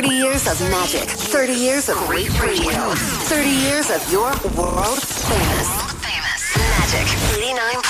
30 years of magic, 30 years of great radio, 30 years of your world famous. World famous. Magic 89.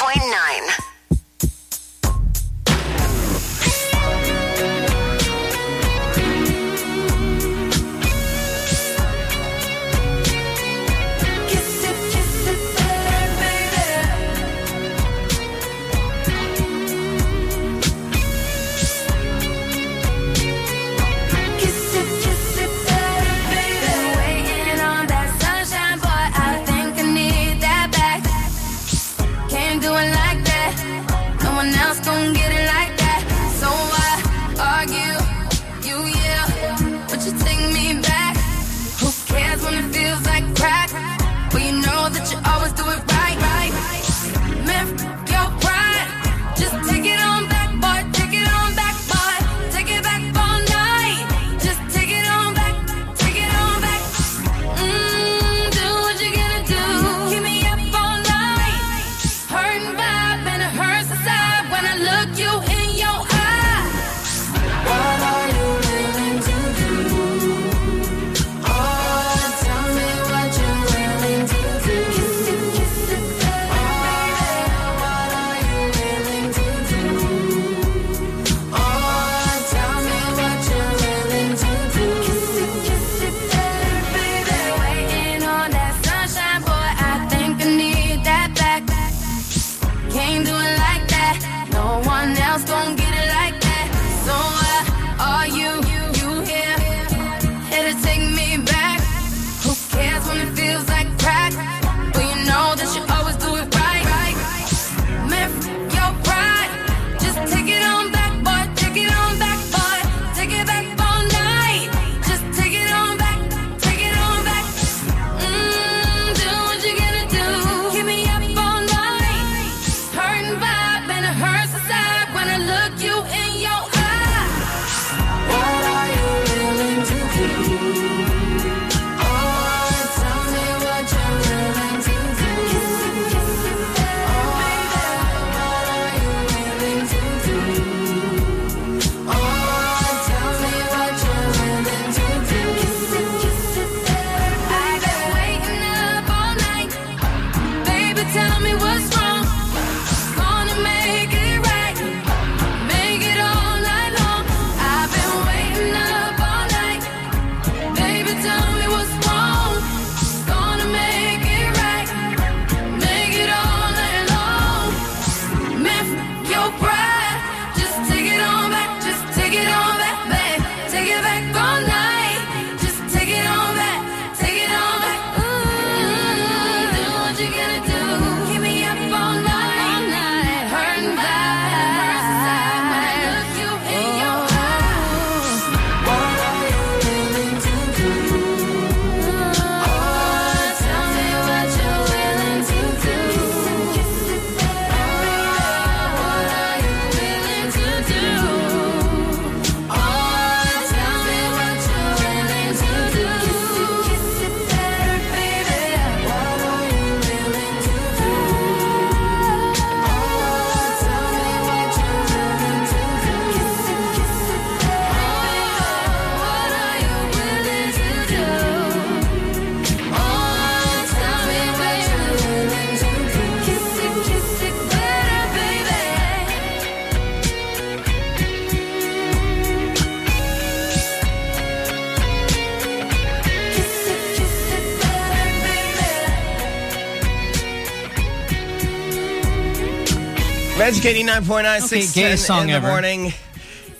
Educating 9.9, okay, gayest song in ever. the morning.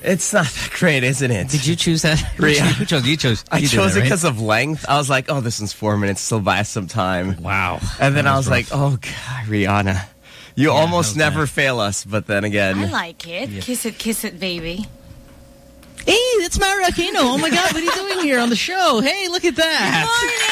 It's not that great, isn't it? Did you choose that? Ria. Who chose? You chose. I you chose it because of length. I was like, oh, this one's four minutes. Still buy some time. Wow. And then was I was rough. like, oh, God, Rihanna. You yeah, almost never bad. fail us, but then again. I like it. Yeah. Kiss it, kiss it, baby. Hey, it's my Aquino. Oh, my God, what are you doing here on the show? Hey, look at that.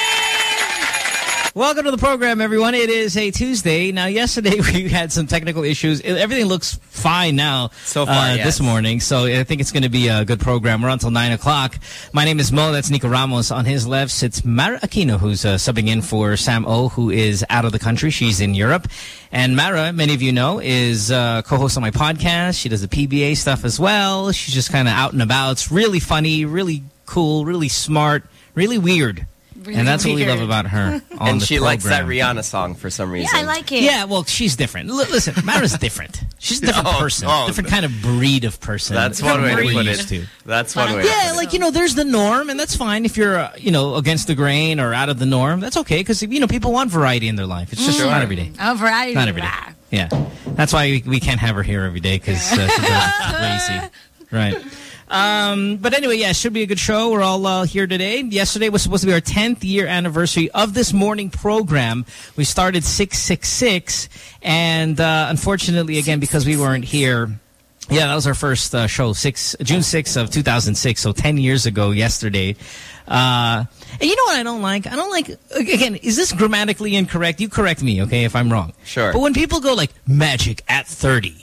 Welcome to the program, everyone. It is a Tuesday. Now, yesterday we had some technical issues. Everything looks fine now. So far, uh, yes. This morning. So I think it's going to be a good program. We're on until 9 o'clock. My name is Mo. That's Nico Ramos. On his left sits Mara Aquino, who's uh, subbing in for Sam O, who is out of the country. She's in Europe. And Mara, many of you know, is uh, co-host on my podcast. She does the PBA stuff as well. She's just kind of out and about. It's really funny, really cool, really smart, really weird. Really and that's what we love about her on and the she likes that. Rihanna song for some reason. Yeah. I like it. Yeah, well, she's different. L listen, Mara's different. She's a different Oh, person. oh. different kind of breed of person. That's Different one way to put it. to. That's one way. to Yeah, put like, you know, there's the norm, and that's fine if you're, uh, you know, against the grain or out of the norm. That's okay, because, you know, people want variety in their life. It's just Sure. not every day. Oh, variety. Not every day. Rah. Yeah. That's why we, we can't have her here every day, because uh, she does crazy. Right. Um, but anyway, yeah, should be a good show. We're all uh, here today. Yesterday was supposed to be our 10th year anniversary of this morning program. We started 666, and uh, unfortunately, again, because we weren't here, yeah, that was our first uh, show, six June 6th of 2006, so 10 years ago yesterday. Uh, and you know what I don't like? I don't like, again, is this grammatically incorrect? You correct me, okay, if I'm wrong. Sure. But when people go like, magic at 30,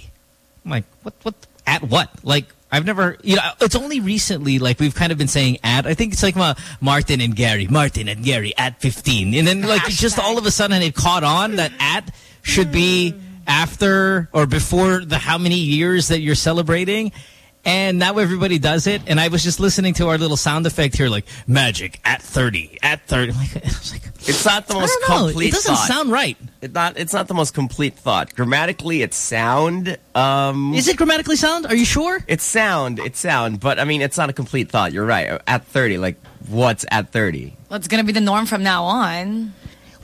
I'm like, what, what, at what? Like, I've never, you know, it's only recently, like, we've kind of been saying at. I think it's like Martin and Gary, Martin and Gary at 15. And then, like, just all of a sudden it caught on that at should be hmm. after or before the how many years that you're celebrating. And now everybody does it. And I was just listening to our little sound effect here, like, magic at 30, at 30. I'm like, I was like, It's not the I most don't know. complete It doesn't thought. sound right. It's not. It's not the most complete thought. Grammatically, it's sound. Um, Is it grammatically sound? Are you sure? it's sound. It's sound. But I mean, it's not a complete thought. You're right. At 30, like what's at 30? Well, it's going to be the norm from now on.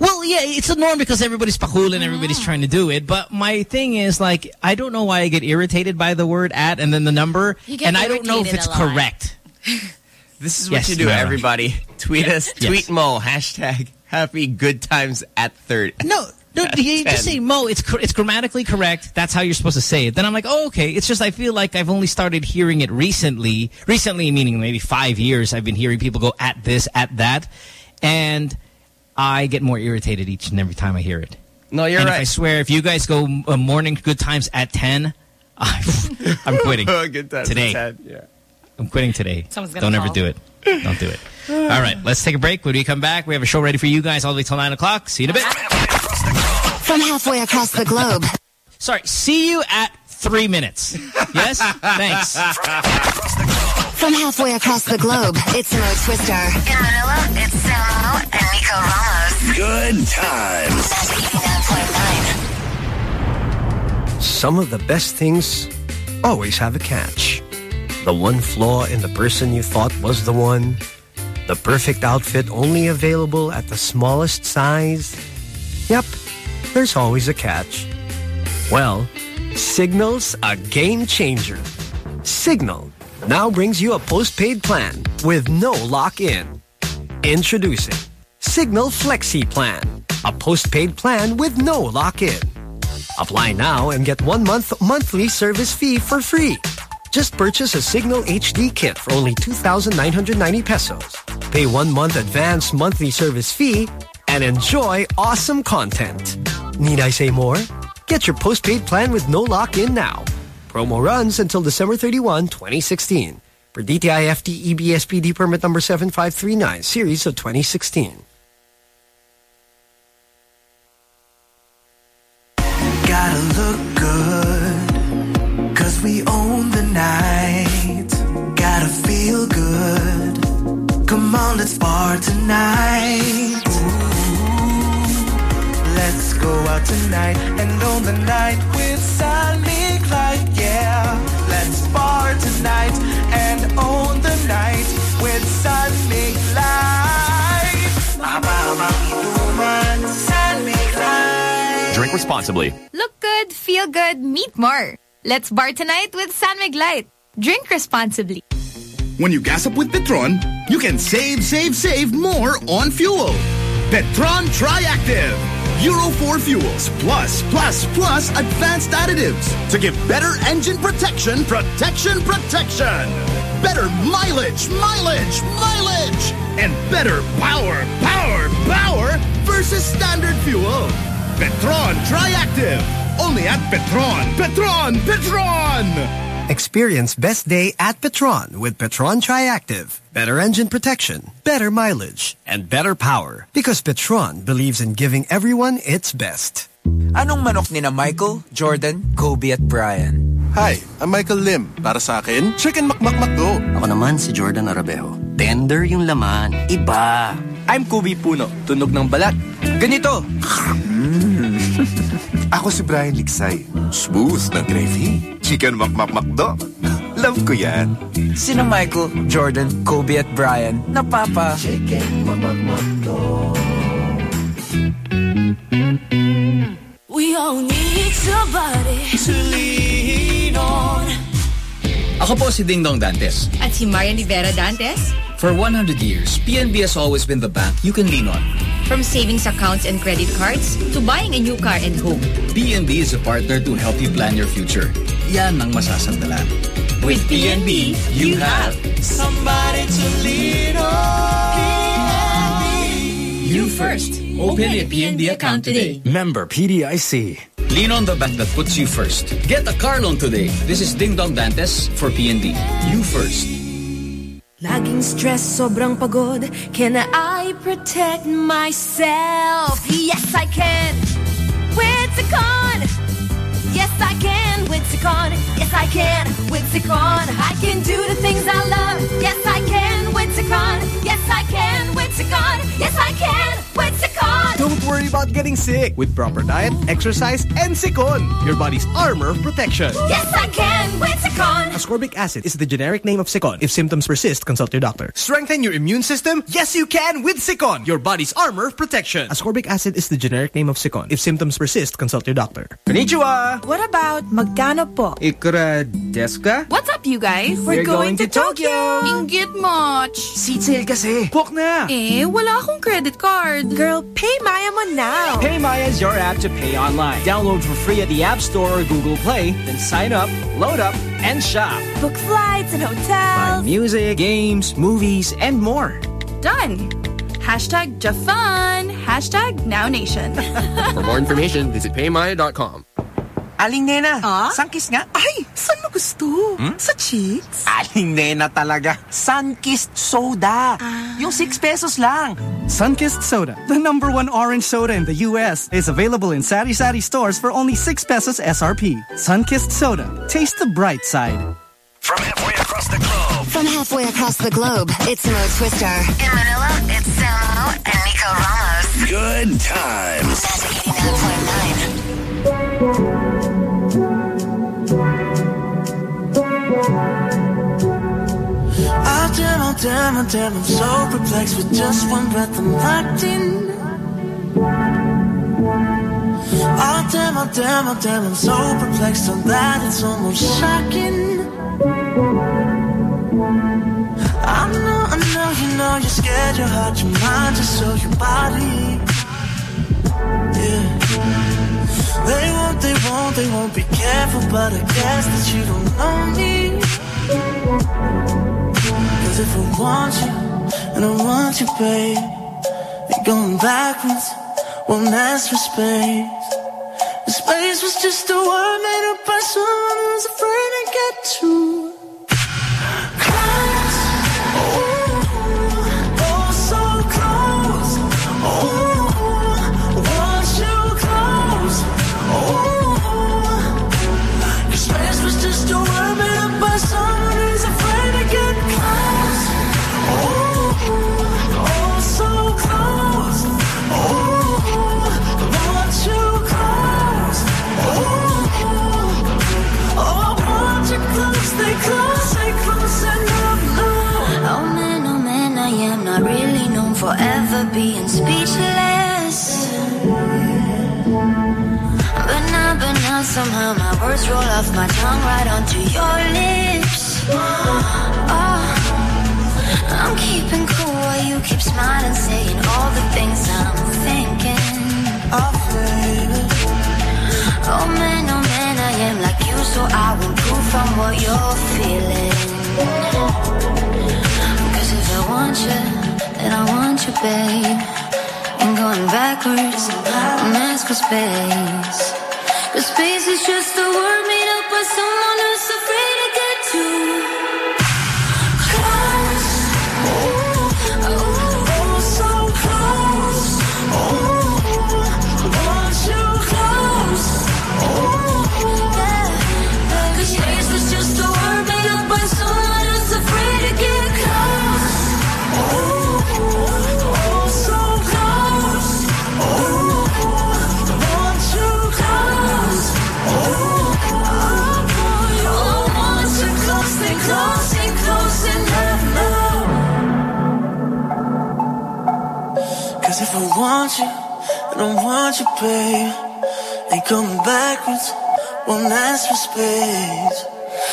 Well, yeah, it's a norm because everybody's pakul and everybody's mm-hmm. trying to do it. But my thing is, like, I don't know why I get irritated by the word at and then the number. You get And I don't know if it's correct. This is what Yes, you do, Mara. everybody. Tweet us. Yes. Tweet Mo. Hashtag happy good times at 30. No, no, you just say Mo. It's it's grammatically correct. That's how you're supposed to say it. Then I'm like, oh, okay. It's just I feel like I've only started hearing it recently. Recently, meaning maybe five years. I've been hearing people go at this, at that, and I get more irritated each and every time I hear it. No, you're and if I swear, if you guys go uh, morning good times at 10, I'm, I'm quitting. good times Today. at 10. Yeah. I'm quitting today. Someone's gonna Don't ever do it. Don't do it. All right, let's take a break. When we come back, we have a show ready for you guys all the way till 9 o'clock. See you in a bit. From halfway across the globe, Sorry, see you at three minutes. Yes? Thanks. From halfway across the globe, it's Mo Twister. In Manila, it's Samo and Nico Ramos. Good times. Magic 89.9. Some of the best things always have a catch. The one flaw in the person you thought was the one. The perfect outfit only available at the smallest size. Yep, there's always a catch. Well, Cignal's a game changer. Cignal now brings you a postpaid plan with no lock-in. Introducing Cignal Flexi Plan, a postpaid plan with no lock-in. Apply now and get one month monthly service fee for free. Just purchase a Cignal HD kit for only 2,990 pesos. Pay one month advance monthly service fee and enjoy awesome content. Need I say more? Get your postpaid plan with no lock-in now. Promo runs until December 31, 2016. For DTI FTEB SPD permit number 7539, series of 2016. Gotta look good, cause we own the night. Gotta feel good. Come on, let's bar tonight. Ooh, let's go out tonight and own the night with responsibly. Look good, feel good, meet more. Let's bar tonight with San Mig Light. Drink responsibly. When you gas up with Petron, you can save, save, save more on fuel. Petron Tri-Activ. Euro 4 fuels plus, plus, plus advanced additives to give better engine protection, protection, protection. better mileage, mileage, mileage, and better power, power, power versus standard fuel. Petron Tri-Activ. Only at Petron, Petron, Petron! Experience best day at Petron with Petron Tri-Activ. Better engine protection, better mileage, and better power. Because Petron believes in giving everyone its best. Anong manok ni na Michael, Jordan, Kobe at Brian? Hi, I'm Michael Lim. Para sa akin, Chicken Makmakmakdo. Ako naman si Jordan Arabejo. Tender yung laman. Iba. I'm Kobe Puno, tunog ng balat. Ganito. Ako si Brian Liksay. Smooth na gravy. Chicken Makmakmakdo. Love ko yan. Sino Michael, Jordan, Kobe at Brian? Napapa. Chicken Makmakmakdo. We all need somebody to lean on. Ako po si Ding Dong Dantes. At si Marian Rivera Dantes. For 100 years, PNB has always been the bank you can lean on. From savings accounts and credit cards to buying a new car and home. PNB is a partner to help you plan your future. Yan ang masasandalan. With PNB, you have somebody to lean on. You first. Open a PNB account today. Member PDIC. Lean on the bank that puts you first. Get a car loan today. This is Dingdong Dantes for PNB. You first. Laging stress, sobrang pagod. Can I protect myself? Yes, I can. With Cecon. Yes, I can. With Cecon. Yes, I can. With Cecon. I can do the things I love. Yes, I can. With Cecon. Yes, I can. With Cecon. Yes, I can. With Cecon. Don't worry about getting sick with proper diet, exercise, and Cecon, your body's armor of protection. Yes, I can. With Cecon. Ascorbic acid is the generic name of Cecon. If symptoms persist, consult your doctor. Strengthen your immune system? Yes, you can with Cecon, your body's armor of protection. Ascorbic acid is the generic name of Cecon. If symptoms persist, consult your doctor. Konnichiwa! What about magkano po? Ikura desu ka? What's up, you guys? We're going to Tokyo. Ingit much. Seat sale kasi. Book na! Eh, wala akong credit card. Girl, pay Maya mo now. PayMaya is your app to pay online. Download for free at the App Store or Google Play, then sign up, load up, and shop. Book flights and hotels. Buy music, games, movies, and more. Done. Hashtag Jafun. Hashtag Now Nation. For more information, visit paymaya.com. Aling Nena, ah? sunkiss nga? Ay, saan mo gusto? Hmm? Sa cheeks? Aling Nena talaga. Sunkist soda. Ah. Yung 6 pesos lang. Sunkist soda, the number one orange soda in the U.S., is available in Sari Sari stores for only 6 pesos SRP. Sunkist soda. Taste the bright side. From halfway across the globe. From halfway across the globe, it's Mo Twister. In Manila, it's Samo and Nico Ramos. Good times. 89.9. damn, oh damn, I'm so perplexed with just one breath I'm locked in. Oh damn, oh damn, oh damn, I'm so perplexed on that it's almost shocking. I know, I know, you know you're scared, your heart, your mind, just so your body. Yeah. They won't, they won't, they won't be careful, but I guess that you don't know me. Cause if I want you, and I want you, babe, you're going backwards, won't ask for space. The space was just a word made up by someone who's afraid to get too words roll off my tongue right onto your lips. Oh, I'm keeping cool while you keep smiling, saying all the things I'm thinking. Oh. Man, oh man, I am like you, so I will prove from what you're feeling. Cause if I want you, then I want you, babe. Ain't going backwards, I'm ask for space. Space is just a word want you, I don't want you, babe. Ain't coming backwards, won't ask for space.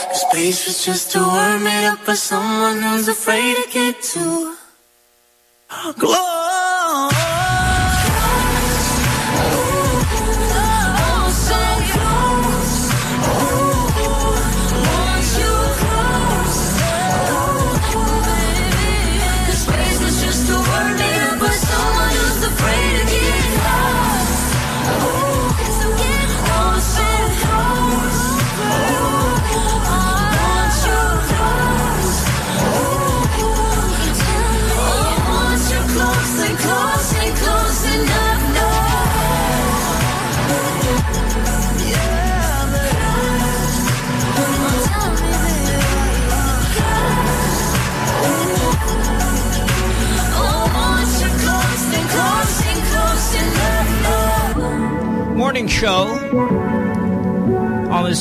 Cause space was just a word made up by someone who's afraid to get too close.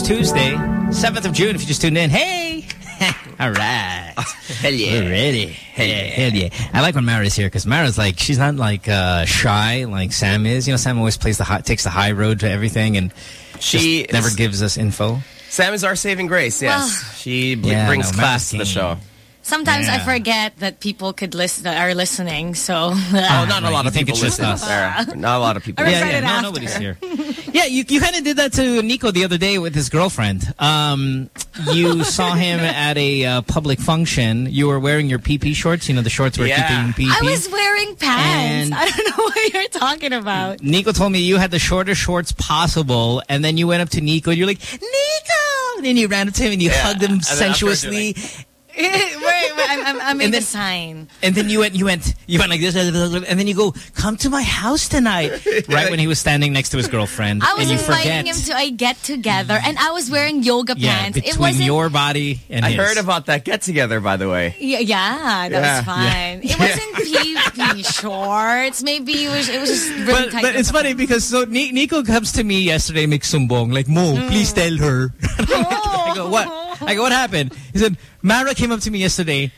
Tuesday, 7th of June, if you just tuned in. Hey! All right. Hell yeah. We're ready. Hell yeah. Hell yeah. I like when Mara's here because Mara's like, she's not like uh, shy like Sam is. You know, Sam always plays the high, takes the high road to everything and She never gives us info. Sam is our saving grace, yes. Well- she Yeah, brings no, class to the show. Sometimes I forget that people could listen, are listening. So, Oh, not a lot You of people it's just listen, us. Sarah. Not a lot of people. Yeah, yeah, no, after. nobody's here. Yeah, you, you kind of did that to Nico the other day with his girlfriend. Um, you saw him at a uh, public function. You were wearing your PP shorts, you know, the shorts were Yeah. keeping PP. I was wearing pants. And- I don't know what you're talking about. Nico told me you had the shortest shorts possible, and then you went up to Nico and you're like, Nico! And then you ran up to him and you Yeah, hugged him and then sensuously. Wait, wait, I'm, I'm, I made And a then- sign. And then you went, you went, you went like this, and then you go, come to my house tonight. Right when he was standing next to his girlfriend. I was and you inviting forget. him to a get together, and I was wearing yoga yeah, pants. It between wasn't. your body and I his. heard about that get together, by the way. yeah, yeah, that Yeah. was fine. It wasn't PP shorts. Maybe it was. It was just really But, tight. but it's funny because so Nico comes to me yesterday, Mixumbong, like, Mo, Mm. please tell her. I go, what? I go, what happened? He said, Mara came up to me yesterday.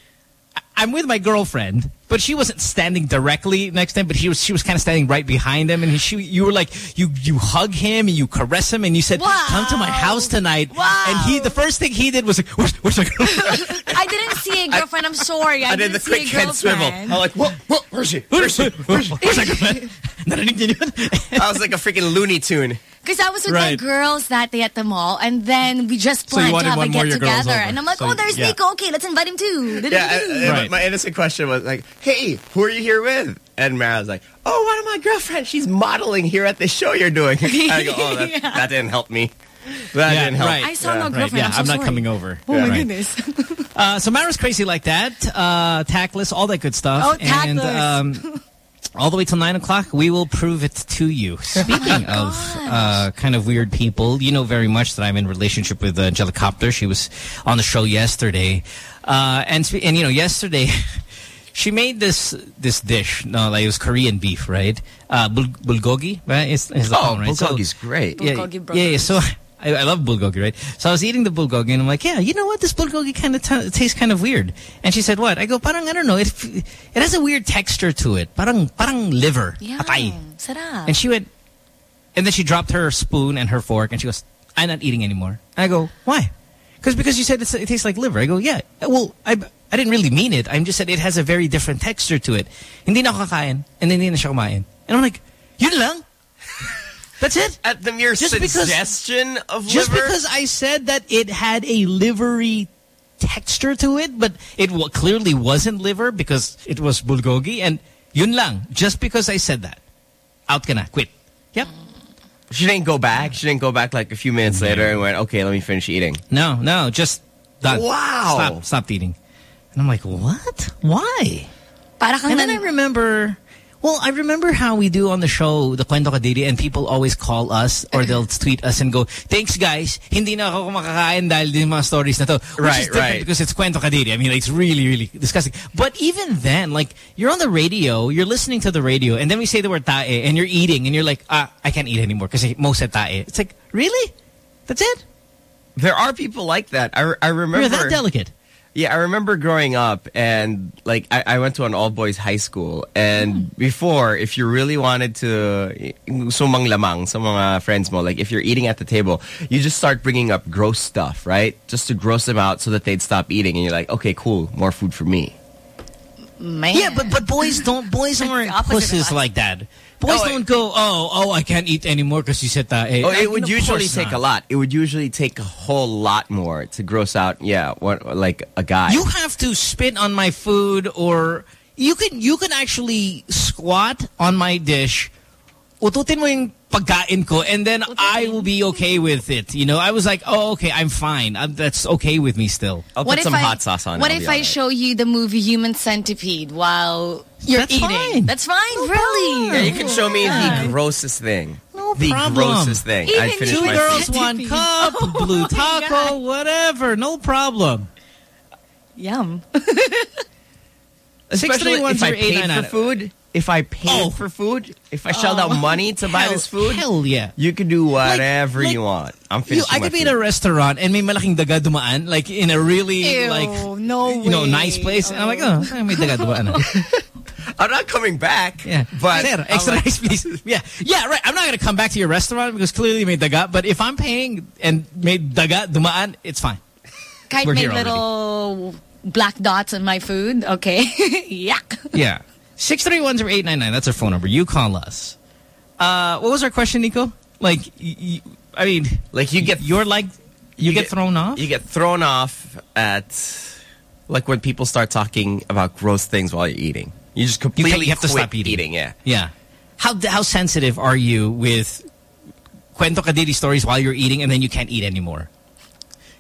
I- I'm with my girlfriend, but she wasn't standing directly next to him, but she was she was kind of standing right behind him, and he, she you were like you you hug him and you caress him, and you said, "Come to my house tonight." Wow. And he the first thing he did was like, "Where's, where's my girlfriend?" I didn't see a girlfriend. I'm sorry. I, I did didn't the see quick a head swivel. girlfriend. I'm like, what? What? Where's she? Where's she? Where's she? Where's my girlfriend? Narinig niyo? I was like a freaking Looney Tune. Because I was with my girls that day at the mall, and then we just So planned to have a get together. And I'm like, So, oh, there's yeah. Nico. Okay, let's invite him too. Yeah, and- and Right. my innocent question was like, hey, who are you here with? And Mara was like, oh, one of my girlfriends. She's modeling here at this show you're doing. I go, oh, that, Yeah. that didn't help me. That Yeah, didn't help. right. I saw no Right, girlfriend. yeah, I'm, so I'm not sorry. coming over. Oh Yeah, my right. goodness. Uh, so Mara's crazy like that, uh, tactless, all that good stuff. Oh, And tactless. um, all the way till 9 o'clock, we will prove it to you. Speaking of uh, kind of weird people, you know very much that I'm in relationship with uh, Jelicopter. She was on the show yesterday. Uh, and, and, you know, yesterday... She made this this dish, no, like it was Korean beef, right? Uh, bul bulgogi, right? Is, is the Oh, one, right? So- bulgogi's great. yeah, Bulgogi yeah, yeah. brothers. So I, I love bulgogi, right? So I was eating the bulgogi, and I'm like, yeah, you know what? This bulgogi kind of tastes kind of weird. And she said, what? I go, parang I don't know. It it has a weird texture to it. Parang parang liver. Yeah. Atay. Sarap. And she went, and then she dropped her spoon and her fork, and she goes, I'm not eating anymore. And I go, why? Because because you said it's, it tastes like liver. I go, yeah. Well, I I didn't really mean it. I'm just said it has a very different texture to it. Hindi na ako kakain, and then hindi na siya kumain. And I'm like, yun lang. That's it. At the mere Just because- suggestion of Just because I said that it had a livery texture to it, but it wa- clearly wasn't liver because it was bulgogi. And yun lang, just because I said that, out ka na, quit. Yep. She didn't go back. She didn't go back like a few minutes later and went, okay, let me finish eating. No, no, just done. Wow. Stop, stopped eating. And I'm like, what? Why? And then I remember, well, I remember how we do on the show, the Kwento Kadiri, and people always call us or they'll tweet us and go, thanks guys, hindi na ako makakain dahil din mga stories na to. Which Right, is different right. because it's Kwento Kadiri. I mean, it's really, really disgusting. But even then, like, you're on the radio, you're listening to the radio, and then we say the word tae, and you're eating, and you're like, ah, I can't eat anymore because Mo said tae. It's like, really? That's it? There are people like that. I, I remember. You're that delicate. Yeah, I remember growing up and like I, I went to an all boys high school and hmm. before if you really wanted to sumang lamang sa mga friends mo like if you're eating at the table you just start bringing up gross stuff, right? Just to gross them out so that they'd stop eating and you're like, "Okay, cool, more food for me." Man. Yeah, but but boys don't boys aren't opposite of pussies like that. Boys Oh, don't go, oh, oh, I can't eat anymore because you said that. Hey, Oh, it would usually take a lot. It would usually take a whole lot more to gross out, yeah, what like a guy. You have to spit on my food, or you can you can actually squat on my dish. Ututin mo yung pagkain ko, and then I will be okay with it. You know, I was like, oh, okay, I'm fine. i that's okay with me still. I'll What put some I- hot sauce on it. What I'll if I alright. show you the movie Human Centipede while you're That's eating? fine. That's fine, really. Yeah, you can show me Yeah. the grossest thing. No the problem. grossest thing. I Even finished Two my girls, food. one cup, oh blue taco, whatever, no problem. Yum. Especially if I paid for 6310899. food. If I paid Oh. for food, if I shelled out oh, money to buy this food, Hell yeah. you can do whatever like- you want. I'm finishing You, I my could be food. in a restaurant and may malaking daga dumaan, like in a really Ew, like no you know nice place, and I'm like, oh, may daga dumaan. I'm not coming back. Yeah, but Sir, I'm extra like- rice, please. Yeah, yeah, right. I'm not gonna come back to your restaurant because clearly may daga. But if I'm paying and made daga dumaan, it's fine. Kahit We're may here already. little black dots in my food. Okay. Yuck. Yeah, six three one zero eight nine nine. That's our phone number. You call us. Uh, what was our question, Nico? Like, I mean, like you get you're like you, get, thrown off. You get thrown off at like when people start talking about gross things while you're eating. You just completely can't- you have to stop eating. Yeah. Yeah. How how sensitive are you with kwento kadiri stories while you're eating and then you can't eat anymore?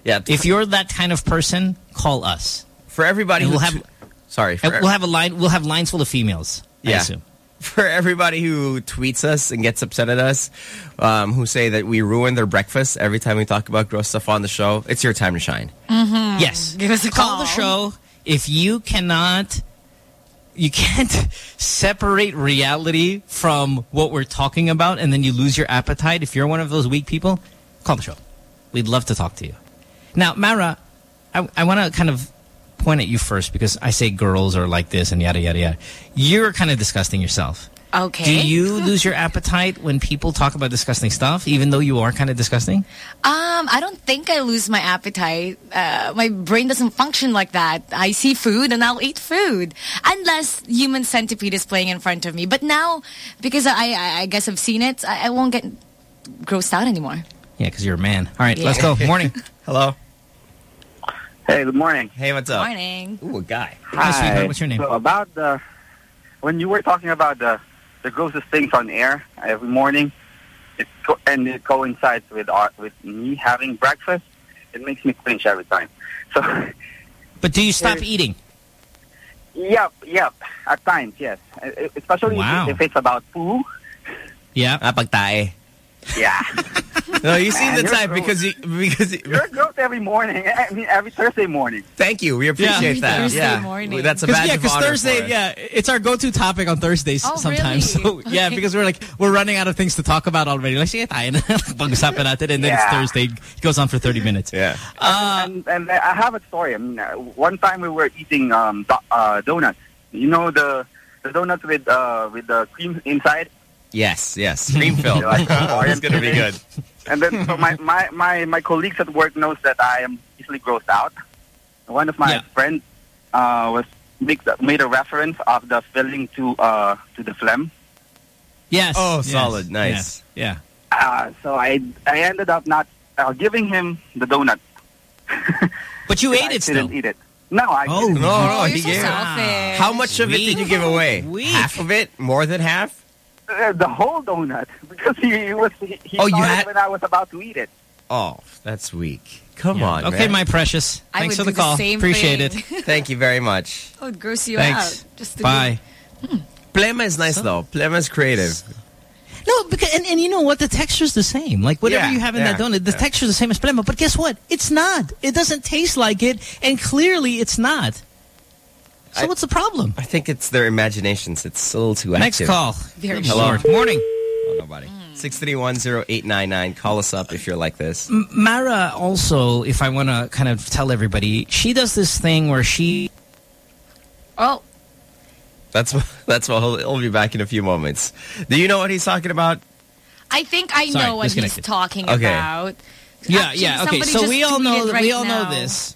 Yeah. If you're that kind of person, call us. For everybody And who we'll have sorry, for, we'll have a line. We'll have lines full of females. I Yeah. assume. for everybody who tweets us and gets upset at us, um, who say that we ruin their breakfast every time we talk about gross stuff on the show, it's your time to shine. Mm-hmm. Yes. Give us a Call call. the show if you cannot. You can't separate reality from what we're talking about, and then you lose your appetite. If you're one of those weak people, call the show. We'd love to talk to you. Now, Mara, I, I want to kind of point at you first because I say girls are like this and yada yada yada. You're kind of disgusting yourself. Okay. Do you lose your appetite when people talk about disgusting stuff, even though you are kind of disgusting? Um, I don't think I lose my appetite. Uh, my brain doesn't function like that. I see food and I'll eat food. Unless human centipede is playing in front of me. But now, because I, I, I guess I've seen it, I, I won't get grossed out anymore. Yeah, because you're a man. All right, Yeah. let's go. Morning. Hello. Hey, good morning. Hey, what's up? Morning. Ooh, a guy. Hi, sweetheart. What's your name? So about the when you were talking about the the grossest things on air every morning, it co- and it coincides with our, with me having breakfast. It makes me cringe every time. So, But do you stop eating? yep, yep. At times, yes. Especially Wow. if, if it's about poo. Yeah. Ah, pagtae. Yeah. No, you seem the type gross. because you because you, You're gross every morning. I mean, every Thursday morning. Thank you. We appreciate Every that. Thursday yeah, morning. that's a 'Cause, badge yeah, because Thursday, for us. yeah, it's our go-to topic on Thursdays Oh, sometimes. really? So yeah, because we're like we're running out of things to talk about already. Like, sige tayo na. Pag-usapan natin, and then it's Thursday. It goes on for 30 minutes. Yeah. Uh, and, and I have a story. I mean, uh, one time we were eating um, do- uh, donuts. You know the the donuts with uh, with the cream inside. Yes, yes. Cream filled. Like, uh, it's gonna be good. And then so my, my, my, my colleagues at work knows that I am easily grossed out. One of my Yeah. friends uh, was made, made a reference of the filling to uh, to the phlegm. yes. Oh, yes, solid. Nice. yes, Yeah. Uh, so I I ended up not uh, giving him the donut But you ate I it didn't still. eat it. No, I Oh, didn't. No, no, you're he so gave. selfish. How much of it did you give away? Weak. Half of it? More than half? Uh, the whole donut because he, he was he, he Oh, you saw it had- when I was about to eat it. Oh, that's weak. Come Yeah. on, Okay, man. my precious. I Thanks would for the do the call. same Appreciate thing. it. Thank you very much. That would gross you Thanks. out. Just to Bye. Plema is nice though. Plema is creative. No, because and, and you know what? The texture's the same. Like whatever Yeah, you have in that donut, the yeah. texture's the same as Plema. But guess what? It's not. It doesn't taste like it, and clearly it's not. So I- what's the problem? I think it's their imaginations. It's a little too Next active. Next call. Very Hello. Lord. Morning. Oh, nobody. Six three one zero eight nine nine. Call us up if you're like this. M- Mara also, if I want to kind of tell everybody, she does this thing where she Oh, That's that's what he'll, he'll be back in a few moments. Do you know what he's talking about? I think I Sorry, know what he's talking Okay. about. Yeah, Actually, yeah. Okay, so we all know right we all now. know this.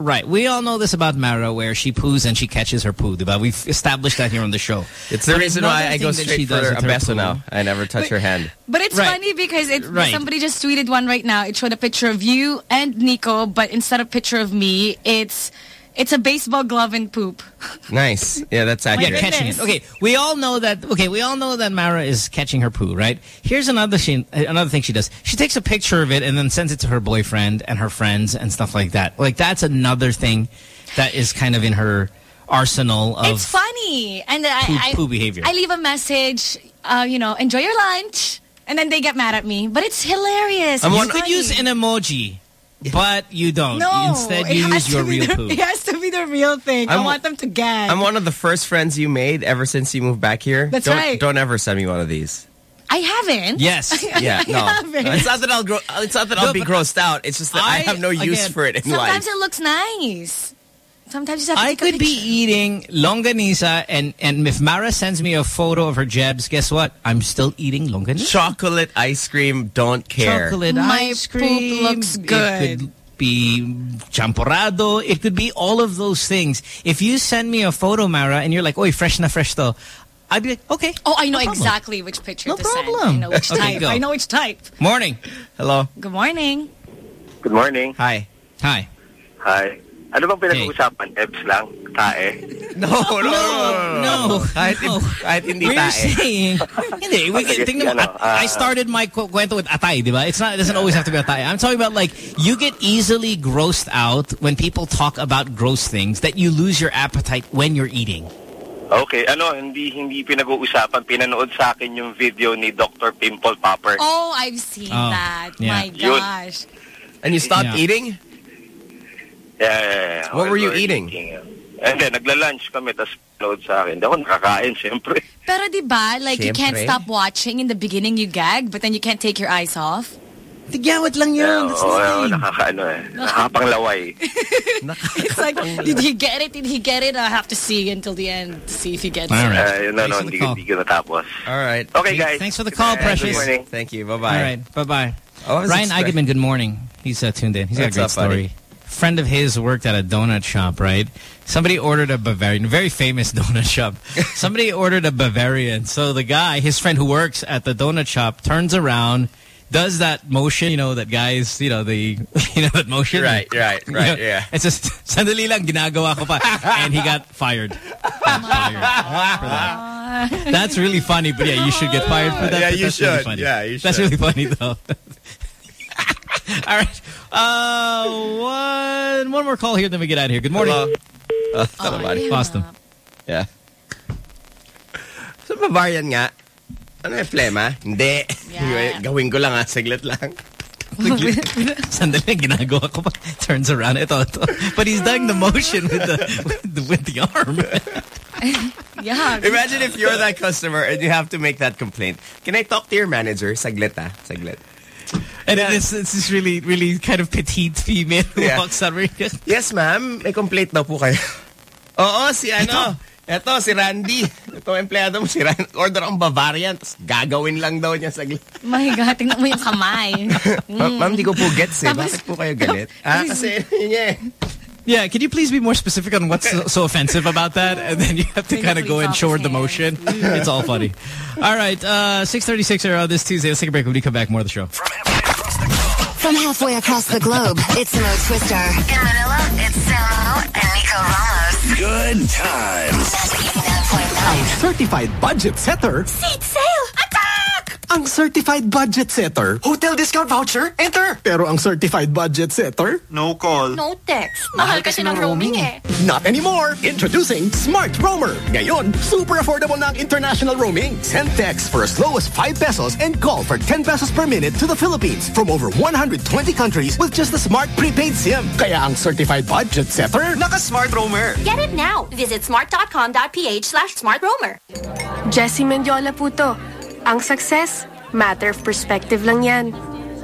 Right. We all know this about Mara where she poos and she catches her poo, But We've established that here on the show. It's the But reason why I go she straight for does a with her beso now. I never touch her hand. But it's Right. funny because it, Right. somebody just tweeted one right now. It showed a picture of you and Nico, but instead of picture of me, it's it's a baseball glove and poop. Nice. Yeah, that's Yeah, catching it. Okay, we all know that. Okay, we all know that Mara is catching her poo, right? Here's another thing. Another thing she does. She takes a picture of it and then sends it to her boyfriend and her friends and stuff like that. Like that's another thing that is kind of in her arsenal of. it's funny, and I, poo- I poo behavior. I leave a message. Uh, you know, enjoy your lunch, and then they get mad at me. But it's hilarious. you could use an emoji, but you don't. No, Instead, it you has use to your be real the- poo. It has to be the real thing. I I'm- want them to gag. I'm one of the first friends you made ever since you moved back here. That's don't, right. Don't ever send me one of these. I haven't. Yes. Yeah, I no. haven't. It's not that I'll grow. It's not that I'll be grossed out. It's just that I, I- have no use again, for it in Sometimes life. it looks nice. Sometimes you just have to I take a could be eating longanisa, and and if Mara sends me a photo of her jebs, guess what? I'm still eating longanisa. Chocolate ice cream. Don't care. Chocolate My ice poop cream looks good. It could be champorado. It could be all of those things. If you send me a photo, Mara, and you're like, "Oi, fresh na fresh to," I'd be like, "Okay." Oh, I know no exactly which picture No to send. problem. I know which Okay, type. go. I know which type. Morning. Hello. Good morning. Good morning. Hi. Hi. Hi. Ano bang pinag-uusapan? Ebs lang? Tae? No, no, no, no. No. Kahit, no. kahit hindi We're tae. saying, hindi, we, Sige, tingnan mo, ano, I, I ah. started my ku- kwento with atay, di ba? It's not, it doesn't always have to be atay. I'm talking about like, you get easily grossed out when people talk about gross things that you lose your appetite when you're eating. Okay, ano, hindi hindi pinag-uusapan. Pinanood sa akin yung video ni Dr. Pimple Popper. Oh, I've seen Oh, that. yeah. My Yun. gosh. And you stopped Yeah. eating? Yeah, yeah, yeah. What were you eating? And then, nagla-lunch kami, tapos pinanood sa akin. Hindi ako nakakain, syempre. Pero di ba, like you can't stop watching. In the beginning you gag, but then you can't take your eyes off. Tigyawat lang yun. Yeah, That's oo, the oo, thing. nakakaano eh. Nakapanglaway. It's like, did he get it? Did he get it? I have to see until the end to see if he gets All it. right. Uh, yun na, Thanks no, for the hindi, call. hindi ko natapos. All right. Okay, guys. Thanks for the call, Good Precious. morning. Thank you. Bye-bye. All right. Bye-bye. I was Ryan expect- Eigenmann, good morning. He's uh, tuned in. He's got a What's great up, buddy? story. Friend of his worked at a donut shop, right? Somebody ordered a Bavarian, very famous donut shop. Somebody ordered a Bavarian. So the guy, his friend who works at the donut shop, turns around, does that motion, you know, that guys, you know, the, you know, that motion. Right, right, You right, know, yeah. It's just, sandali lang, ginagawa ko pa. And he got fired. Got oh fired for that. That's really funny, but yeah, you should get fired for that. Yeah, you that's really should. funny. Yeah, you should. That's really funny, though. All right. Uh, one, one more call here, then we get out of here. Good morning. Hello. Uh, somebody. Lost him. Yeah. Sa Bavarian nga, ano yung plema? Hindi. Yeah. Gawin ko lang ha, saglit lang. Sandali, ginagawa ko pa. Turns around. Ito, ito. But he's doing the motion with the, with the, with the arm. Yeah. Imagine if you're that customer and you have to make that complaint. Can I talk to your manager? Saglit ha, saglit. And it's, it's this really, really kind of petite female who Yeah. walks out. Yes, ma'am. May complaint daw po kayo. Oo, si ano. Ito, si Randy. Ito, empleyado mo si Randy. Order ang Bavarian. Tapos gagawin lang daw niya saglit. My God, tingnan mo yung kamay. Ma- ma'am, di ko po gets eh. Tapos- Bakit po kayo galit? Ah, kasi yun niya eh. Yeah, can you please be more specific on what's so, so offensive about that? And then you have to kind of go and off show her his the motion. It's all funny. All right, uh, 636 are this Tuesday. Let's take a break. When we come back, more of the show. From halfway across the globe, From halfway across the globe, it's Mo Twister. In Manila, it's Samo and Nico Ramos. Good times. Ang certified budget setter. Seat sale! Attack! Ang certified budget setter. Hotel discount voucher. Enter. Pero ang certified budget setter. No call. No text. Mahal kasi ng roaming eh. Not anymore. Introducing Smart Roamer. Ngayon, super affordable na ang international roaming. Send text for as low as 5 pesos and call for 10 pesos per minute to the Philippines from over 120 countries with just a smart prepaid SIM. Kaya ang certified budget setter, naka-Smart Roamer. Get it now. Visit smart.com.ph slash smartroamer. Jessy Mendiola po to. Ang success, matter of perspective lang yan.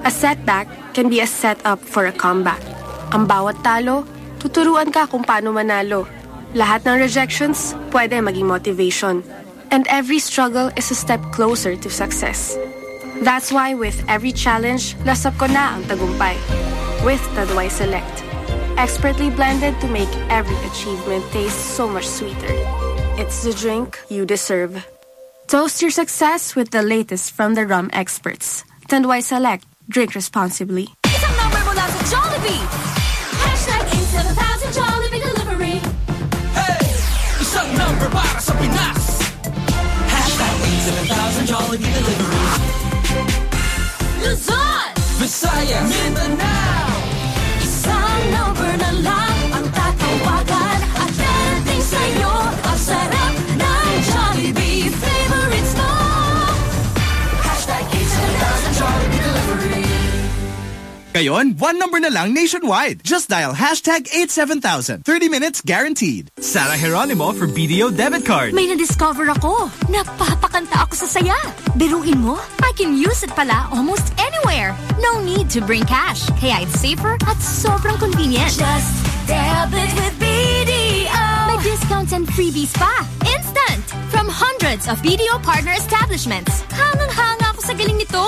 A setback can be a setup for a comeback. Ang bawat talo, tuturuan ka kung paano manalo. Lahat ng rejections, pwede maging motivation. And every struggle is a step closer to success. That's why with every challenge, lasap ko na ang tagumpay. With Tanduay Select. Expertly blended to make every achievement taste so much sweeter. It's the drink you deserve. Toast your success with the latest from the rum experts. Tanduay Select. Drink responsibly. Isang number mula sa Jollibee! Hashtag 87000 Jollibee Delivery. Hey! Isang number para sa Pinas! Hashtag 87000 Jollibee Delivery. Luzon! Visayas! Mindanao! Ngayon, one number na lang nationwide. Just dial hashtag 87000. 30 minutes guaranteed. Sarah Geronimo for BDO Debit Card. May na-discover ako. Napapakanta ako sa saya. Biruin mo, I can use it pala almost anywhere. No need to bring cash. Kaya it's safer at sobrang convenient. Just debit with BDO. May discounts and freebies pa. Instant! From hundreds of BDO partner establishments. Hangang-hanga ako sa galing nito.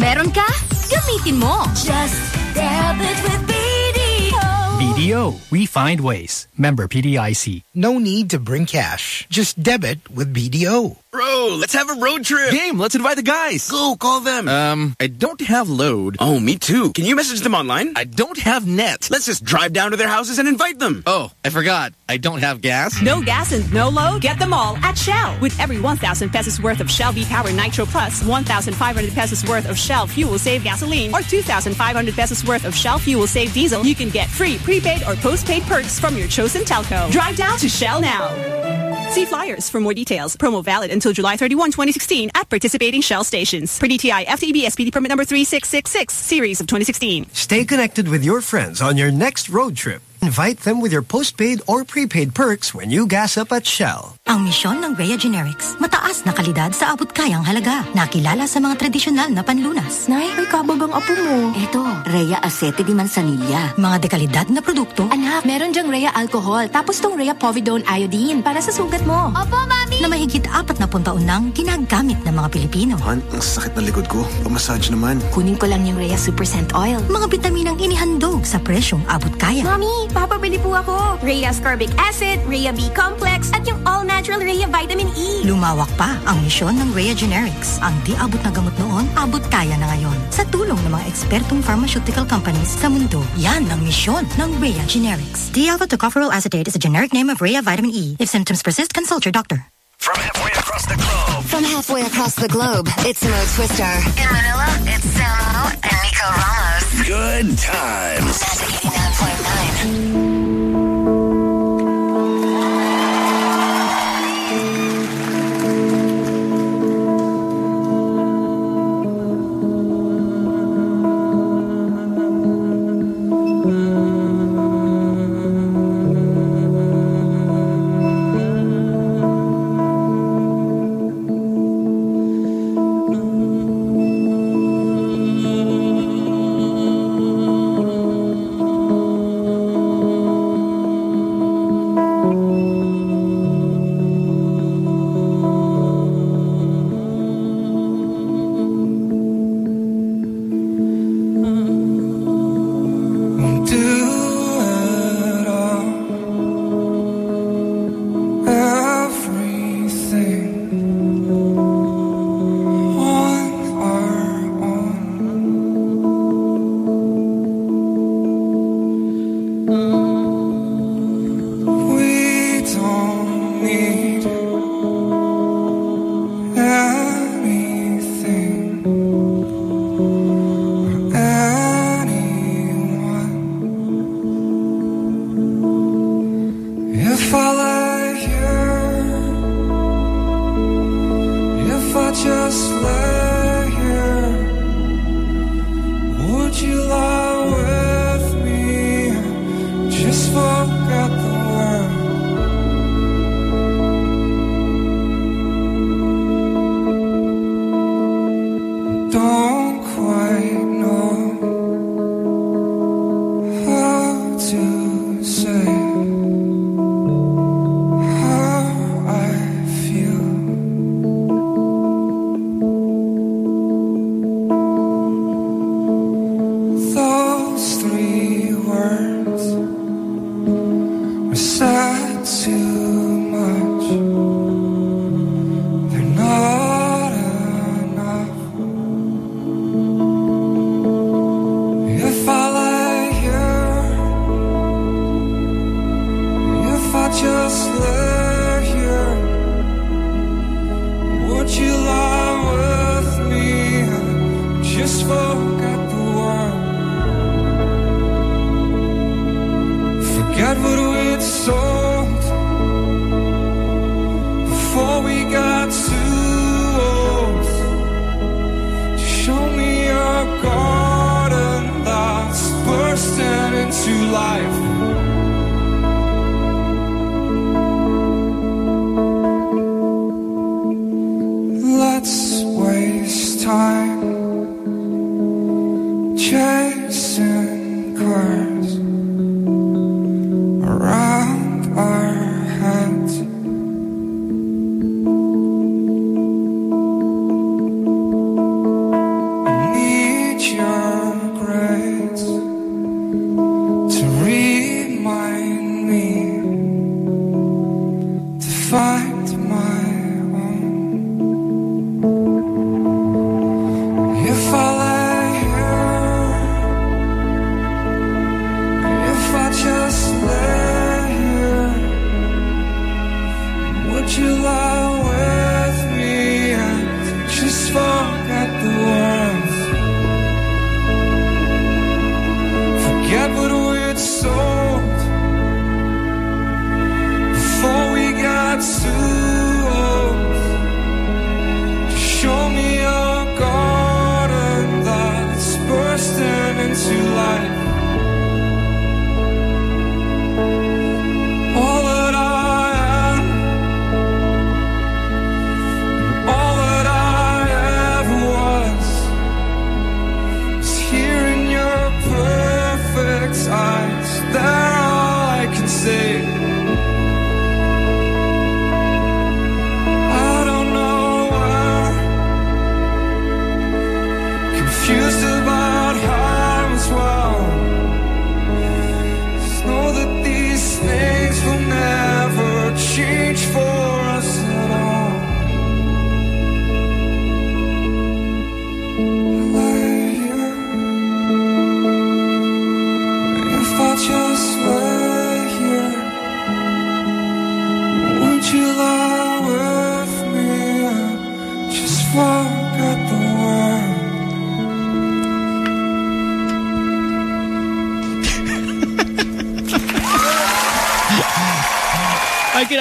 Meron ka? Gamitin mo. Just debit with BDO. BDO, we find ways. Member PDIC. No need to bring cash. Just debit with BDO. Bro, let's have a road trip. Game, let's invite the guys. Go, call them. Um, I don't have load. Oh, me too. Can you message them online? I don't have net. Let's just drive down to their houses and invite them. Oh, I forgot. I don't have gas. No gas and no load? Get them all at Shell. With every 1,000 pesos worth of Shell V-Power Nitro Plus, 1,500 pesos worth of Shell Fuel Save Gasoline, or 2,500 pesos worth of Shell Fuel Save Diesel, you can get free prepaid or postpaid perks from your chosen telco. Drive down to Shell now. See flyers for more details. Promo valid until July 31, 2016 at participating Shell stations. Per DTI FTEB SPD permit number 3666, series of 2016. Stay connected with your friends on your next road trip. Invite them with your postpaid or prepaid perks when you gas up at Shell. Ang misyon ng Rhea Generics, mataas na kalidad sa abot kayang halaga. Nakilala sa mga tradisyonal na panlunas. Nay, may kababang apo mo. Ito, Rhea Aceite de Manzanilla. Mga dekalidad na produkto. Anak, meron dyang Rhea Alcohol, tapos tong Rhea Povidone Iodine para sa sugat mo. Opo, Mami! Na mahigit apat na taon nang ginagamit ng mga Pilipino. Han, ang sakit ng likod ko. Pamassage naman. Kunin ko lang yung Rhea Super Scent Oil. Mga bitaminang inihandog sa presyong abot kaya. Mami, papabili po ako. Rhea Ascorbic Acid, Rhea B Complex, at yung all-natural Rhea Vitamin E. Lumawak pa ang misyon ng Rhea Generics. Ang di abot na gamot noon, abot kaya na ngayon. Sa tulong ng mga ekspertong pharmaceutical companies sa mundo, yan ang misyon ng Rhea Generics. D-alpha tocopherol acetate is a generic name of Rhea Vitamin E. If symptoms persist, consult your doctor. From halfway across the globe. From halfway across the globe, it's Mo Twister. In Manila, it's Samo and Nico Ramos. Good times. 99.9.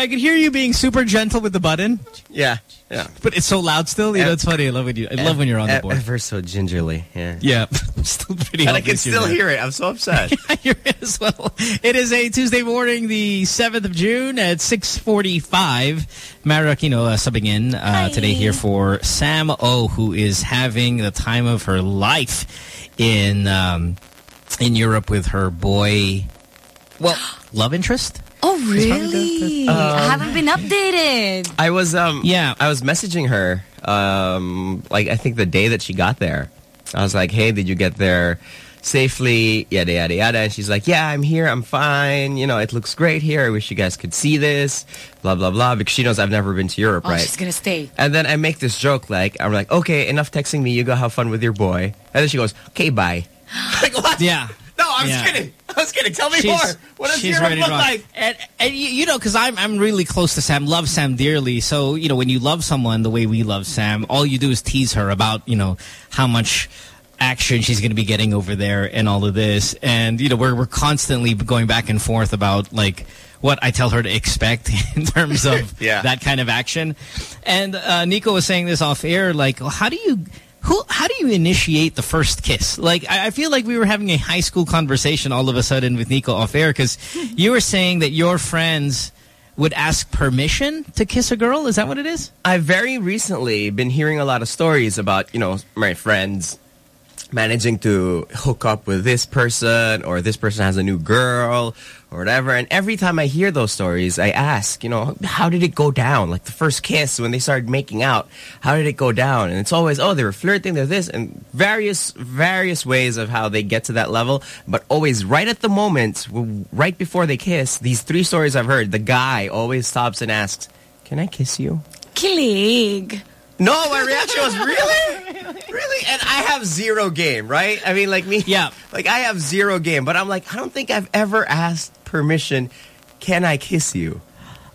I could hear you being super gentle with the button. Yeah, yeah. But it's so loud still. You know, it's funny. I love when you. I love when you're on the board. Ever so gingerly, yeah. Yeah, I'm still pretty. And I can still here. hear it. I'm so upset. You're as well. It is a Tuesday morning, the 7th of June at 6.45. Mara Aquino uh, subbing in uh, today here for Sam O, who is having the time of her life in um, in Europe with her boy, well, love interest? Oh, really? Um, I haven't been updated. I was um yeah I was messaging her um like I think the day that she got there. I was like, hey, did you get there safely? Yada yada yada. And she's like, yeah, I'm here. I'm fine. You know, it looks great here. I wish you guys could see this. Blah blah blah. Because she knows I've never been to Europe, Oh, right? she's gonna stay. And then I make this joke like I'm like, okay, enough texting me. You go have fun with your boy. And then she goes, okay, bye. like what? Yeah. No, I was Yeah. kidding. I was kidding. Tell me She's- more. What does she's Europe ready look rock. like? And, and you, you know, because I'm I'm really close to Sam, love Sam dearly. So you know, when you love someone the way we love Sam, all you do is tease her about you know how much action she's going to be getting over there and all of this. And you know, we're we're constantly going back and forth about like what I tell her to expect in terms of Yeah. that kind of action. And uh, Nico was saying this off air, like, well, how do you? Who, how do you initiate the first kiss? Like, I, I feel like we were having a high school conversation all of a sudden with Nico off air because you were saying that your friends would ask permission to kiss a girl? Is that what it is? I've very recently been hearing a lot of stories about, you know, my friends managing to hook up with this person or this person has a new girl or whatever. And every time I hear those stories, I ask, you know, how did it go down? Like the first kiss when they started making out, how did it go down? And it's always, oh, they were flirting, they're this, and various, various ways of how they get to that level. But always right at the moment, right before they kiss, these three stories I've heard, the guy always stops and asks, can I kiss you? Kilig. No, my reaction was really, really, and I have zero game, right? I mean, like me, yeah, like I have zero game, but I'm like, I don't think I've ever asked permission. Can I kiss you?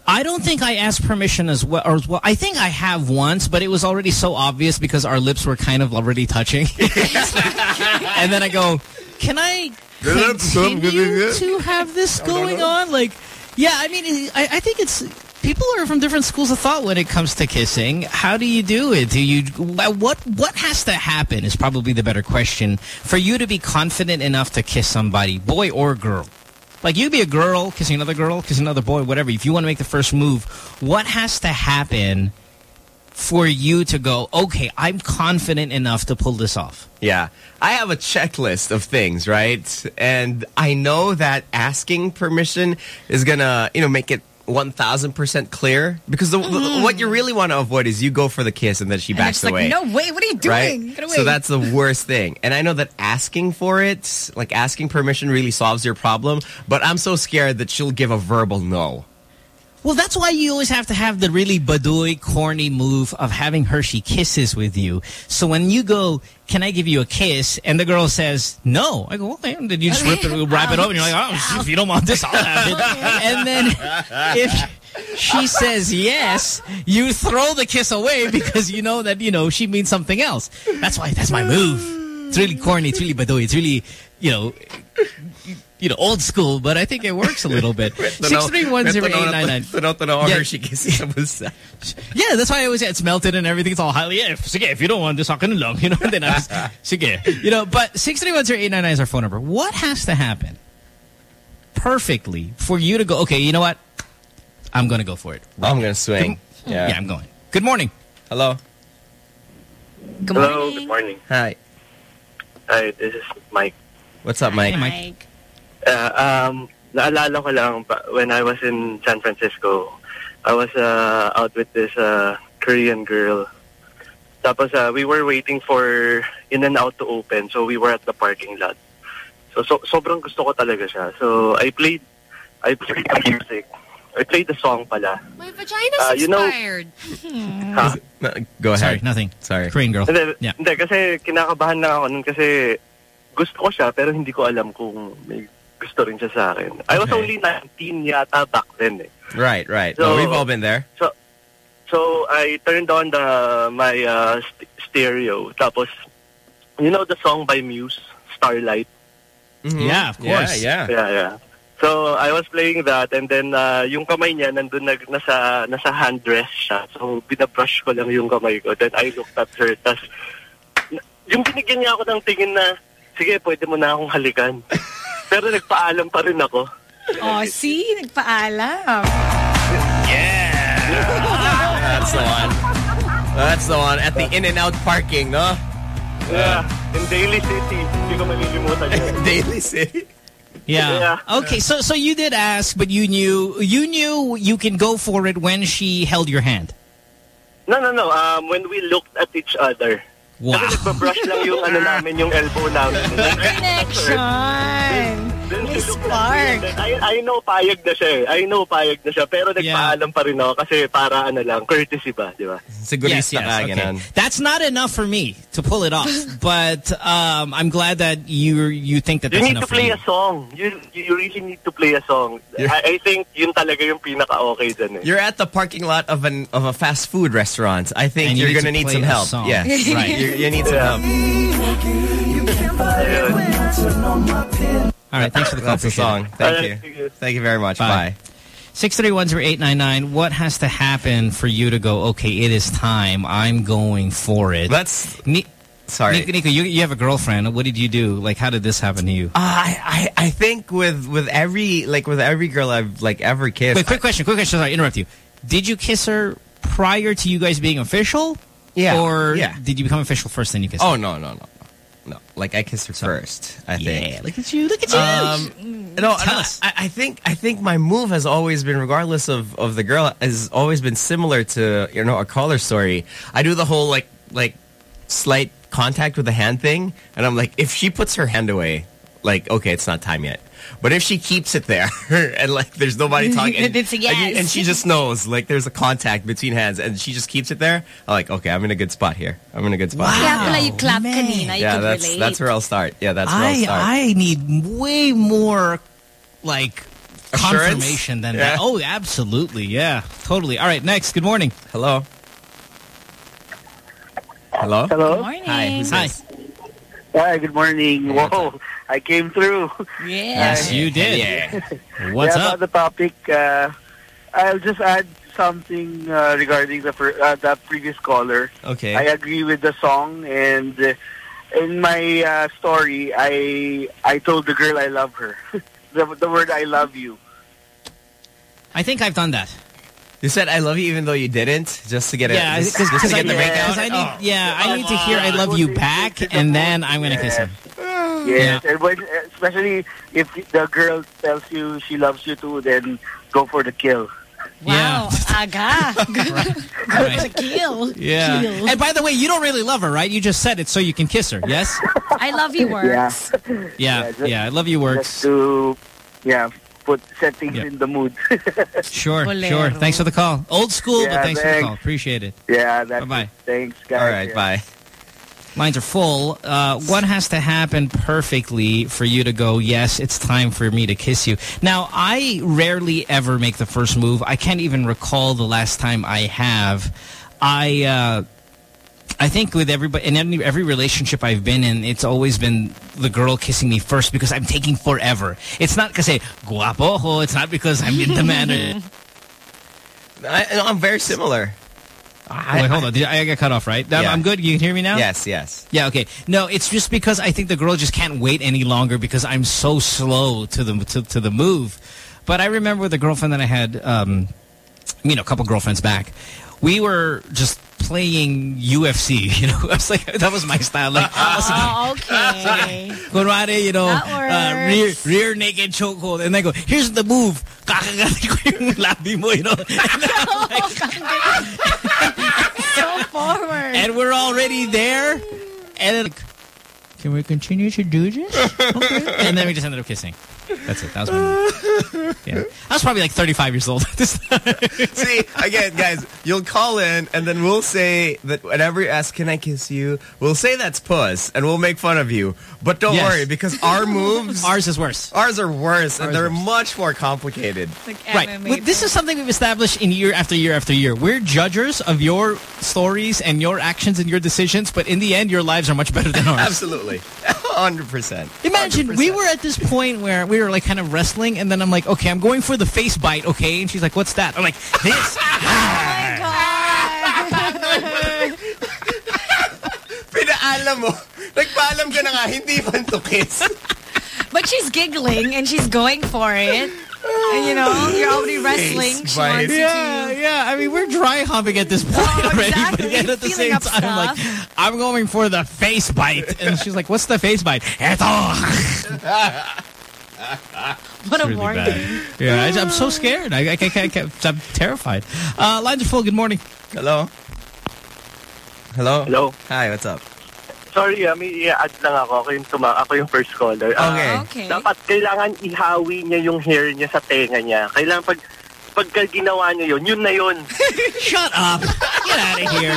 I don't think I asked permission as well. Or as well. I think I have once, but it was already so obvious because our lips were kind of already touching. and then I go, can I continue to have this going on? Like, yeah, I mean, I, I think it's people are from different schools of thought when it comes to kissing. How do you do it? Do you what what has to happen is probably the better question for you to be confident enough to kiss somebody, boy or girl. Like you be a girl kissing another girl, kissing another boy, whatever. If you want to make the first move, what has to happen for you to go, okay, I'm confident enough to pull this off? Yeah. I have a checklist of things, right? And I know that asking permission is going to, you know, make it 1000% clear because the, Mm-hmm. what you really want to avoid is you go for the kiss and then she backs away. like, no way, what are you doing? Right? So that's the worst thing. And I know that asking for it, like asking permission really solves your problem, but I'm so scared that she'll give a verbal no. Well, that's why you always have to have the really baduy, corny move of having Hershey kisses with you. So when you go, can I give you a kiss? And the girl says, no. I go, okay. And then you just rip it, wrap it up and you're like, oh, if you don't want this, I'll have it. and then if she says yes, you throw the kiss away because you know that, you know, she means something else. That's why, that's my move. It's really corny. It's really baduy. It's really, you know, you know, old school, but I think it works a little bit. Six three one zero eight nine nine. Tunaw Yeah. Hershey kisses sa bulsa. Yeah, that's why I always say it's melted and everything's all highly. Yeah, sige, if you don't want this, akin na lang. You know, and then I was, sige. You know, but six three one zero eight nine nine is our phone number. What has to happen perfectly for you to go? Okay, you know what? I'm going to go for it. I'm going to swing. Good- Yeah. yeah, I'm going. Good morning. Hello. Good morning. Hello, morning. good morning. Hi. Hi, this is Mike. What's up, Mike? Mike. Uh, um, naalala ko lang, when I was in San Francisco, I was uh, out with this uh, Korean girl. Tapos uh, we were waiting for In-N-Out to open, so we were at the parking lot. So, so sobrang gusto ko talaga siya. So I played, I played the music. I played the song pala. My vagina's Uh, you know- expired. Ha? No, go Sorry, nothing. Sorry. Korean girl. Hindi, Yeah. hindi, kasi kinakabahan lang ako nun kasi gusto ko siya pero hindi ko alam kung may gusto rin siya sa akin. I was Okay. only 19 yata back then eh. Right, right. So- oh, we've all been there. So, so I turned on the my uh, st- stereo. Tapos, you know the song by Muse, Starlight? Mhm. Yeah, of course. Yeah, yeah. Yeah, yeah. So I was playing that and then uh, yung kamay niya nandun nag, nasa, nasa hand rest siya. So binabrush ko lang yung kamay ko. Then I looked at her. Tapos n- yung binigyan niya ako ng tingin na, sige, pwede mo na akong halikan. Pero nagpaalam pa rin ako. Oh, see? Nagpaalam. That's the one. That's the one. At the In-N-Out parking, no? Yeah, in Daly City. Hindi ko malilimutan yun. Daly City. Yeah. Okay, so so you did ask, but you knew you knew you can go for it when she held your hand. No, no, no. Um, when we looked at each other. Wow. Kasi nagbabrush lang yung ano namin, yung elbow namin. Connection. Then May she looked at me and spark. then I, I know payag na siya eh. I know payag na siya. Pero nagpaalam pa rin ako kasi para ano lang, courtesy ba, di ba? Sigurista ka, okay. ganun. That's not enough for me to pull it off, but um, I'm glad that you you think that You that's need to enough for play you. a song. You, you really need to play a song. I, I think yun talaga yung pinaka-okay dyan eh. You're at the parking lot of an of a fast food restaurant. I think And you you're need gonna need some help. song. Yeah, Right. You, you need some help. All right, thanks for the call. That's the song. it. Thank Alright, you. Thank you very much. Bye. Bye. Six three one zero eight nine nine. What has to happen for you to go? Okay, it is time. I'm going for it. Let's Sorry. Nico, Nico, you, you have a girlfriend. What did you do? Like, how did this happen to you? Uh, I, I I think with with every like with every girl I've like ever kissed. Wait, quick question, quick question. Sorry, interrupt you. Did you kiss her prior to you guys being official? Yeah, Or yeah. did you become official first, then you kissed Oh her? no no no no no! Like I kissed her first. I think. Yeah, look at you, look at you. Um, no, Tell no, us. I, I think I think my move has always been, regardless of of the girl, has always been similar to you know a caller story. I do the whole like like slight contact with the hand thing, and I'm like, if she puts her hand away, like okay, it's not time yet. But if she keeps it there and like there's nobody talking, and, It's a and, you- and she just knows like there's a contact between hands, and she just keeps it there, I'm like, okay, I'm in a good spot here. I'm in a good spot. Kaya here. pala you clap kanina. You Yeah, could that's relate. that's where I'll start. Yeah, that's where I'll start. I need way more like Assurance? confirmation than Yeah. that. Oh, absolutely. Yeah, totally. All right, next. Good morning. Hello. Hello. Hello. Good morning. Hi. Who's Hi. this? Hi, good morning. Whoa, I came through. Yes, you did. Yeah. What's yeah, up? About the topic, uh, I'll just add something uh, regarding the uh, that previous caller. Okay. I agree with the song, and uh, in my uh, story, I I told the girl I love her. the the word I love you. I think I've done that. You said I love you even though you didn't, just to get it. Yeah, just, just to I, get the make because. I need, Oh. yeah, I need to hear "I love you" back, and then I'm gonna kiss her. Yes, and when, especially if the girl tells you she loves you too, then go for the kill. Wow, aga. Right. Good kill. Yeah. Kill. And by the way, you don't really love her, right? You just said it so you can kiss her. Yes. I love you works. Yeah. just- Yeah. I love you. Works. Just to, yeah, put set things Yeah. in the mood. Sure. Bolero. Sure. Thanks for the call. Old school, but Yeah, thanks, for the call. Appreciate it. yeah, that's Bye-bye. it. Thanks, guys. All right, Yeah. bye. Lines are full. Uh, what has to happen perfectly for you to go, yes, it's time for me to kiss you? Now, I rarely ever make the first move. I can't even recall the last time I have. I... Uh, I think with everybody in every, every relationship I've been in, it's always been the girl kissing me first because I'm taking forever. It's not because guapo. It's not because I'm in demand. I, I'm very similar. Wait, hold on. Did I, I got cut off, right? I'm- Yeah. I'm good. You can hear me now? Yes, yes. Yeah, okay. No, it's just because I think the girl just can't wait any longer because I'm so slow to the to, to the move. But I remember with the girlfriend that I had, um, you know, a couple girlfriends back, we were just playing UFC. You know, I was like, that was my style. Like, I was like, Oh, okay. Kunwari, you know, uh, rear, works. rear naked chokehold. And I go, here's the move. Kakagati ko yung labi mo, you know. so forward. and we're already there. And then, like, can we continue to do this? Okay. and then we just ended up kissing. That's it. That was my Yeah. I was probably like 35 years old. See, again, guys, you'll call in, and then we'll say that whenever you ask, can I kiss you? We'll say that's puss, and we'll make fun of you. But don't Yes. worry, because our moves... Ours is worse. Ours are worse, and they're worse. much more complicated. Right. Well, this is something we've established in year after year after year. We're judgers of your stories and your actions and your decisions, but in the end, your lives are much better than ours. Absolutely. 100%. Imagine we were at this point where we were like kind of wrestling, and then I'm like, okay, I'm going for the face bite, okay? And she's like, what's that? I'm like, this. Oh Pinaalam mo. Nagpaalam ka na nga, hindi man to kiss. But she's giggling and she's going for it. And, you know, you're already wrestling. She Yeah, yeah. I mean, we're dry humping at this point Oh, already. exactly. But yet at the Feeling same time, I'm like, I'm going for the face bite. And she's like, what's the face bite? Eto. What a really warning. bad. Yeah, I, I'm so scared. I, I, I, I, I'm terrified. Uh, lines are full. Good morning. Hello? Hello? Hello. Hi, what's up? Sorry, may i-add lang ako. Ako yung, tuma ako yung first caller. Ah, Okay. Okay. Dapat kailangan ihawi niya yung hair niya sa tenga niya. Kailangan pag pagka ginawa niya yun, yun na yun. Shut up. Get out of here.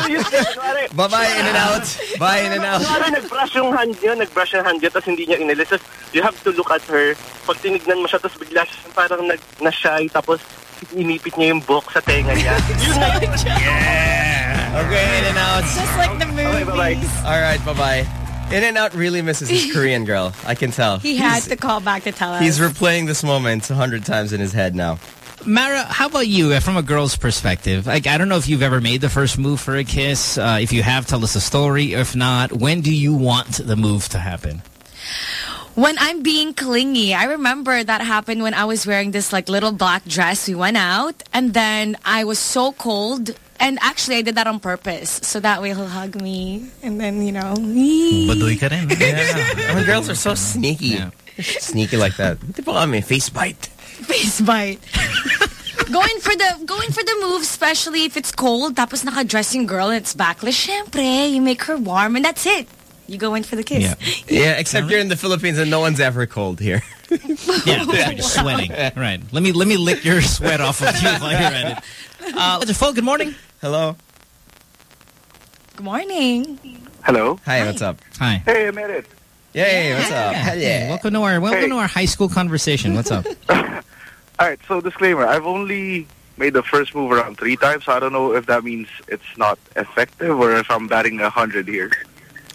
Bye-bye, in and out. Bye, in and out. Kunwari, nag-brush yung hand niya, nag-brush yung hand niya, tapos hindi niya inalis. Tapos you have to look at her. Pag tinignan mo siya, tapos bigla siya parang nag, na-shy, tapos inipit niya yung book sa tenga niya. yun na yun. Okay, in and out. Just like the movies. All right, bye-bye. In and out really misses his Korean girl. I can tell. He had He's- to call back to tell us. He's replaying this moment a hundred times in his head now. Mara, how about you uh, from a girl's perspective? Like, I don't know if you've ever made the first move for a kiss. Uh, if you have, tell us a story. If not, when do you want the move to happen? When I'm being clingy, I remember that happened when I was wearing this like little black dress. We went out and then I was so cold. And actually, I did that on purpose. So that way he'll hug me. And then, you know. Baduy ka rin. Yeah. I mean, girls are so sneaky. Sneaky like that. What the I mean, face bite. Face bite. going for the going for the move, especially if it's cold, tapos naka-dressing girl and it's backless, syempre, you make her warm and that's it. You go in for the kiss. Yeah. Yeah, except you're in the Philippines and no one's ever cold here. Yeah, that's right, you're sweating. Right. Let me let me lick your sweat off of you while you're at it. Uh, let's phone. Good morning. Hello. Good morning. Hello. Hi, what's up? Hi. Hey, I made it. Yay, what's up? Hell yeah. Welcome to our welcome Hey. to our high school conversation. What's up? All right, so disclaimer, I've only made the first move around three times, so I don't know if that means it's not effective or if I'm batting a 100 here.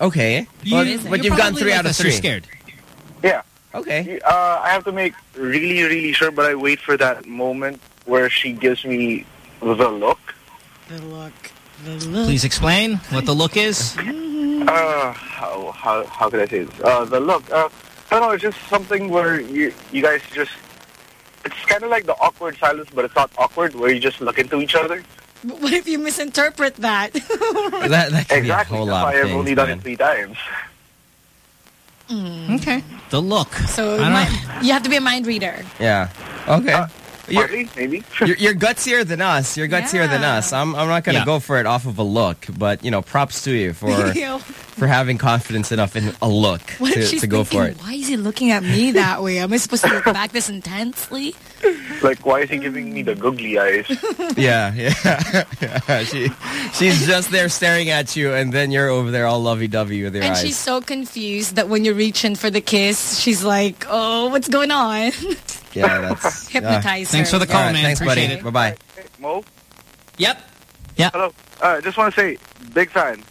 Okay. Well, but you've gotten three out of three. scared. Yeah. Okay. Uh, I have to make really, really sure, but I wait for that moment where she gives me the look. The look. Please explain what the look is. Uh, how, how, how could I say this? Uh, the look. Uh, I don't know, it's just something where you, you guys just... It's kind of like the awkward silence, but it's not awkward, where you just look into each other. But what if you misinterpret that? That, that could be a Exactly. whole That's lot why of I've only done man. it three times. Hmm. Okay. The look. So I don't mi- know. you have to be a mind reader. Yeah. Okay. you're, Partly, maybe. you're, you're gutsier than us. You're gutsier than us. I'm, I'm not going to Yeah. go for it off of a look, but, you know, props to you for for having confidence enough in a look what to, if she's to go thinking, for it. why is he looking at me that way? Am I supposed to look back this intensely? Like, why is he giving me the googly eyes? Yeah, yeah. yeah. She, she's just there staring at you, and then you're over there all lovey-dovey with your And eyes. she's so confused that when you're reaching for the kiss, she's like, oh, what's going on? Yeah, that's... Hypnotize Thanks for the call, All right, man. thanks, buddy. It. Bye-bye. Hey, Mo? Yep. Yeah. Hello. Uh, I just want to say, big fan.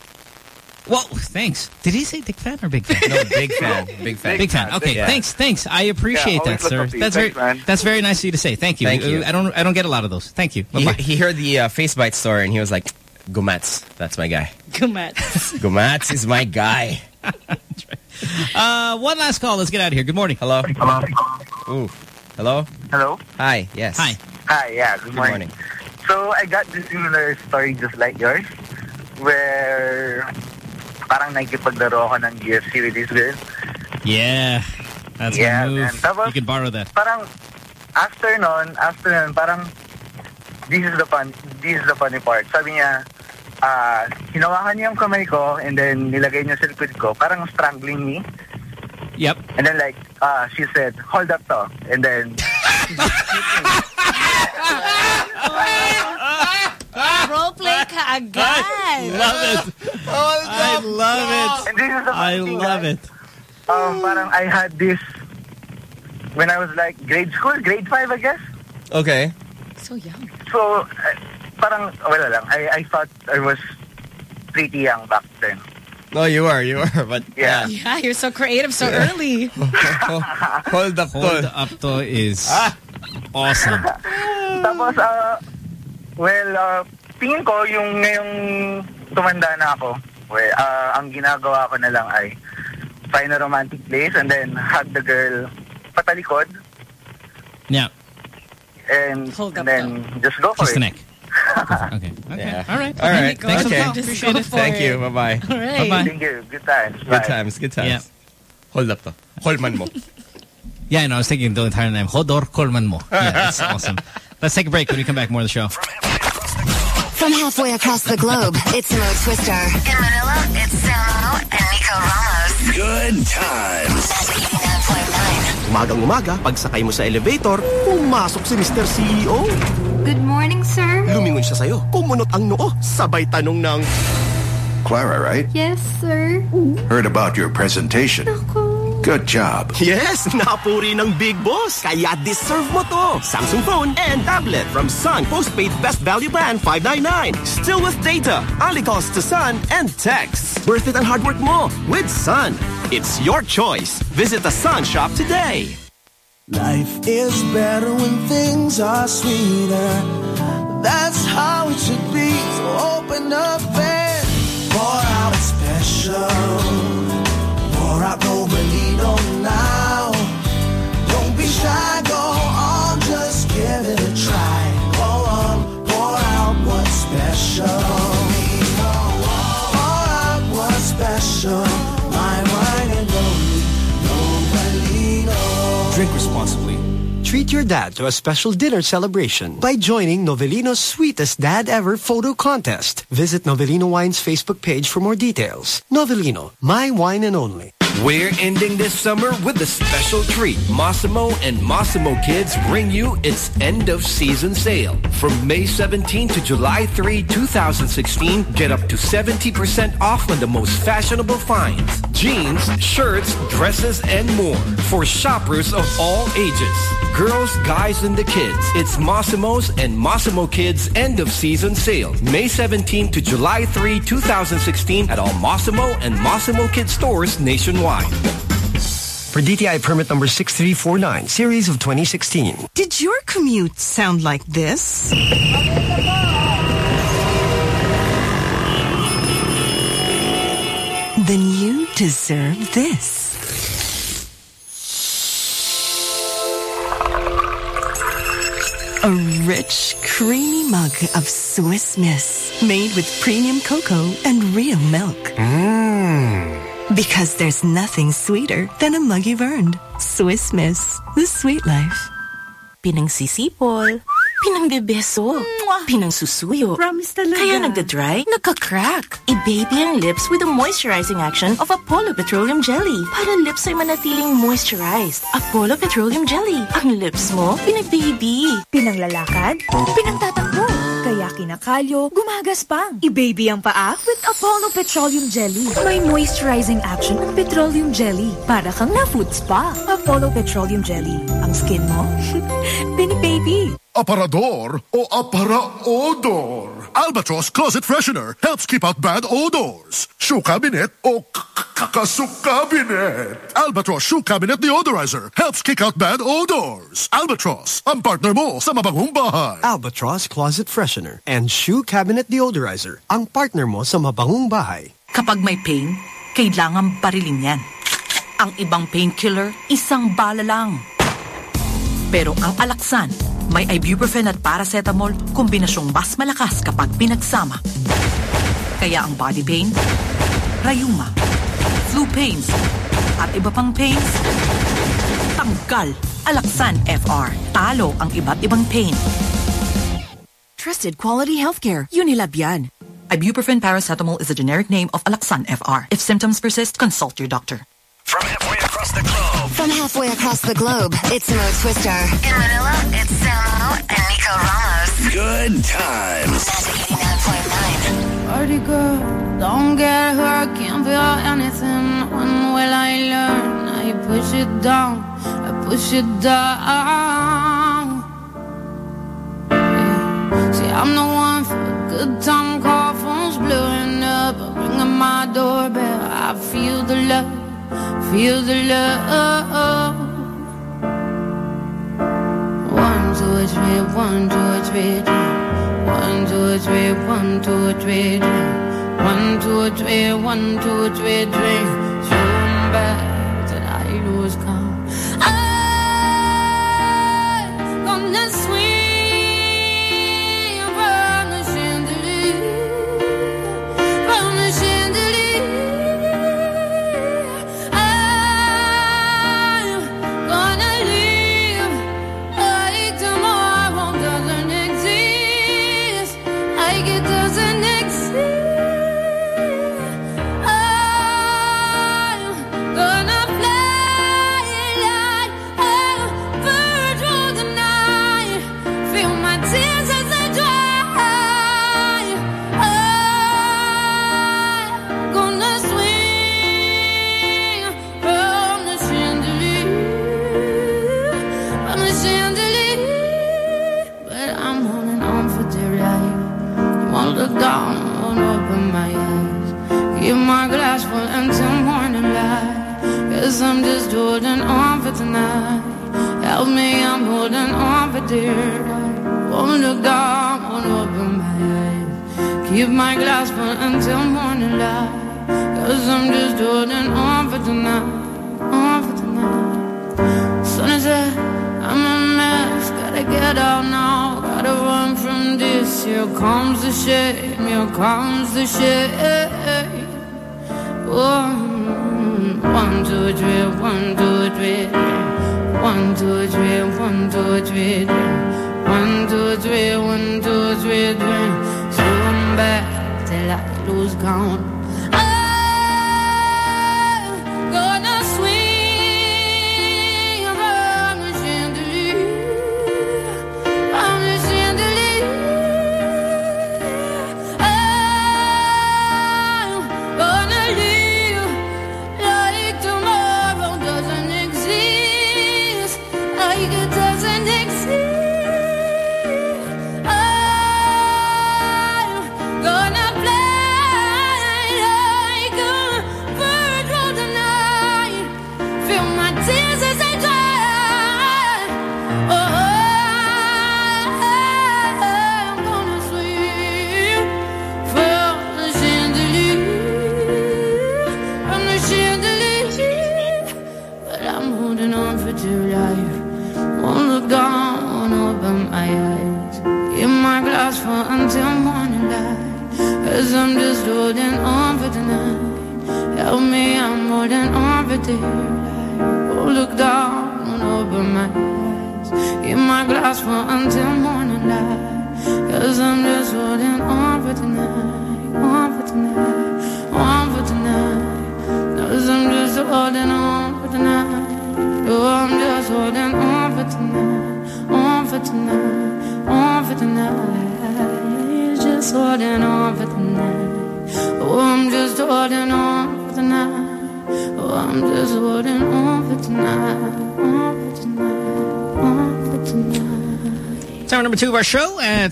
Whoa, thanks. Did he say big fan or big fan? No, big fan. Big fan. Big fan. Okay, Yeah. thanks, thanks. I appreciate Yeah, that, sir. up to you. That's Thanks, very man. that's very nice of you to say. Thank you. Thank you. I don't I don't get a lot of those. Thank you. Bye He, bye. he heard the uh, face bite story, and he was like, Gumats. That's my guy. Gumats. Gumats is my guy. Uh, one last call. Let's get out of here. Good morning. Hello? Hello. Ooh. Hello? Hello. Hi. Yes. Hi. Hi. Yeah. Good, Good morning. morning. So I got this similar story just like yours, where parang nakikipaglaro ako ng GFC with this girl. Yeah. That's Yeah, my move. Tapos- you can borrow that. Parang after nun, after nun, parang this is the fun, this is the funny part. Sabi niya, ah, hinawakan niya yung kamay ko and then nilagay niya sa likod ko, parang strangling me. Yep. And then like, uh, she said, hold up to. And then, Role play ka agad. Love it. I love it. and this is the I funny thing, love guys. it. Um, parang I had this when I was like grade school, grade 5, I guess. Okay. So young. So, uh, parang, wala lang. I, I thought I was pretty young back then. No, you are, You are. But Yeah. Yeah, you're so creative so early. hold up. Hold up to is awesome. Tapos, uh, well, uh, tingin ko yung ngayong tumanda na ako, well, uh, ang ginagawa ko na lang ay find a romantic place and then hug the girl patalikod Yeah. and, Hold and up then just go for Kiss the it. neck. Okay. Okay. Yeah. All right. All right. Thanks for okay. call. Appreciate it. Thank you. Bye-bye. All right. Bye-bye. Thank you. Good times. Good Bye. times. Good times. Yeah. Hold up to. Hold man mo. Yeah, I know. I was thinking the entire name. Hodor Kolman mo. Yeah, that's awesome. Let's take a break. When we come back, more of the show. From halfway across the globe, it's Mo Twister. In Manila, it's Samo and Nico Ramos. Good times. Magic 89.9. Umagang umaga, pagsakay mo sa elevator, pumasok si Mr. CEO. Good morning, sir. Lumingon siya sa'yo, kumunot ang noo, sabay tanong ng, Clara, right? Yes, sir. Heard about your presentation. Good job. Yes, napuri ng big boss. Kaya deserve mo to. Samsung phone and tablet from Sun Postpaid Best Value Plan 599. Still with data. Only calls to Sun and texts. Worth it ang hard work mo with Sun. It's your choice. Visit the Sun shop today. Life is better when things are sweeter. That's how it should be. So open up and pour out special. Pour out Novellino now. Don't be shy, go on, just give it a try. Go on, pour out what's special. Pour out what's special. My wine and only Novellino. Drink responsibly. Treat your dad to a special dinner celebration by joining Novellino's Sweetest Dad Ever photo contest. Visit Novellino Wine's Facebook page for more details. Novellino, my wine and only. We're ending this summer with a special treat. Mossimo and Mossimo Kids bring you its end of season sale. From May 17 to July 3, 2016, get up to 70% off on the most fashionable finds. Jeans, shirts, dresses, and more for shoppers of all ages. Girls, guys, and the kids. It's Mossimo's and Mossimo Kids end of season sale. May 17 to July 3, 2016 at all Mossimo and Mossimo Kids stores nationwide. For DTI permit number 6349, series of 2016. Did your commute sound like this? Then you deserve this. A rich, creamy mug of Swiss Miss made with premium cocoa and real milk. Mmm. Because there's nothing sweeter than a mug you've earned. Swiss Miss, the sweet life. Pinangsisipol. Pinangbebeso. Pinangsusuyo. Promise talaga. Kaya nagda-dry, nagka-crack. I-baby ang lips with the moisturizing action of Apollo Petroleum Jelly. Para lips ay manatiling moisturized. Apollo Petroleum Jelly. Ang lips mo, pinag-baby. Pinanglalakad, pinangtatakbo. Kaya kinakalyo, gumagaspang. I-baby ang paa with Apollo Petroleum Jelly. May moisturizing action ng petroleum jelly. Para kang na-food spa. Apollo Petroleum Jelly. Ang skin mo, bini-baby. Aparador o aparaodor. Albatross Closet Freshener helps keep out bad odors. Shoe cabinet o kakasuk cabinet. Albatross Shoe Cabinet Deodorizer helps kick out bad odors. Albatross, ang partner mo sa mabangong bahay. Albatross Closet Freshener and Shoe Cabinet Deodorizer, ang partner mo sa mabangong bahay. Kapag may pain, kailangan barilin yan. Ang ibang painkiller, isang bala lang. Pero ang alaksan, may ibuprofen at paracetamol, kombinasyong mas malakas kapag pinagsama. Kaya ang body pain, rayuma, flu pains, at iba pang pains, tanggal. Alaksan FR. Talo ang iba't ibang pain. Trusted quality healthcare. Unilab yan. Ibuprofen paracetamol is a generic name of Alaxan FR. If symptoms persist, consult your doctor. From halfway across the globe. From halfway across the globe, it's Mo Twister. In Manila, it's Samo and Nico Ramos. Good times. Party girl, don't get hurt, can't feel anything. When will I learn? I push it down, I push it down. Yeah. See, I'm the one for a good time call, phone's blowing up, I'm ringing my doorbell. I feel the love, feel the love. One, two, three, one, two, three. One, two, three, one, two, three, three. One, two, three, one, two, three, three. Zoom back till I lose count.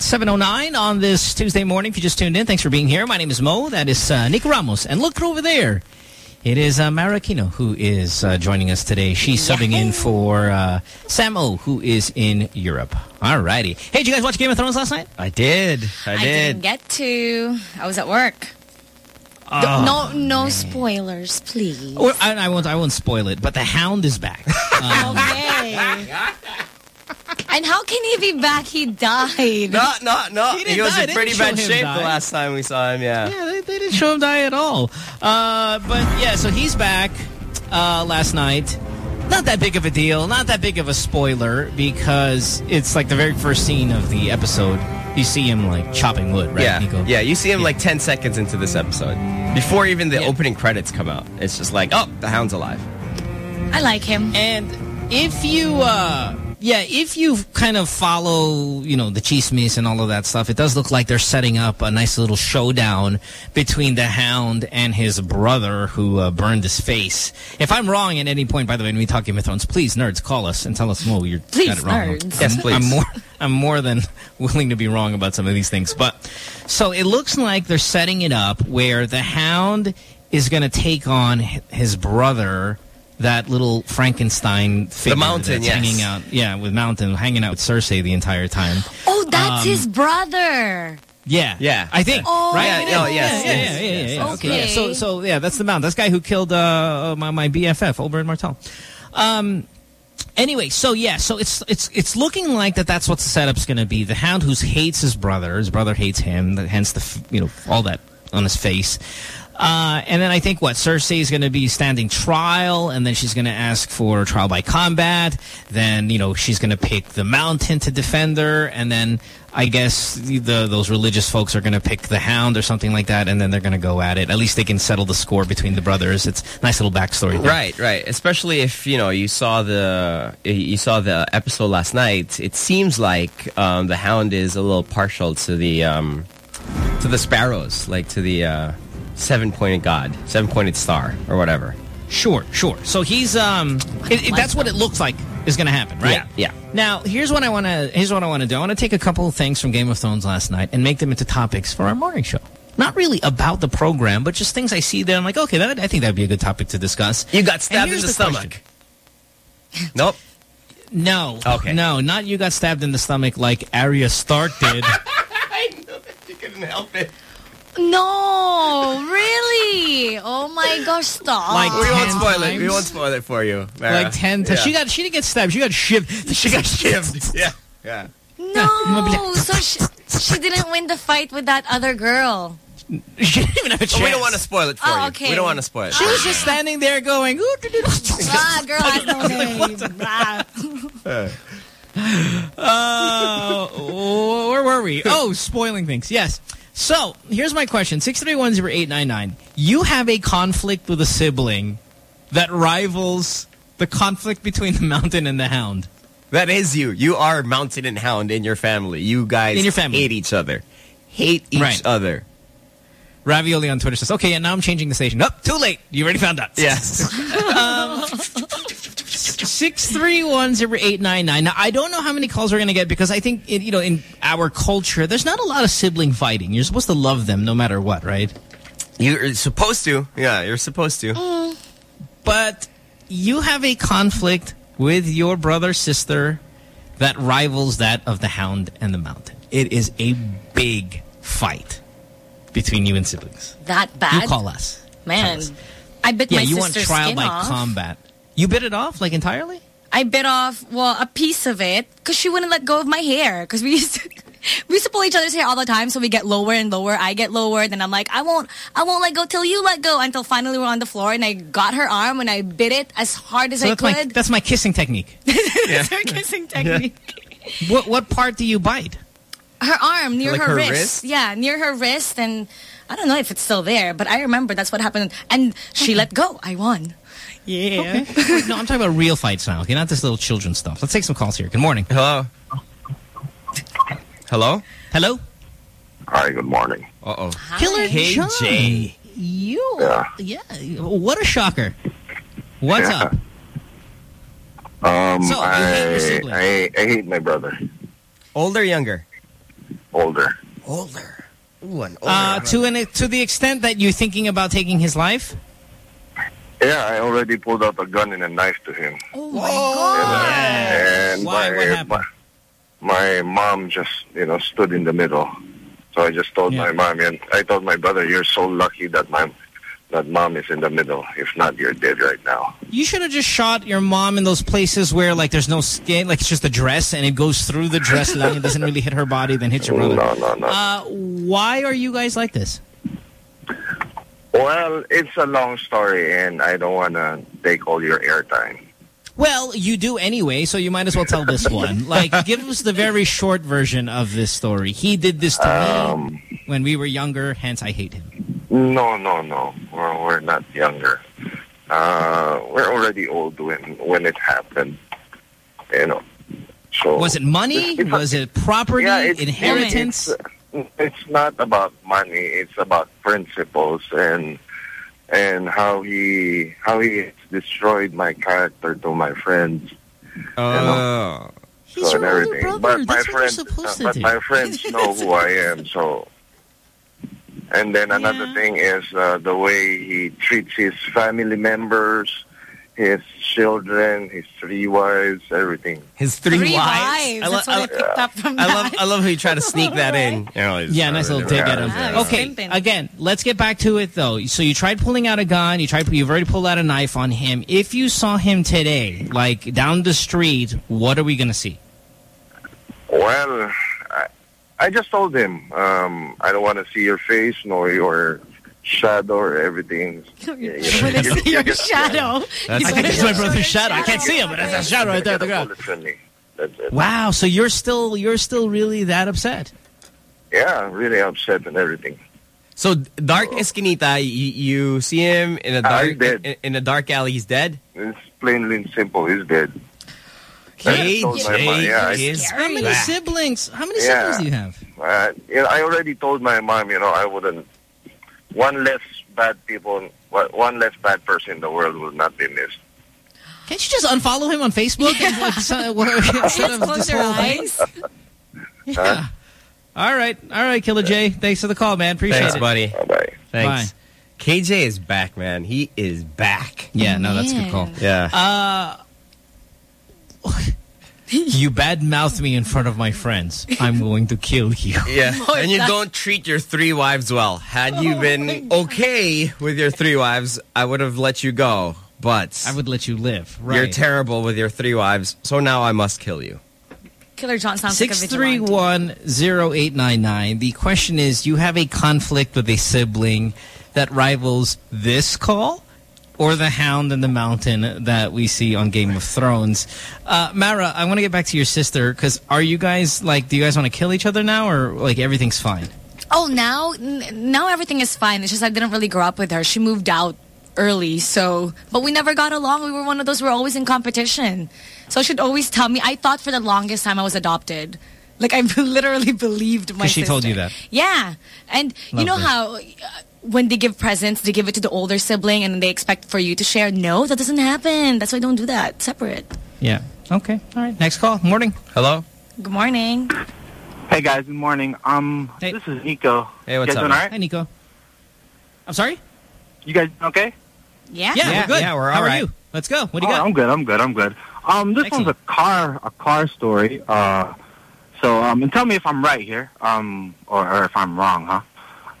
7.09 on this Tuesday morning. If you just tuned in, thanks for being here. My name is Mo. That is uh, Nick Ramos. And look over there. It is uh, Mara Aquino who is uh, joining us today. She's subbing in for uh, Sam O, who is in Europe. All righty. Hey, did you guys watch Game of Thrones last night? I did. I, I did. didn't get to. I was at work. Oh, Don't- no, no spoilers, please. Or, I, I won't. I won't spoil it. But the Hound is back. Um, Okay. And how can he be back? He died. No, no, no. He He, was die. in pretty bad shape die. the last time we saw him. Yeah. Yeah, they, they didn't show him die at all. Uh, but yeah, so he's back uh, last night. Not that big of a deal. Not that big of a spoiler because it's like the very first scene of the episode. You see him like chopping wood, right? Yeah, Nico? yeah. You see him like 10 seconds into this episode. Before even the opening credits come out. It's just like, oh, the hound's alive. I like him. And if you, uh, yeah, if you kind of follow, you know, the chismes and all of that stuff, it does look like they're setting up a nice little showdown between the Hound and his brother who uh, burned his face. If I'm wrong at any point, by the way, when we talk Game of Thrones, please, nerds, call us and tell us, Mo, you're got it wrong. nerds. Yes, I'm- please. I'm more, I'm more than willing to be wrong about some of these things. But so it looks like they're setting it up where the Hound is going to take on his brother, that little Frankenstein figure Mountain, that's yes. hanging out. Yeah, with Mountain hanging out with Cersei the entire time. Oh, that's Um, his brother. Yeah, Yeah. I think. Oh. right? Yeah, It no, is. yes, yeah, yes, yeah, yeah, yeah, yes, yeah. yes. Okay, yeah. So, so yeah, that's the Mount. That's the guy who killed uh, my, my BFF, Oberyn Martell. Um, anyway, so yeah, so it's it's it's looking like that. That's what the setup's going to be. The Hound, who hates his brother, his brother hates him. Hence the you know all that on his face. Uh, and then I think what Cersei is going to be standing trial, and then she's going to ask for trial by combat. Then you know she's going to pick the Mountain to defend her, and then I guess the those religious folks are going to pick the Hound or something like that, and then they're going to go at it. At least they can settle the score between the brothers. It's a nice little backstory. there. Right, right. Especially if you know you saw the you saw the episode last night. It seems like um, the Hound is a little partial to the um, to the sparrows, like to the uh, seven pointed god, seven pointed star, or whatever. Sure, sure. So he's um, it, it- that's what it looks like is going to happen, right? Yeah, yeah. Now, here's what I want to here's what I want to do. I want to take a couple of things from Game of Thrones last night and make them into topics for our morning show. Not really about the program, but just things I see there. I'm like, okay, that, I think that'd be a good topic to discuss. You got stabbed in the, the stomach. nope. No. Okay. No, not you got stabbed in the stomach like Arya Stark did. I know that you couldn't help it. No, really? Oh my gosh, stop. Like we won't 10 spoil it. We won't spoil it for you. Mara. like 10 times. Yeah. She got she didn't get stabbed. She got shivved. She got shivved. Yeah. Yeah. no, so she, she didn't win the fight with that other girl. She didn't even have a But we don't want to spoil it for Oh, you. okay. We don't want to spoil it. She was just standing there going, "Ooh, doo, doo, doo." ah, girl has no name. Ah. Uh, where were we? Oh, spoiling things. Yes. So, here's my question. 6310899. You have a conflict with a sibling that rivals the conflict between the mountain and the hound. That is you. You are mountain and hound in your family. You guys In your family. hate each other. Hate each Right. other. Ravioli on Twitter says, okay, and now I'm changing the station. Up, too late. You already found out. Yes. um, 6310899. Now, I don't know how many calls we're going to get because I think, it, you know, in our culture, there's not a lot of sibling fighting. You're supposed to love them no matter what, right? You're supposed to. Yeah, you're supposed to. But you have a conflict with your brother, sister that rivals that of the hound and the mountain. It is a big fight between you and siblings. That bad? You call us. Man, I bit Yeah, my you want sister's trial skin by off. combat. You bit it off, like entirely? I bit off, well, a piece of it because she wouldn't let go of my hair because we used to... We used to pull each other's hair all the time, so we get lower and lower. I get lower, then I'm like, I won't, I won't let go till you let go. Until finally we're on the floor, and I got her arm and I bit it as hard as So I that's my, could. that's my kissing technique. That's her kissing technique. What what part do you bite? Her arm near Like her, her wrist. wrist? Yeah, near her wrist, and I don't know if it's still there, but I remember that's what happened. And she let go. I won. Yeah. Okay. no, I'm talking about real fights now. Okay, not this little children stuff. Let's take some calls here. Good morning. Hello. Hello? Hello? Hi, good morning. Uh-oh. Killer KJ. John. You. Yeah. Yeah. What a shocker. What's Yeah. up? Um, So, you hate your I, sibling? I, I hate my brother. Older, younger? Older. Older. Ooh, an older. Uh, to an to the extent that you're thinking about taking his life? Yeah, I already pulled out a gun and a knife to him. Oh my god. And Why? my, What happened? My, my mom just, you know, stood in the middle. So I just told my mom, and I told my brother, you're so lucky that my that mom is in the middle. If not, you're dead right now. You should have just shot your mom in those places where like there's no skin, like it's just a dress and it goes through the dress line. It doesn't really hit her body, then hits your brother. No, no, no. Uh, why are you guys like this? Well, it's a long story, and I don't want to take all your airtime. Well, you do anyway, so you might as well tell this one. Like, give us the very short version of this story. He did this to Um, me when we were younger, hence I hate him. No, no, no. We're, we're not younger. Uh, we're already old when when it happened. You know. So Was it money? It's- it's- Was it property? Yeah, it's- inheritance? It's, it's not about money. It's about principles and and how he how he destroyed my character to my friends. Oh. so and everything. but my That's what you're friends, supposed to but do. my friends know who I am. So, and then another thing is uh, the way he treats his family members, his children, his three wives, everything. His three, Three wives. wives. That's what I picked up from I that. love I love how you try to sneak that in. You know, Yeah, nice little dig right. at him. Yeah. Okay, again, let's get back to it though. So you tried pulling out a gun. You tried. You've already pulled out a knife on him. If you saw him today, like down the street, what are we gonna see? Well, I, I just told him um, I don't want to see your face nor your shadow or everything. You know, Wanna you- see you your shadow. That's, I think it's my brother's shadow. I can't see him, but that's a shadow right there at the ground. Listen me. That's it. Wow. So you're still you're still really that upset? Yeah, I'm really upset and everything. So Dark Esquinita, you, you see him in a Ah, dark he's in, in a dark alley. He's dead. It's plainly and simple. He's dead. KJ I told my mom, yeah, is How many back. siblings? How many Yeah. siblings do you have? Uh, you know, I already told my mom, you know, I wouldn't. One less bad people, one less bad person in the world will not be missed. Can't you just unfollow him on Facebook and like, so- instead of Close this your whole thing? eyes. Yeah. All right, all right, Killer J. Thanks for the call, man. Appreciate Thanks, it. buddy. Bye. Thanks. KJ is back, man. He is back. Yeah, no, that's a good call. Yeah. Uh, you badmouth me in front of my friends, I'm going to kill you. Yeah, and you don't treat your three wives well. Had you oh been okay with your three wives, I would have let you go. But I would let you live. You're terrible with your three wives, so now I must kill you. Killer John sounds like a Six vigilante. three one zero eight nine nine. The question is, you have a conflict with a sibling that rivals this call or the Hound and the Mountain that we see on Game of Thrones. Uh, Mara, I want to get back to your sister because are you guys like, do you guys want to kill each other now or like everything's fine? Oh, now n- now everything is fine. It's just I didn't really grow up with her. She moved out early, so but we never got along. We were one of those. We're always in competition. So she'd always tell me. I thought for the longest time I was adopted. Like I literally believed my. She told you that. Yeah, and you know how. When they give presents, they give it to the older sibling and they expect for you to share. No, that doesn't happen. That's why I don't do that. Separate. Yeah. Okay. All right. Next call. Morning. Hello. Good morning. Hey guys, good morning. Um, hey. this is Nico. Hey, what's you guys up, Doing all right? Hi, Nico. I'm sorry? You guys okay? Yeah. Yeah, we're good. yeah, we're How all are you? Let's go. What do you Oh, got? I'm good. I'm good. I'm good. Um, this one's a car, a car story. Uh, so um, and tell me if I'm right here, um, or, or if I'm wrong, huh?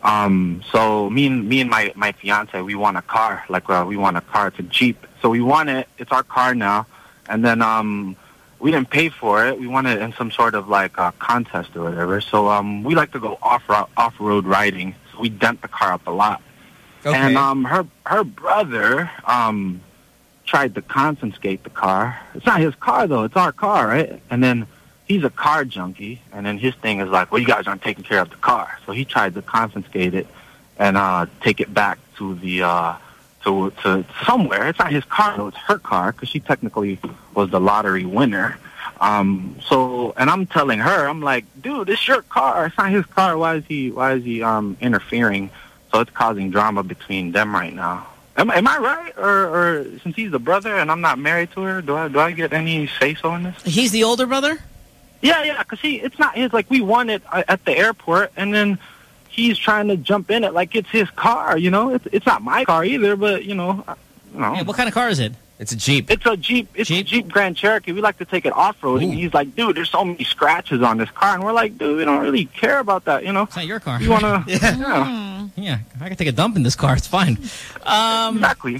Um, so me and me and my my fiance, we want a car. Like uh, we want a car. It's a Jeep. So we want it. It's our car now. And then um, we didn't pay for it. We won it in some sort of like uh, contest or whatever. So um, we like to go off road off road riding. So we dent the car up a lot. Okay. And um, her her brother um, tried to confiscate the car. It's not his car though; it's our car, right? And then he's a car junkie, and then his thing is like, "Well, you guys aren't taking care of the car," so he tried to confiscate it and uh, take it back to the uh, to to somewhere. It's not his car though; it's her car because she technically was the lottery winner. Um, so, and I'm telling her, I'm like, dude, it's your car. It's not his car. Why is he? Why is he um, interfering? So it's causing drama between them right now. Am, am I right, or, or since he's the brother and I'm not married to her, do I do I get any say so in this? He's the older brother? Yeah, yeah, because he it's not his. Like we won it uh, at the airport, and then he's trying to jump in it like it's his car. You know, it's it's not my car either, but you know, you know. Yeah, what kind of car is it? It's a Jeep. It's a Jeep. It's a Jeep Grand Cherokee. We like to take it off roading. And he's like, dude, there's so many scratches on this car, and we're like, dude, we don't really care about that. You know, it's not your car. You wanna? yeah. Yeah, I can take a dump in this car. It's fine. Um, exactly.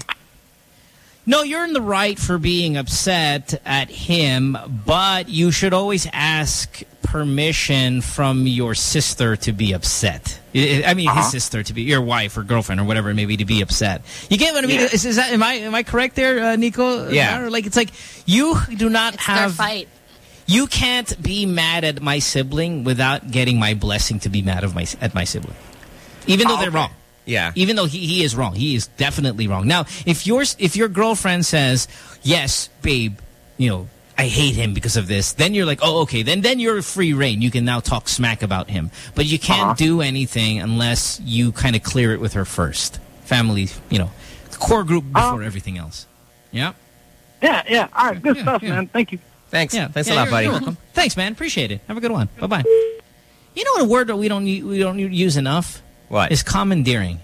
No, you're in the right for being upset at him, but you should always ask permission from your sister to be upset. I I mean, Uh-huh. his sister to be your wife or girlfriend or whatever it may be to be upset. You get what I mean? Yeah. Is, is that am I am I correct there, uh, Nico? Yeah. Like it's like you do not It's their have fight. you can't be mad at my sibling without getting my blessing to be mad of my at my sibling, even though they're wrong. Yeah. Even though he, he is wrong, he is definitely wrong. Now, if yours if your girlfriend says, "Yes, babe, you know." I hate him because of this. Then you're like, oh, okay. Then then you're free reign. You can now talk smack about him. But you can't Uh-huh. do anything unless you kind of clear it with her first. Family, you know, core group Uh-huh. before everything else. Yeah. Yeah, yeah. All right, good stuff, man. Thank you. Thanks. Yeah, Thanks yeah, a lot, you're- buddy. You're welcome. Thanks, man. Appreciate it. Have a good one. Bye bye. You know what a word that we don't we don't use enough? What is commandeering?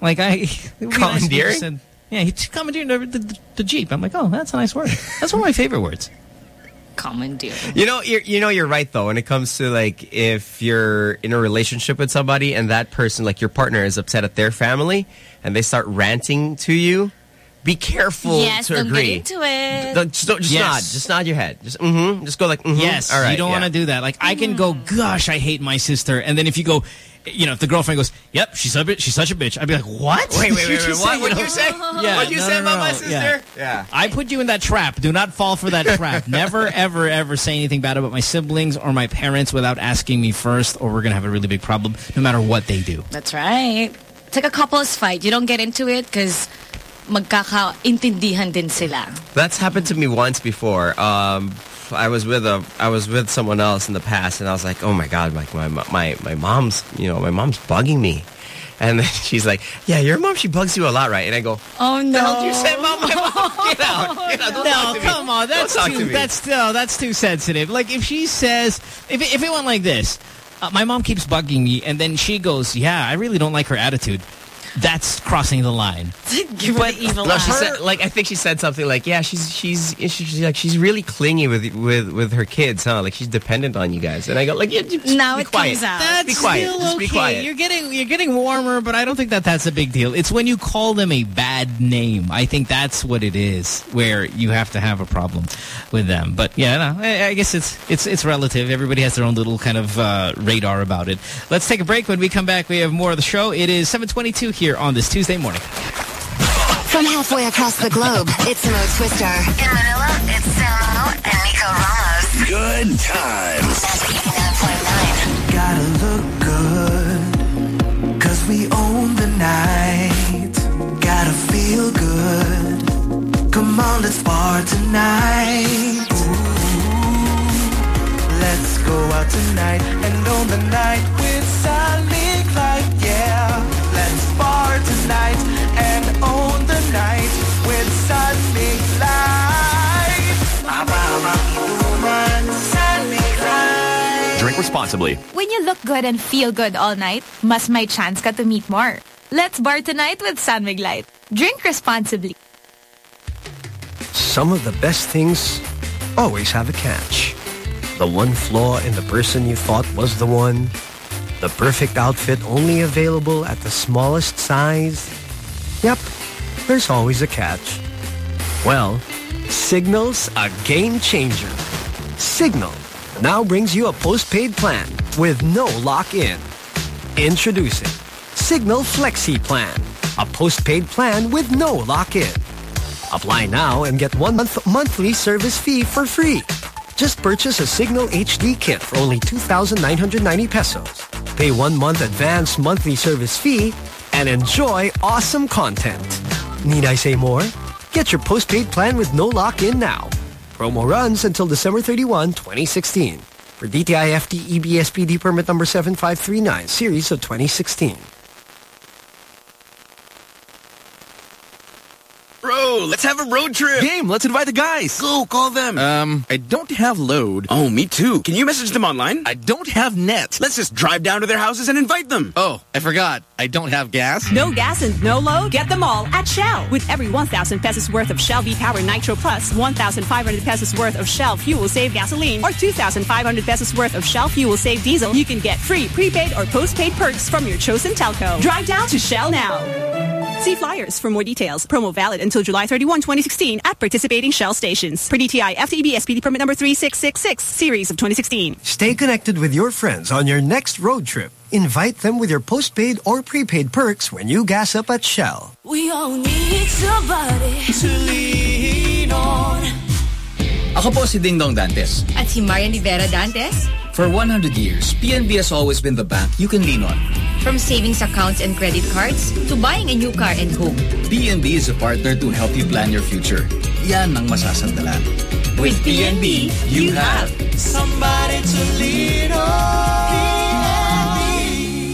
Like I Commandeering? Said, yeah, he's commandeering the, the, the jeep. I'm like, oh, that's a nice word. That's one of my favorite words. Commandeering. You know, you're, you know, you're right though. When it comes to like, if you're in a relationship with somebody and that person, like your partner, is upset at their family and they start ranting to you, be careful yes, to don't agree. get into it. Don't- just don't, just Yes. nod, just nod your head. Just mm-hmm. Just go like mm-hmm. Yes, all right. you don't yeah. want to do that. Like I can go, gosh, I hate my sister, and then if you go, you know, if the girlfriend goes, yep, she's a bitch, she's such a bitch, I'd be like, what? Wait, wait, Did wait, you wait. What? say, What'd you say? Yeah, What'd you no, say no, about no, my yeah. sister? Yeah. I put you in that trap. Do not fall for that trap. Never, ever, ever say anything bad about my siblings or my parents without asking me first, or we're going to have a really big problem no matter what they do. That's right. It's like a couple's fight. You don't get into it because magkakaintindihan din sila. That's happened to me once before. Um, I was with a, I was with someone else in the past, and I was like, "Oh my god, like my my my mom's, you know, my mom's bugging me," and then she's like, "Yeah, your mom, she bugs you a lot, right?" And I go, Oh no! "The hell you say about my mom? Get out, get out! Don't no, talk to me. come on, that's too. to. That's no, that's too sensitive. Like if she says, if it, if it went like this, uh, my mom keeps bugging me, and then she goes, "Yeah, I really don't like her attitude." That's crossing the line. Give her the evil No, she said like I think she said something like, "Yeah, she's she's she's, she's like she's really clingy with with with her kids, huh? Like she's dependent on you guys." And I go like, "Yeah, just Now be it quiet. comes out. That's be quiet. still Just okay. be quiet." You're getting you're getting warmer, but I don't think that that's a big deal. It's when you call them a bad name. I think that's what it is, where you have to have a problem with them. But yeah, no, I, I guess it's it's it's relative. Everybody has their own little kind of uh, radar about it. Let's take a break. When we come back, we have more of the show. It is 7:22 here on this Tuesday morning. From halfway across the globe, it's Mo Twister. In Manila, it's Samo and Nico Ramos. Good times. Gotta look good, cause we own the night. Gotta feel good. Come on, let's bar tonight. Ooh, let's go out tonight and own the night with Sally Clyde. Yeah, let's bar tonight and own the night with Sally Clyde. Sally Clyde. Drink responsibly. When you look good and feel good all night, mas may chance ka to meet more. Let's bar tonight with San Mig Light. Drink responsibly. Some of the best things always have a catch. The one flaw in the person you thought was the one. The perfect outfit only available at the smallest size. Yep, there's always a catch. Well, Cignal's a game changer. Cignal now brings you a postpaid plan with no lock-in. Introducing Cignal Flexi Plan, a postpaid plan with no lock-in. Apply now and get one month monthly service fee for free. Just purchase a Cignal HD kit for only 2,990 pesos. Pay one month advance monthly service fee and enjoy awesome content. Need I say more? Get your postpaid plan with no lock-in now. Promo runs until December 31, 2016. For DTI FTEB SPD permit number 7539, series of 2016. Bro, let's have a road trip. Game, let's invite the guys. Go, call them. Um, I don't have load. Oh, me too. Can you message them online? I don't have net. Let's just drive down to their houses and invite them. Oh, I forgot. I don't have gas. No gas and no load? Get them all at Shell. With every 1,000 pesos worth of Shell V-Power Nitro Plus, 1,500 pesos worth of Shell Fuel Save Gasoline, or 2,500 pesos worth of Shell Fuel Save Diesel, you can get free prepaid or postpaid perks from your chosen telco. Drive down to Shell now. See flyers for more details. Promo valid until July 31, 2016 at participating Shell stations. Per DTI FTEB SPD permit number 3666, series of 2016. Stay connected with your friends on your next road trip. Invite them with your postpaid or prepaid perks when you gas up at Shell. We all need somebody to lean on. Ako po si Dingdong Dantes. At si Marian Rivera Dantes. For 100 years, PNB has always been the bank you can lean on. From savings accounts and credit cards to buying a new car and home. PNB is a partner to help you plan your future. Yan ang masasandalan. With PNB, you have somebody to lean on.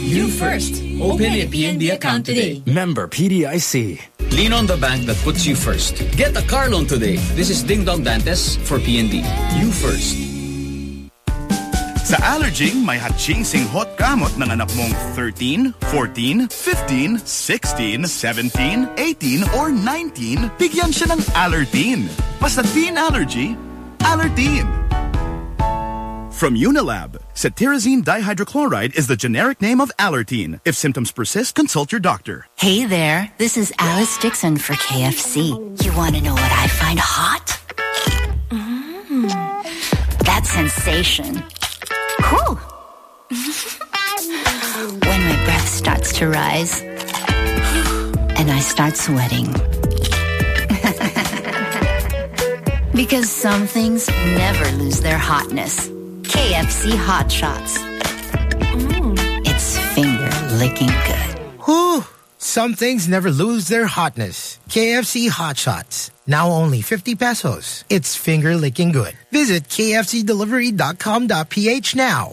You first. Open a PNB account today. Member PDIC. Lean on the bank that puts you first. Get a car loan today. This is Dingdong Dantes for PNB. You first. Sa Allerging, may hot-chasing hot gamot ng anak mong 13, 14, 15, 16, 17, 18, or 19, bigyan siya ng Allertine. Basta teen allergy, Allertine. From Unilab, cetirizine dihydrochloride is the generic name of Allertine. If symptoms persist, consult your doctor. Hey there, this is Alice Dixson for KFC. You want to know what I find hot? Mm, that sensation. When my breath starts to rise and I start sweating. because some things never lose their hotness. KFC Hot Shots. It's finger licking good. Some things never lose their hotness. KFC Hot Shots. Now only 50 pesos. It's finger licking good. Visit kfcdelivery.com.ph now.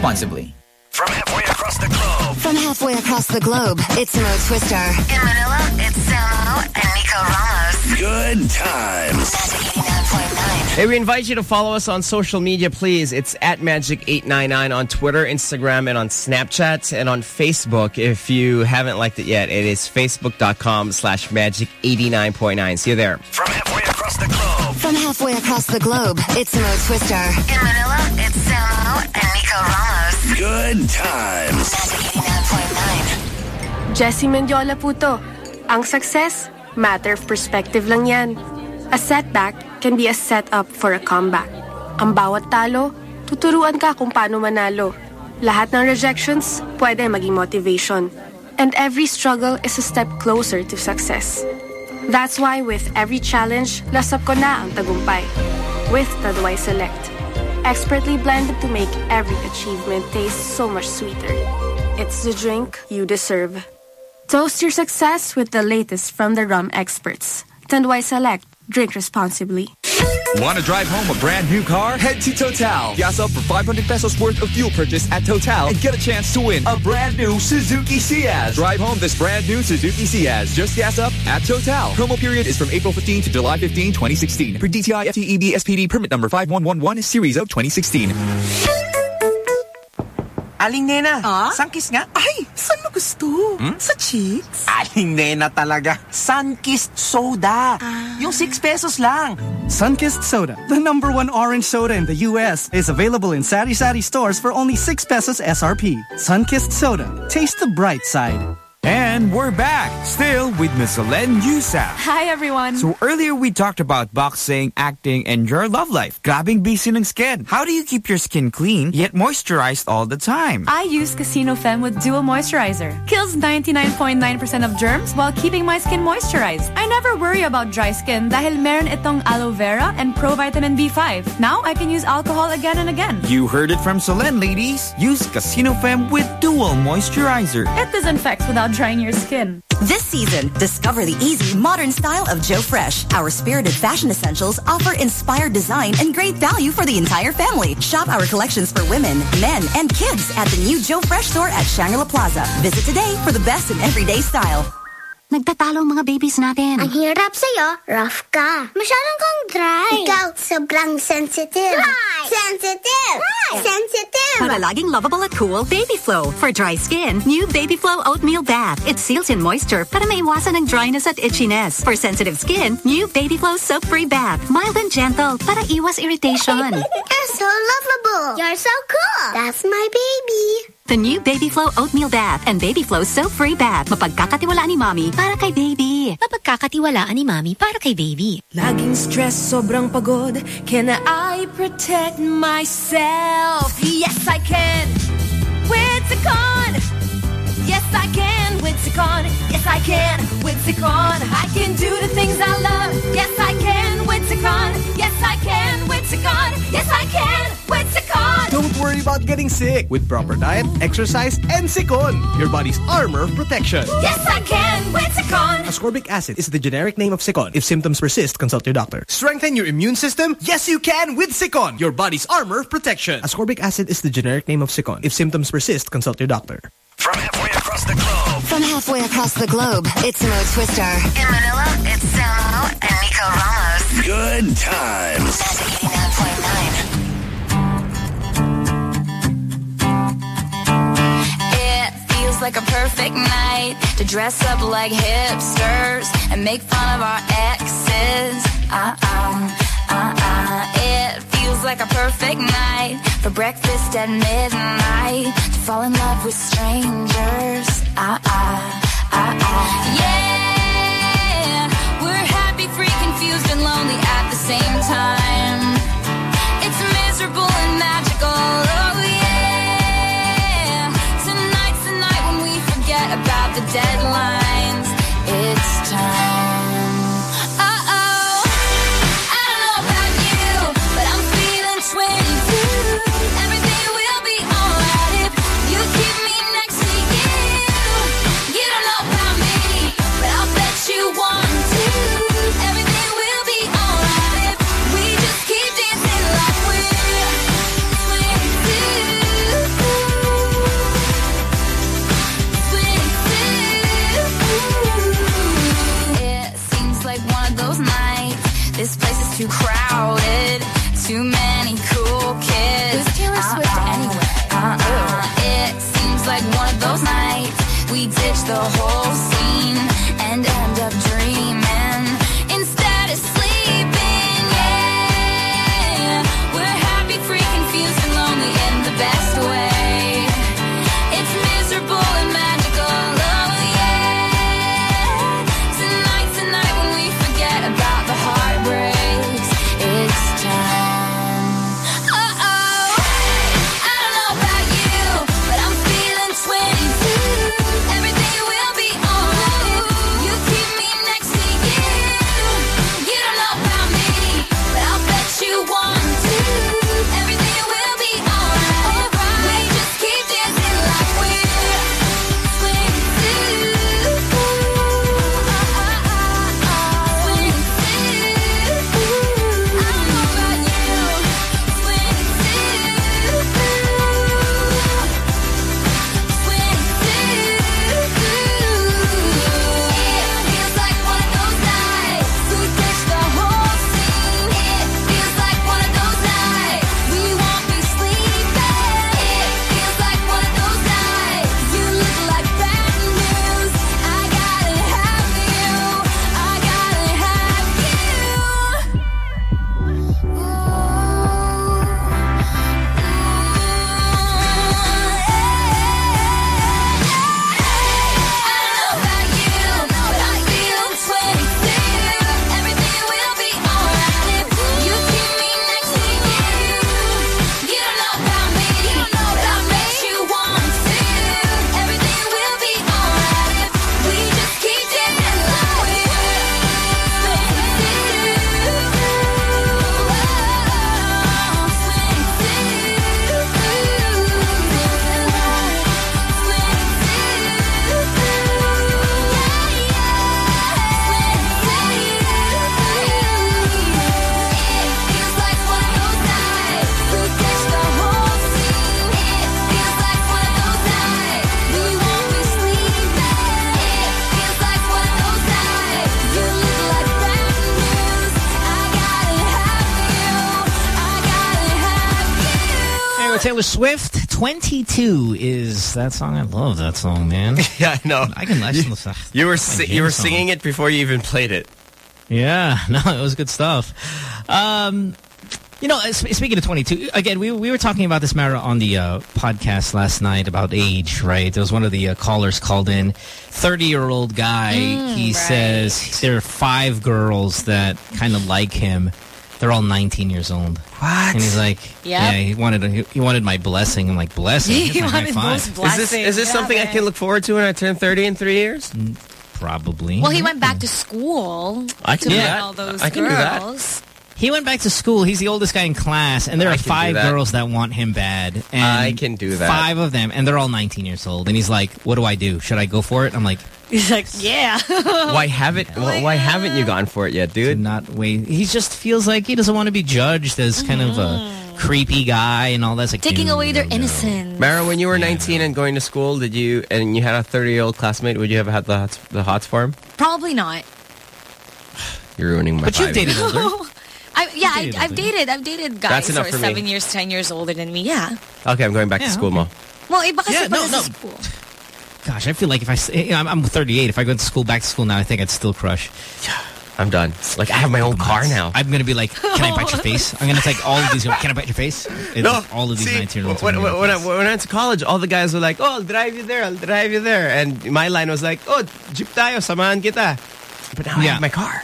From halfway across the globe. From halfway across the globe, it's Mo Twister. In Manila, it's Samo and Nico Ramos. Good times. Hey, we invite you to follow us on social media, please. It's at Magic899 on Twitter, Instagram, and on Snapchat, and on Facebook. If you haven't liked it yet, it is facebook.com slash Magic89.9. See you there. From halfway across the globe. From halfway across the globe, it's Mo Twister. In Manila, it's Samo and Nico Ramos. Good times. Jessy Mendiola po to. Ang success, matter of perspective lang yan. A setback can be a setup for a comeback. Ang bawat talo, tuturuan ka kung paano manalo. Lahat ng rejections, pwede maging motivation. And every struggle is a step closer to success. That's why with every challenge, lasap ko na ang tagumpay. With Tanduay Select. Expertly blended to make every achievement taste so much sweeter. It's the drink you deserve. Toast your success with the latest from the rum experts. Tanduay Select. Drink responsibly. Want to drive home a brand new car? Head to Total. Gas up for 500 pesos worth of fuel purchase at Total and get a chance to win a brand new Suzuki Ciaz. Drive home this brand new Suzuki Ciaz. Just gas up at Total. Promo period is from April 15 to July 15, 2016. For DTI FTEB SPD permit number 5111 series of 2016. Aling Nena, ah? Sunkist nga. Ay, saan mo gusto? Hmm? Sa cheeks? Aling Nena talaga. Sunkist Soda. Ah. Yung 6 pesos lang. Sunkist Soda, the number one orange soda in the U.S., is available in Sari Sari stores for only 6 pesos SRP. Sunkist Soda. Taste the bright side. And we're back, still with Miss Len Heussaff. Hi, everyone. So earlier we talked about boxing, acting, and your love life. Grabbing busy ng skin. How do you keep your skin clean yet moisturized all the time? I use Casino Femme with Dual Moisturizer. Kills 99.9% of germs while keeping my skin moisturized. I never worry about dry skin dahil meron itong aloe vera and provitamin B5. Now I can use alcohol again and again. You heard it from Solenn, ladies. Use Casino Femme with Dual Moisturizer. It disinfects without drying your skin. This season, discover the easy, modern style of Joe Fresh. Our spirited fashion essentials offer inspired design and great value for the entire family. Shop our collections for women, men, and kids at the new Joe Fresh store at Shangri-La Plaza. Visit today for the best in everyday style. Nagtatalo ang mga babies natin. Ang hirap sa'yo, rough ka. Masyadong kang dry. Ikaw, sobrang sensitive. Dry! Sensitive! Dry! Sensitive! Para laging lovable at cool, Babyflo. For dry skin, new Babyflo Oatmeal Bath. It seals in moisture para maiwasan ang dryness at itchiness. For sensitive skin, new Babyflo Soap-Free Bath. Mild and gentle para iwas irritation. You're so lovable. You're so cool. That's my baby. The new Babyflo Oatmeal Bath and Babyflo Soap-Free Bath. Mapagkakatiwalaan ni Mommy para kay baby. Mapagkakatiwalaan ni Mami para kay baby. Laging stress, sobrang pagod. Can I protect myself? Yes, I can. With Cecon. Yes, I can. With Cecon. Yes, I can. With Cecon. I can do the things I love. Yes, I can. With Cecon. Yes, I can. With Cecon. Yes, I can worry about getting sick with proper diet, exercise, and Cecon, your body's armor of protection. Yes, I can with Cecon. Ascorbic acid is the generic name of Cecon. If symptoms persist, consult your doctor. Strengthen your immune system? Yes, you can with Cecon, your body's armor of protection. Ascorbic acid is the generic name of Cecon. If symptoms persist, consult your doctor. From halfway across the globe. From halfway across the globe, it's Mo Twister. In Manila, it's Samo and Nico Ramos. Good times. 89.9. like a perfect night to dress up like hipsters and make fun of our exes. Uh uh, uh uh. It feels like a perfect night for breakfast at midnight to fall in love with strangers. Uh uh, uh uh. Yeah, we're happy, free, confused, and lonely at the same time. It's miserable and magical. deadline. Too crowded. Too many cool kids. Who's Taylor Swift uh-uh. anyway? Uh-uh. It seems like one of those nights we ditch the whole 22 is that song. I love that song, man. yeah, I know. I can listen to that. You were si you were song. singing it before you even played it. Yeah, no, it was good stuff. Um, you know, speaking of 22, again, we, we were talking about this matter on the uh, podcast last night about age, right? There was one of the uh, callers called in, 30-year-old guy. Mm, he right. says there are five girls that kind of like him. They're all 19 years old. What? And he's like, Yep. yeah, he wanted he, he wanted my blessing. I'm like, blessing? He Here's my high wanted five. those Is this is this Yeah, something I can look forward to when I turn 30 in three years? Probably. Well, he went back to school I can to do meet that. all those I can do that. girls. He went back to school. He's the oldest guy in class, and there I are five that. girls that want him bad. And I can do that. Five of them, and they're all 19 years old. And he's like, "What do I do? Should I go for it?" I'm like, He's like, yeah. Why haven't why, why haven't you gone for it yet, dude? not wait. He just feels like he doesn't want to be judged as kind of a mm-hmm. creepy guy and all that. It's like Taking away their no, no. innocence. Mara, when you were 19 and going to school, did you and you had a 30 year old classmate? Would you have had the hots, the hots for him? Probably not. You're ruining my. But you've dated older. I, yeah, I, dated I've older. dated. I've dated That's guys who are for me. seven years, ten years older than me. Yeah. Okay, I'm going back Yeah, to school, Mo. Well, iba kasi Yeah, pag no, no. school. Gosh, I feel like if I, s- you know, I'm, I'm 38. If I go to school, back to school now, I think I'd still crush. I'm done. Like I have my own car now. I'm gonna be like, can I bite your face? I'm gonna take all of these. Can I bite your face? It's No, like all of these see, 19 year olds. when, when, when, I, when I went to college, all the guys were like, "Oh, I'll drive you there. I'll drive you there," and my line was like, "Oh, jeep tayo, samahan kita." But now I have my car.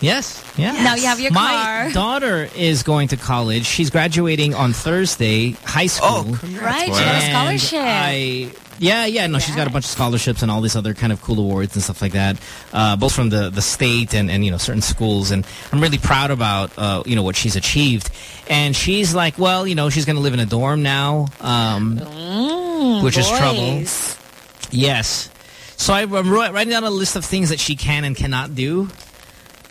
Yes. Yeah. Now you have your car. My daughter is going to college. She's graduating on Thursday, high oh, school. Oh, congrats, Right, she got a scholarship. I, yeah, yeah, no, she's got a bunch of scholarships and all these other kind of cool awards and stuff like that, uh, both from the, the state and, and, you know, certain schools. And I'm really proud about, uh, you know, what she's achieved. And she's like, well, you know, she's going to live in a dorm now, um, Mm, which is trouble. Yes. So I, I'm writing down a list of things that she can and cannot do.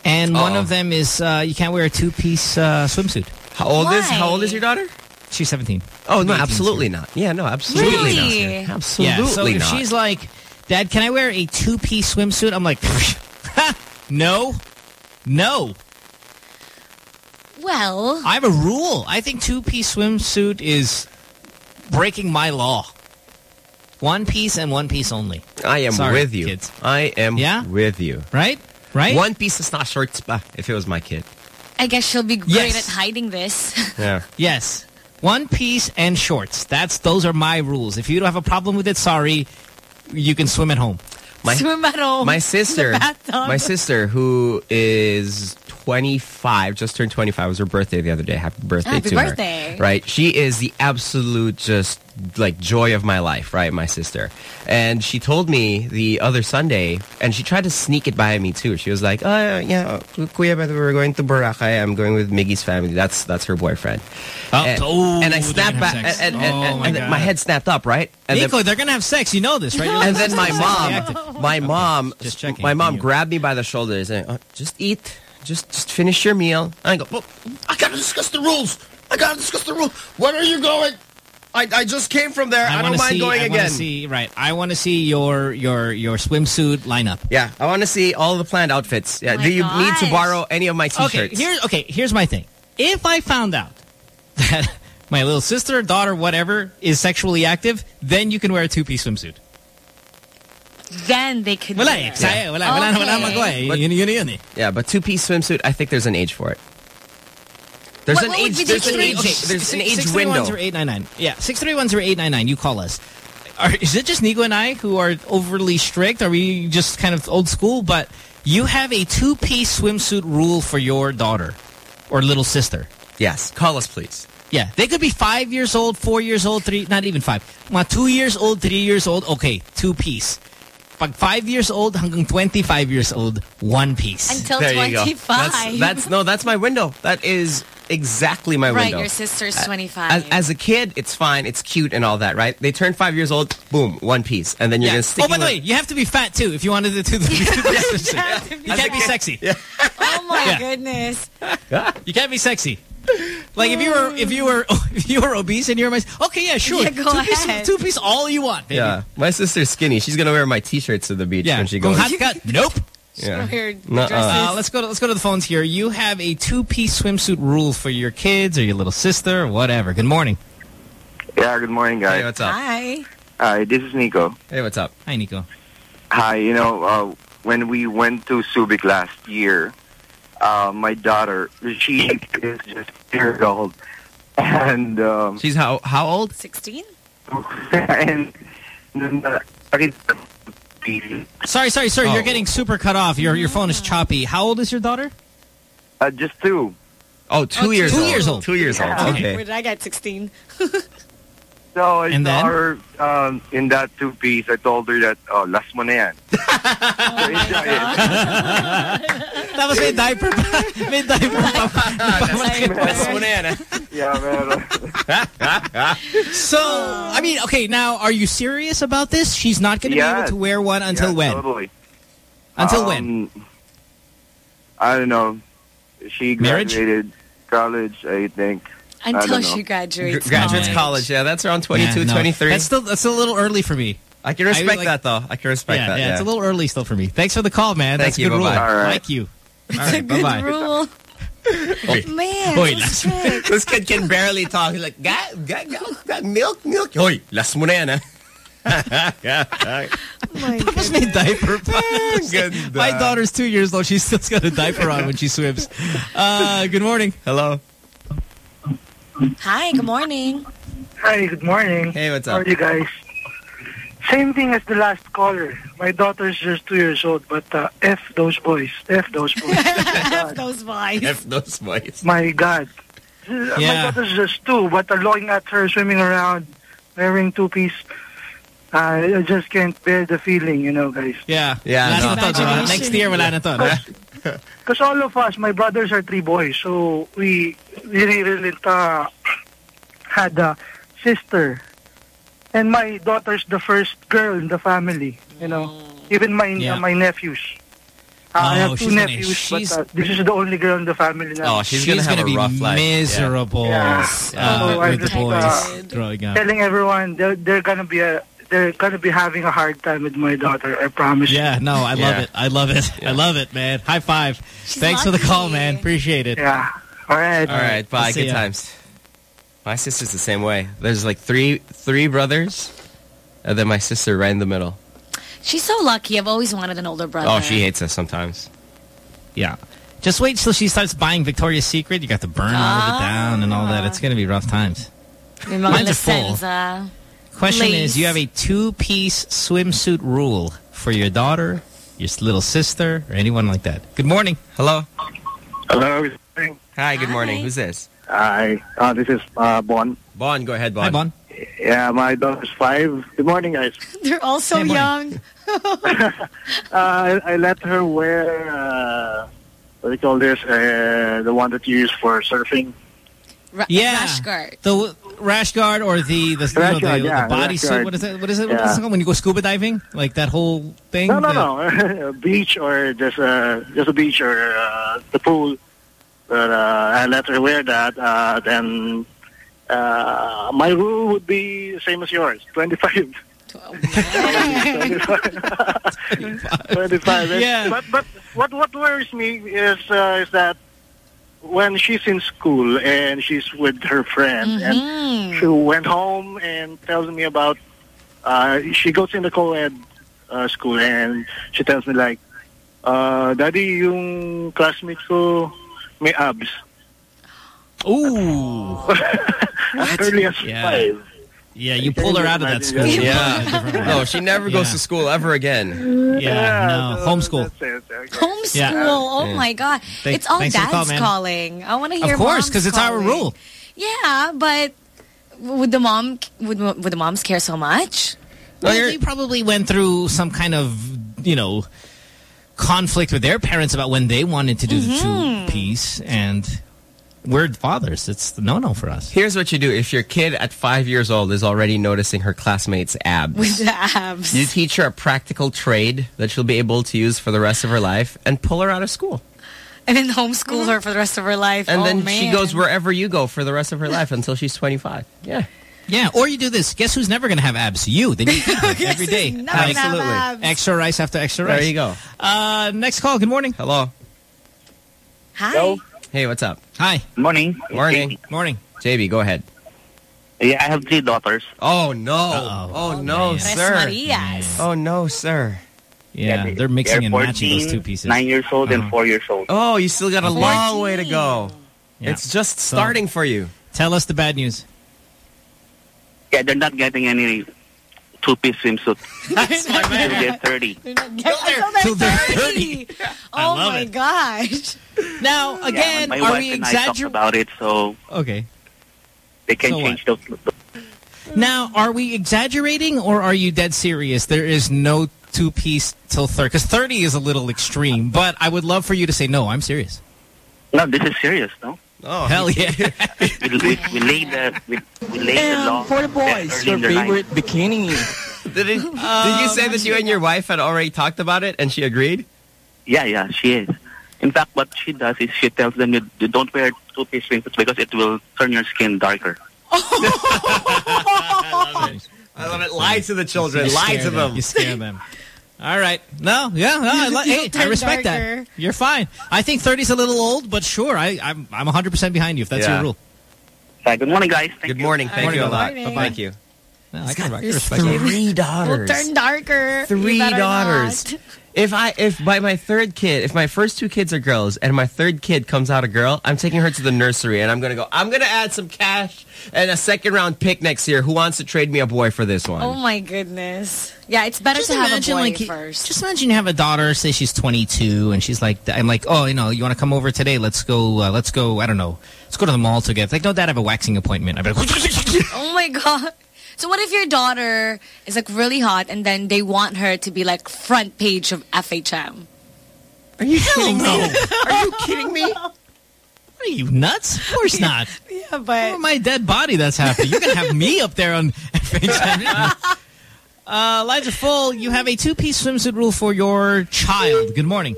And one Uh-oh. of them is uh, you can't wear a two-piece uh, swimsuit. How old is How old is your daughter? She's 17. Oh no, absolutely not. Yeah, no, absolutely Really? not. Absolutely Yeah, so if not. she's like, Dad, can I wear a two-piece swimsuit? I'm like, no, no. Well, I have a rule. I think two-piece swimsuit is breaking my law. One piece and one piece only. I am Sorry, with you. kids. I am Yeah? with you. Right? Right? One piece is not shorts pa if it was my kid. I guess she'll be great Yes. at hiding this. Yeah. Yes. One piece and shorts. That's Those are my rules. If you don't have a problem with it, sorry, you can swim at home. My, Swim at home. my sister, my sister who is 25, just turned 25, it was her birthday the other day. Happy birthday Happy to birthday. her. Right? She is the absolute just like joy of my life, right? My sister. And she told me the other Sunday, and she tried to sneak it by me too. She was like, oh, yeah, Kuya, but we're going to Boracay. I'm going with Miggy's family. That's that's her boyfriend. Oh, and, oh, and I snapped back, and, and, and, Oh, and- my and God. my head snapped up, right? And then- Nico, they're going to have sex. You know this, right? And then my sister's sexually active. mom, my mom, Just checking. my mom grabbed me by the shoulders and oh, just eat, just just finish your meal. And I go, well, I gotta discuss the rules. I gotta discuss the rules. Where are you going? I, I just came from there. I, don't wanna mind see, going I again. Wanna see, right. I want to see your your your swimsuit lineup. Yeah, I want to see all the planned outfits. Yeah, Oh my do you need to borrow any of my t-shirts? Okay, here's okay. Here's my thing. If I found out that my little sister, daughter, whatever is sexually active, then you can wear a two-piece swimsuit. Then they could Wala wear eh. Saya, wala, wala, wala Okay. magawa eh. But- Yun, yun, yun eh. yeah, but two-piece swimsuit, I think there's an age for it. There's What- an what age. be the There's an age? age. Okay, There's an six- age window. 6310899. Yeah, 6310899. You call us. Are, is it just Nico and I who are overly strict? Are we just kind of old school? But you have a two-piece swimsuit rule for your daughter or little sister. Yes, call us please. Yeah, they could be five years old, four years old, three, not even five. Mga two years old, three years old, okay, two piece. Pag five years old hanggang 25 years old, one piece. Until there you go. 25. That's, that's no, that's my window. That is exactly my right, window. your sister's Uh, 25. As, as a kid, it's fine, it's cute and all that, right? They turn five years old, boom, one piece, and then you're Yeah. gonna stick. Oh, by the way, you have to be fat too if you wanted to do the swimsuit. have You can't be sexy. oh my Yeah. goodness. You can't be sexy. Like if you were if you were if you were obese and you were my okay yeah sure Yeah, go two piece two piece all you want baby. Yeah, my sister's skinny. She's gonna wear my t-shirts to the beach yeah when she goes. hot cut nope Yeah. Nuh-uh. Uh, let's go to let's go to the phones here. You have a two piece swimsuit rule for your kids or your little sister or whatever. Good morning. Yeah, good morning, guys. Hey, what's up? Hi. Hi, this is Nico. Hey, what's up? Hi Nico. Hi, you know, uh, when we went to Subic last year, uh, my daughter, she is just years old. And, um, She's how how old? 16? and, uh, Sorry sorry sorry. Oh. You're getting super cut off. Your your phone is choppy. How old is your daughter? uh, just two. Oh, two Oh, years two old. years old. Two years old. Okay. Where did I get 16? So I And saw then? her um, in that two-piece. I told her that, oh, last mo na yan. So, enjoy it. Tapos may diaper pa. May diaper pa. That's mo na yan, ah. Yeah, meron. So, I mean, okay, now, are you serious about this? She's not going to be able to wear one until Yeah, when? Totally. Until when? Um, I don't know. She Marriage? graduated college, I think. I Until she know. graduates. Graduates college. college. Yeah, that's around 22, Yeah, no. 23. That's still that's a little early for me. I can respect I like- that though. I can respect yeah, that. yeah, Yeah, it's a little early still for me. Thanks for the call, man. Thank That's you, a good rule. bye-bye. All right. Like you. All It's a good bye-bye. rule. Man, Oy, that's last, this kid can barely talk. He's like, got, got, got, got milk, milk. Oy, last mo na yan. Oh my Tapos may diaper pa. My daughter's two years old. She's still got a diaper on when she swims. Uh, good morning. Hello. Hi, good morning. Hi, good morning. Hey, what's up? How are you guys? Same thing as the last caller. My daughter's just two years old, but uh, F those boys. F those boys. F those boys. F those boys. My God. My Yeah. daughter's just two, but uh, looking at her swimming around, wearing two-piece, uh, I just can't bear the feeling, you know, guys. Yeah. Yeah, Last no. na to, diba? Imagination. Next year, wala na to. No? Because all of us, my brothers are three boys, so we really, really uh, had a sister. And my daughter's the first girl in the family, you know. Even my Yeah. uh, my nephews. Uh, I Oh, have two she's gonna- nephews, she's- but uh, this is the only girl in the family now. Oh, she's, gonna gonna be life. miserable Yeah. uh, So I with the just, boys uh, growing up. Telling everyone they're, they're gonna be a they're gonna be having a hard time with my daughter. I promise. you. Yeah, no, I love Yeah. it. I love it. I love it, man. High five. Thanks for the call, lucky. man. Appreciate it. Yeah. All right. All right. Bye. I'll Good ya. times. My sister's the same way. There's like three three brothers, and then my sister right in the middle. She's so lucky. I've always wanted an older brother. Oh, she hates us sometimes. Yeah. Just wait till she starts buying Victoria's Secret. You got to burn all of it ah. down and all that. It's going to be rough times. May mga Mine's are full. Licenza. Question Lace. is, you have a two-piece swimsuit rule for your daughter, your little sister, or anyone like that. Good morning. Hello. Hello. Hi. Good morning. Who's this? Hi. Uh, this is uh, Bon. Bon. Go ahead, Bon. Hi, Bon. Yeah, my daughter's five. Good morning, guys. They're all so young. uh, I, I let her wear, uh, what do you call this, uh, the one that you use for surfing. Ra Yeah. Rash guard. The rash guard or the the, you know, guard, the, yeah, the rash bodysuit. What is it? What is it? What Yeah. is it called when you go scuba diving? Like that whole thing? No, no, The- no. beach or just, uh, just a beach or uh, the pool. But uh, I let her wear that. Uh, then uh, my rule would be the same as yours, 25. 25. Yeah. But but what what worries me is uh, is that when she's in school and she's with her friends and she went home and tells me about uh, she goes in the co-ed uh, school and she tells me like uh, daddy yung classmates ko may abs Ooh. as early as Yeah. five Yeah, you pulled her out of that school. Yeah. no, she never goes Yeah. to school ever again. Yeah, no. Homeschool. Homeschool. Yeah. Oh my god. Thank- it's all thanks for the dad's call, calling. I want to hear Of course, mom's because it's our calling. rule. Yeah, but would the mom would would the moms care so much? Well, they probably went through some kind of, you know, conflict with their parents about when they wanted to do the Mm-hmm. two-piece, and we're fathers. It's no-no for us. Here's what you do. If your kid at five years old is already noticing her classmates' abs, With the abs. you teach her a practical trade that she'll be able to use for the rest of her life and pull her out of school. and then homeschool her for the rest of her life. And oh, then man. she goes wherever you go for the rest of her life until she's 25. Yeah. Yeah, or you do this. Guess who's never going to have abs? You. Then you eat them every day. never gonna have Absolutely. abs. Extra rice after extra rice. There you go. Uh, next call. Good morning. Hello. Hi. Hey, what's up? Hi. Morning. Morning. Morning. JB, go ahead. Yeah, I have three daughters. Oh, no. Oh, no, Tres sir. Marias. Oh, no, sir. Yeah, they- they're mixing they're and matching those two pieces. Nine years old Uh-huh. and four years old. Oh, you still got a long way to go. Yeah. It's just So- starting for you. Tell us the bad news. Yeah, they're not getting any two-piece swimsuit. Till they're 30. Till they're 30. Oh my it. gosh. Now, again, my are we and I talked exaggerating? about it, so Okay. they can So change those. Now, are we exaggerating or are you dead serious? There is no two-piece till 30. Because 30 is a little extreme, but I would love for you to say, no, I'm serious. No, this is serious, no? Oh, Hell yeah. We, we, we laid the we, we laid the law for the boys, your in their life. favorite bikini. Did, it, did you um, say that you and your wife had already talked about it and she agreed? Yeah, yeah, she is. In fact, what she does is she tells them you, you don't wear two-piece swimsuits because it will turn your skin darker. I love it. Lie to the children. Lie scare to them. You scare them. All right. No, yeah, no, I, li- hey, I respect darker. that. You're fine. I think 30's a little old, but sure, I, I'm I'm 100% behind you if that's Yeah. your rule. Right, good morning, guys. Thank Good you. morning. Thank Morning, you a lot. Bye-bye. Thank you. No, I can, I can There's respect that. Three Will daughters. turn darker. Three better daughters. not. If I if by my third kid, if my first two kids are girls and my third kid comes out a girl, I'm taking her to the nursery and I'm gonna go. I'm gonna add some cash and a second round pick next year. Who wants to trade me a boy for this one? Oh my goodness. Yeah, it's better Just to have a imagine, boy like, first. Just imagine you have a daughter, say she's 22, and she's like, I'm like, oh, you know, you want to come over today? Let's go, uh, let's go, I don't know, let's go to the mall together. It's like, no, dad, I have a waxing appointment. I'd be like, oh my god. So what if your daughter is like really hot and then they want her to be like front page of FHM? Are you kidding no. me? Are you kidding me? Are you nuts? Of course not. Yeah, but Oh, my dead body that's happy. You're going to have me up there on FHM. uh, lines are full. You have a two-piece swimsuit rule for your child. Good morning.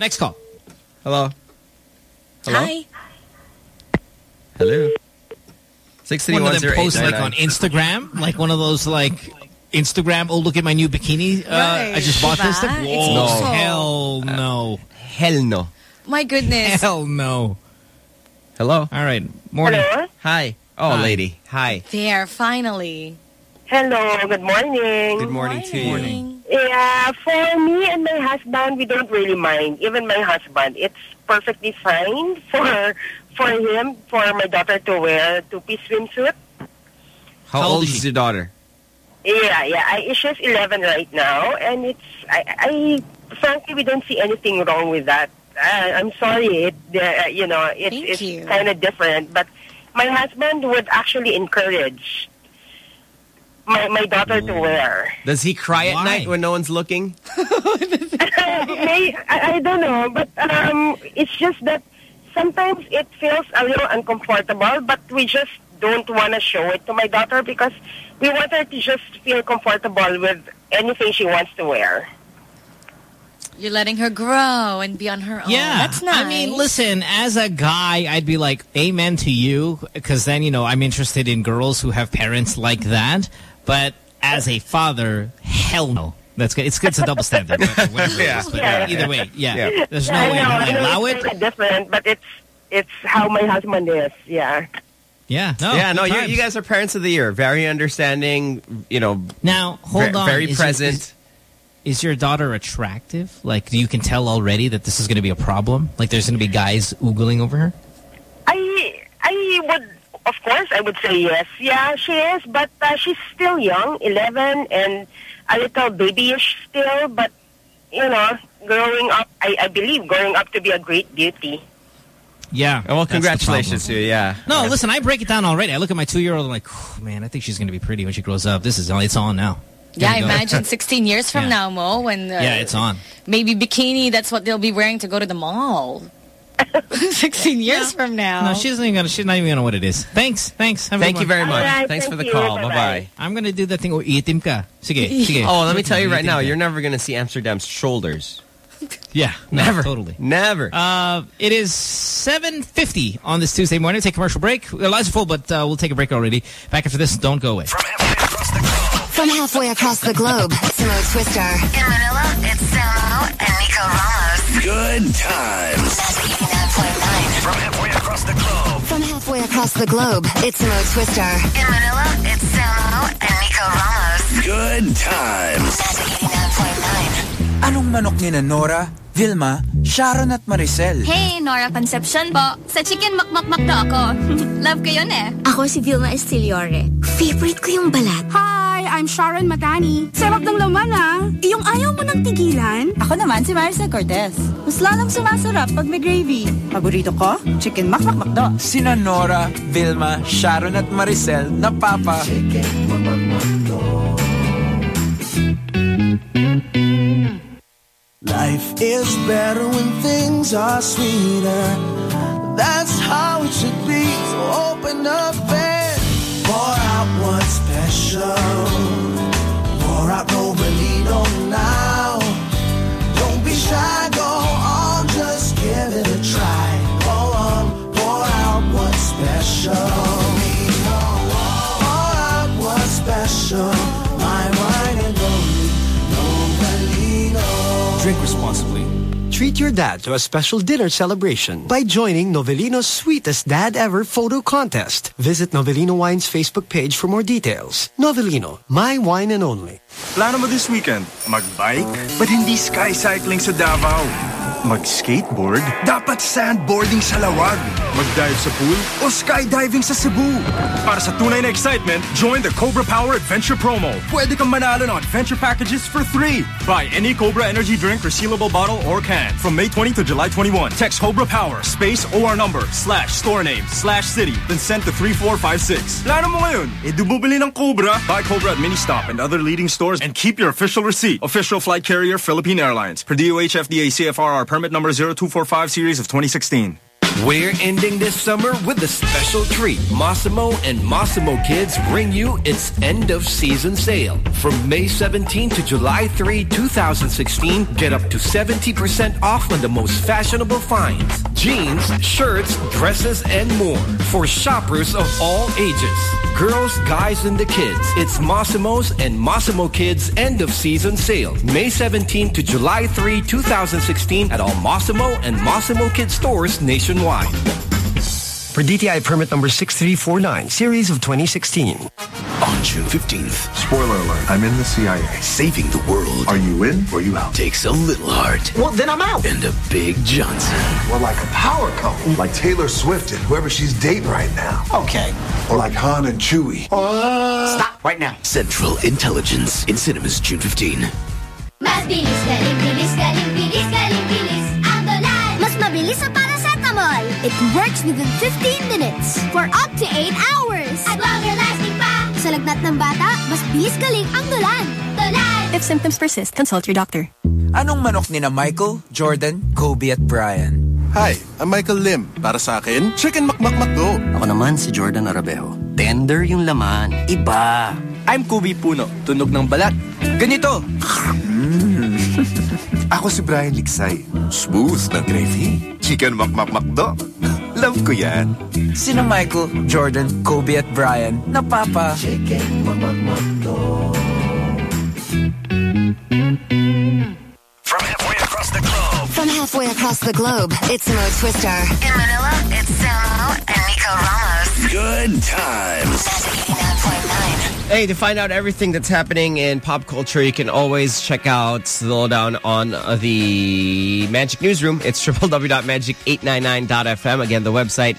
Next call. Hello. Hello. Hi. Hello. Six three One one of them posts like on. Instagram, like one of those like Instagram, oh, look at my new bikini. Uh, Right. I just bought this. Diba? Like, It's Whoa, hell no. Hell no. My goodness. Hell no. Hello. All right. Morning. Hello? Hi. Oh, Hi. lady. Hi. There, finally. Hello, good morning. Good morning to you. Yeah, for me and my husband, we don't really mind. Even my husband, it's perfectly fine for for him, for my daughter to wear a two-piece swimsuit. How, old is your daughter? Yeah, yeah. I, she's 11 right now, and it's I, I frankly we don't see anything wrong with that. I, I'm sorry, it uh, you know it, it's kind of different, but my husband would actually encourage my my daughter to wear. Does he cry at night when no one's looking? May, I, I don't know, but um, it's just that sometimes it feels a little uncomfortable, but we just don't want to show it to my daughter because we want her to just feel comfortable with anything she wants to wear. You're letting her grow and be on her own. Yeah. That's nice. I mean, listen, as a guy, I'd be like, amen to you, because then, you know, I'm interested in girls who have parents like that. But as a father, hell no. That's good. It's good. It's a double standard. but whatever Yeah. is. But uh, Yeah. either way, yeah. Yeah. There's no I way know, I I know allow it's it. kinda different, but it's it's how my husband is. Yeah. Yeah. No, yeah, no, you, you guys are parents of the year. Very understanding, you know. Now, hold on. Very Is your- present. is- Is your daughter attractive? Like, you can tell already that this is going to be a problem? Like, there's going to be guys oogling over her? I I would of course I would say yes. Yeah, she is, but uh, she's still young, 11 and a little babyish still, but you know, growing up I, I believe growing up to be a great beauty. Yeah. well, congratulations to you, yeah. No, listen, I break it down already. I look at my two-year-old, I'm like, "Whew, man, I think she's going to be pretty when she grows up. This is on, it's on now. Yeah, There you imagine 16 years from Yeah. now, Mo, when uh, Yeah, it's on. maybe bikini, that's what they'll be wearing to go to the mall. 16 years from now. No, she doesn't even gonna, she's not even going to know what it is. Thanks, thanks. Have Thank you very much. Alright, Thanks thank for the you. call. Bye-bye. Bye-bye. I'm going to do that thing, oh, itim ka. Sige, sige. Oh, let me tell you right now, you're never going to see Amsterdam's shoulders. Yeah, no, Never. totally. Never. Uh, it is 7.50 on this Tuesday morning. Take a commercial break. The lines are full, but uh, we'll take a break already. Back after this, don't go away. From halfway across the globe, Mo Twister. In Manila, it's Samo and Nico Ramos. Good times. From halfway across the globe. From halfway across the globe, it's Mo Twister. In Manila, it's Samo and Nico Ramos. Good times. Anong manok ni na Nora, Vilma, Sharon at Maricel? Hey, Nora Concepcion po. Sa chicken McMcMcDo ako. Love ko yun eh. Ako si Vilma Estiliore. Favorite ko yung balat. Hi, I'm Sharon Matani. Sarap ng laman ah. Yung ayaw mo nang tigilan? Ako naman si Maricel Cortez. Mas lalong sumasarap pag may gravy. Paborito ko, chicken McMcMcDo. Sina Nora, Vilma, Sharon at Maricel na papa. Life is better when things are sweeter. That's how it should be. So open up and pour out what's special. Pour out Robalino now. Don't be shy, go on, just give it a try. Go on, pour out what's special. Drink responsibly. Treat your dad to a special dinner celebration by joining Novellino's Sweetest Dad Ever photo contest. Visit Novellino Wine's Facebook page for more details. Novellino, my wine and only. Plano mo this weekend? Magbike? But hindi sky cycling sa Davao. Mag-skateboard? Dapat sandboarding sa Laoag. Mag-dive sa pool? O skydiving sa Cebu? Para sa tunay na excitement, join the Cobra Power Adventure Promo. Pwede kang manalo ng adventure packages for three. Buy any Cobra energy drink, resealable bottle, or can. From May 20 to July 21, text Cobra Power, space OR number, slash store name, slash city, then send to 3456. Plano mo ngayon? E ng Cobra? Buy Cobra at Ministop and other leading stores and keep your official receipt. Official flight carrier, Philippine Airlines. Per DOH FDA CFRR permit number 0245 series of 2016. We're ending this summer with a special treat. Mossimo and Mossimo Kids bring you its end of season sale. From May 17 to July 3, 2016, get up to 70% off on the most fashionable finds. Jeans, shirts, dresses, and more. For shoppers of all ages. Girls, guys, and the kids. It's Mossimo's and Mossimo Kids end of season sale. May 17 to July 3, 2016 at all Mossimo and Mossimo Kids stores nationwide. Per DTI permit number 6349, series of 2016. On June 15th, Spoiler alert, I'm in the CIA. saving the world Are you in or you out? takes a little heart Well, then I'm out. and a big Johnson. We're like a power couple. Like Taylor Swift and whoever she's dating right now. Okay. Or like Han and Chewie. Oh. Stop right now. Central Intelligence in cinemas June 15. Mas bilis, galing, bilis, galing, bilis, galing, bilis. Ang dolan. Mas mabilis sa paracetamol. It works within 15 minutes. For up to 8 hours. At longer lasting pa. Sa lagnat ng bata, mas bilis galing ang dolan. Dolan. If symptoms persist, consult your doctor. Anong manok ni na Michael, Jordan, Kobe at Brian? Hi, I'm Michael Lim. Para sa akin, Chicken McMcMcDo. Ako naman si Jordan Arabejo. Tender yung laman. Iba. I'm Kobe Puno, tunog ng balat. Ganito. Ako si Brian Liksay. Smooth na gravy. Chicken McMcMcDo. Love ko yan. Sino Michael, Jordan, Kobe at Brian? Napapa. From From halfway across the globe, it's Mo Twister. In Manila, it's Samo and Nico Ramos. Good times. Hey, to find out everything that's happening in pop culture, you can always check out the lowdown on uh, the Magic Newsroom. It's www.magic899.fm. Again, the website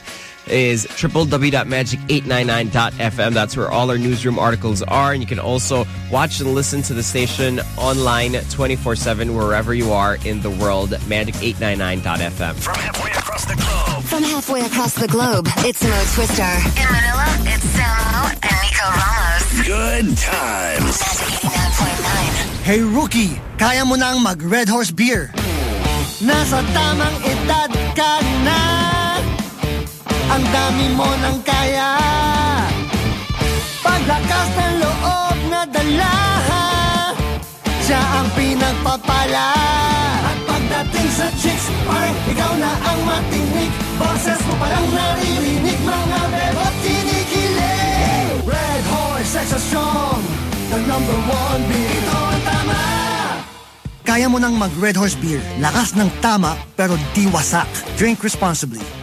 is www.magic899.fm. That's where all our newsroom articles are. And you can also watch and listen to the station online 24-7 wherever you are in the world. Magic899.fm. From halfway across the globe. From halfway across the globe, it's Mo Twister. In Manila, it's Samo and Nico Ramos. Good times. Hey rookie, kaya mo nang mag Red Horse Beer. Nasa tamang edad ka na. Ang dami mo nang kaya. Paglakas ng loob na dala. Siya ang pinagpapala. At pagdating sa chicks, parang ikaw na ang matinig. Boses mo palang naririnig, mga bebot kinikilig. Red Horse, strong. The number one beer. Ito ang tama. Kaya mo nang mag Red Horse Beer. Lakas ng tama, pero di wasak. Drink responsibly.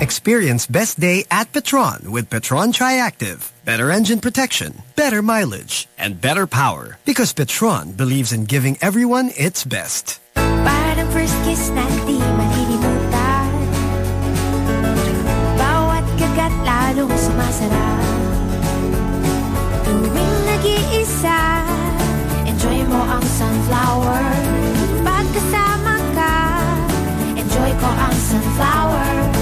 Experience best day at Petron with Petron Tri-Activ. Better engine protection, better mileage, and better power. Because Petron believes in giving everyone its best. First kiss na di malilimutan Bawat kagat lalong sumasarap Tuwing nag-iisa Enjoy mo ang sunflower Pagkasama ka Enjoy ko ang sunflower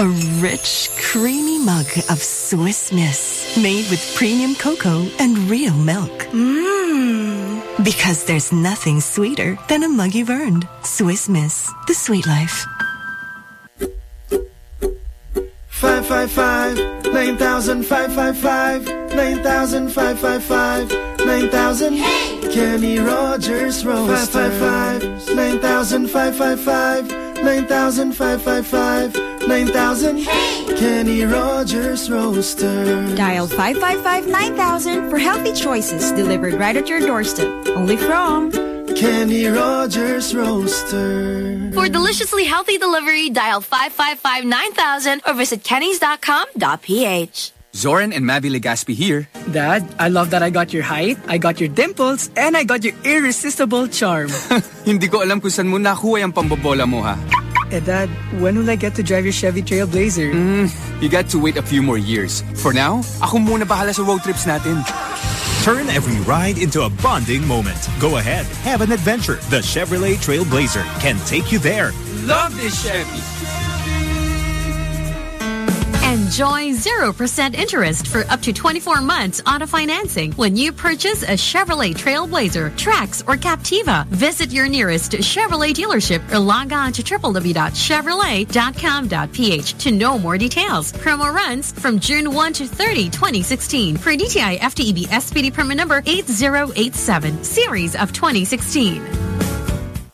A rich, creamy mug of Swiss Miss made with premium cocoa and real milk. Mmm. Because there's nothing sweeter than a mug you've earned. Swiss Miss, the sweet life. Five five five nine thousand five five five nine thousand five five five nine thousand. Kenny Rogers Roaster. Five five five nine thousand five five five nine thousand five five five nine thousand. Kenny Rogers Roaster. Dial 555 9000 for healthy choices delivered right at your doorstep. Only from Kenny Rogers Roaster. For deliciously healthy delivery, dial 555 9000 or visit kennys.com.ph. Zoren and Mavi Legaspi here. Dad, I love that I got your height, I got your dimples, and I got your irresistible charm. Hindi ko alam kung saan mo nakuha yung pambobola mo ha. Eh Dad, when will I get to drive your Chevy Trailblazer? Mm, you got to wait a few more years. For now, ako muna bahala sa road trips natin. Turn every ride into a bonding moment. Go ahead, have an adventure. The Chevrolet Trailblazer can take you there. Love this Chevy. Enjoy 0% interest for up to 24 months auto financing when you purchase a Chevrolet Trailblazer, Trax, or Captiva. Visit your nearest Chevrolet dealership or log on to www.chevrolet.com.ph to know more details. Promo runs from June 1 to 30, 2016 for DTI FTEB SPD permit number 8087, series of 2016.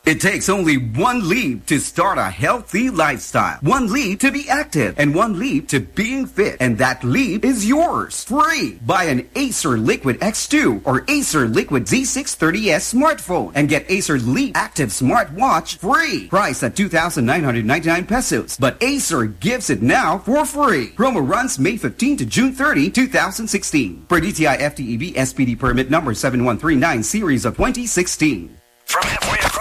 It takes only one leap to start a healthy lifestyle. One leap to be active and one leap to being fit. And that leap is yours. Free. Buy an Acer Liquid X2 or Acer Liquid Z630S smartphone and get Acer Leap Active Smartwatch free. Price at 2,999 pesos. But Acer gives it now for free. Promo runs May 15 to June 30, 2016. Per DTI FTEB SPD permit number 7139 series of 2016. From halfway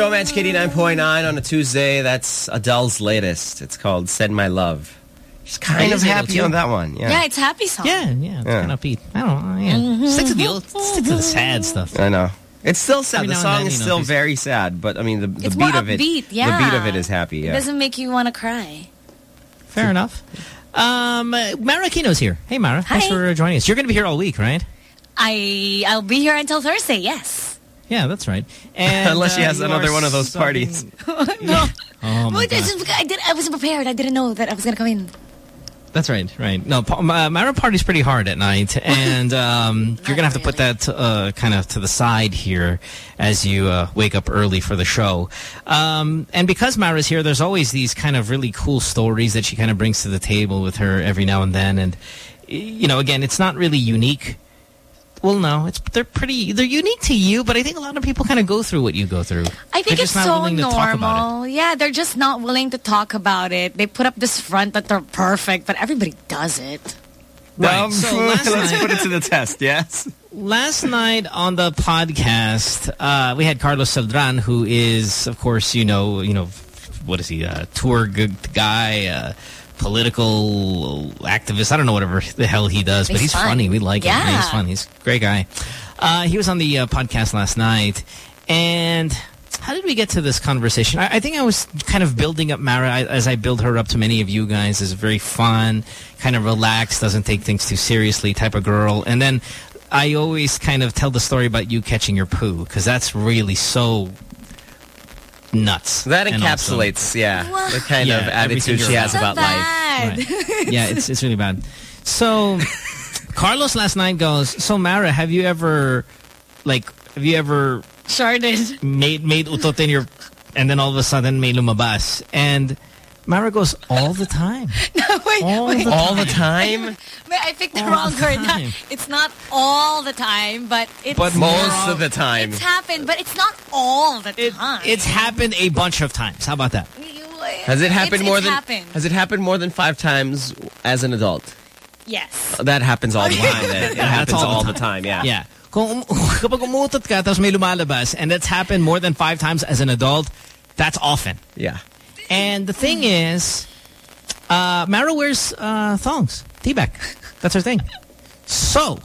show, Match Kitty 9.9 on a Tuesday. That's Adele's latest. It's called Send My Love. She's kind It of happy on that one. Yeah. Yeah, it's happy song. Yeah, yeah, it's Yeah. kind of upbeat. I don't know. Yeah. Mhm. Stick to the old, stick to the sad stuff. I know. It's still sad. Every The song then, is you know, still very sad, but I mean, the, the It's beat more of it, upbeat, the beat of it is happy. Yeah. It doesn't make you want to cry. Fair enough. Um, Mara Aquino's here. Hey, Mara. Thanks for joining us. You're going to be here all week, right? I I'll be here until Thursday. Yes. Yeah, that's right. And, Unless she uh, has you another one of those starting- parties. no. Oh, my God. I did. I wasn't prepared. I didn't know that I was gonna come in. That's right, right. No, pa- uh, Mara party's pretty hard at night, and um, you're gonna have to put that uh, kind of to the side here as you uh, wake up early for the show. Um, and because Mara's here, there's always these kind of really cool stories that she kind of brings to the table with her every now and then. And you know, again, it's not really unique. Well, no, it's they're pretty they're unique to you, but I think a lot of people kind of go through what you go through. I think They're it's so willing to talk about it. normal. Yeah, they're just not willing to talk about it. They put up this front that they're perfect, but everybody does it. Right. Um, So let's night- put it to the test, yes? Last night on the podcast, uh, we had Carlos Celdran, who is, of course, you know, you know, what is he, a tour g- guy, uh, political activist. I don't know whatever the hell he does, but He's he's fun. funny. We like him. He's fun. He's a great guy. Uh, he was on the uh, podcast last night, and how did we get to this conversation? I, I think I was kind of building up Mara I- as I build her up to many of you guys as very fun, kind of relaxed, doesn't take things too seriously type of girl. And then I always kind of tell the story about you catching your poo because that's really so nuts. That and awesome. encapsulates, yeah, the kind Yeah, of attitude she has about. about Bad. Right. Yeah, it's it's really bad. So, Carlos last night goes. So, Mara, have you ever, like, have you ever Sure did. made made utot in your, and then all of a sudden may lumabas? And Mara goes all the time. No, wait, All wait. the All the time? Wait, I picked the All wrong the word. time. It's not all the time, but it's But most of the time. It's happened, but it's not all the time. It's happened a bunch of times. How about that? Has it happened It's- more it's than happened. Has it happened more than five times as an adult? Yes. That happens all the time. Then. It happens all the all the time. time. Yeah. Yeah. Kung, kapag umutot ka, tapos may lumalabas, and that's happened more than five times as an adult, that's often. Yeah. And the thing is, uh, Mara wears uh, thongs, T-back. That's her thing. So,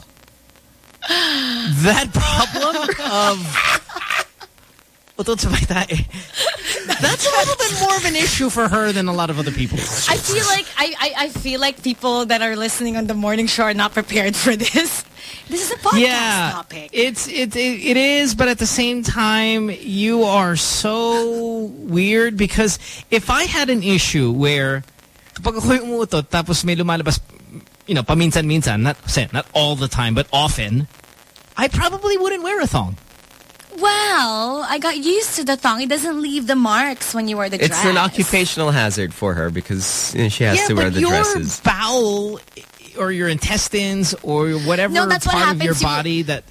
that problem of that's a little bit more of an issue for her than a lot of other people. I feel like I, I, I feel like people that are listening on the morning show are not prepared for this. This is a podcast yeah, topic. It's it, it it is, but at the same time, you are so weird because if I had an issue where kapag ako'y umuutot tapos may lumalabas, you know, paminsan-minsan, not say, not all the time, but often, I probably wouldn't wear a thong. Well, I got used to the thong. It doesn't leave the marks when you wear the It's dress. It's an occupational hazard for her because you know, she has yeah, to wear but the your dresses. bowel or your intestines or whatever No, that's what part of your happens. You- body that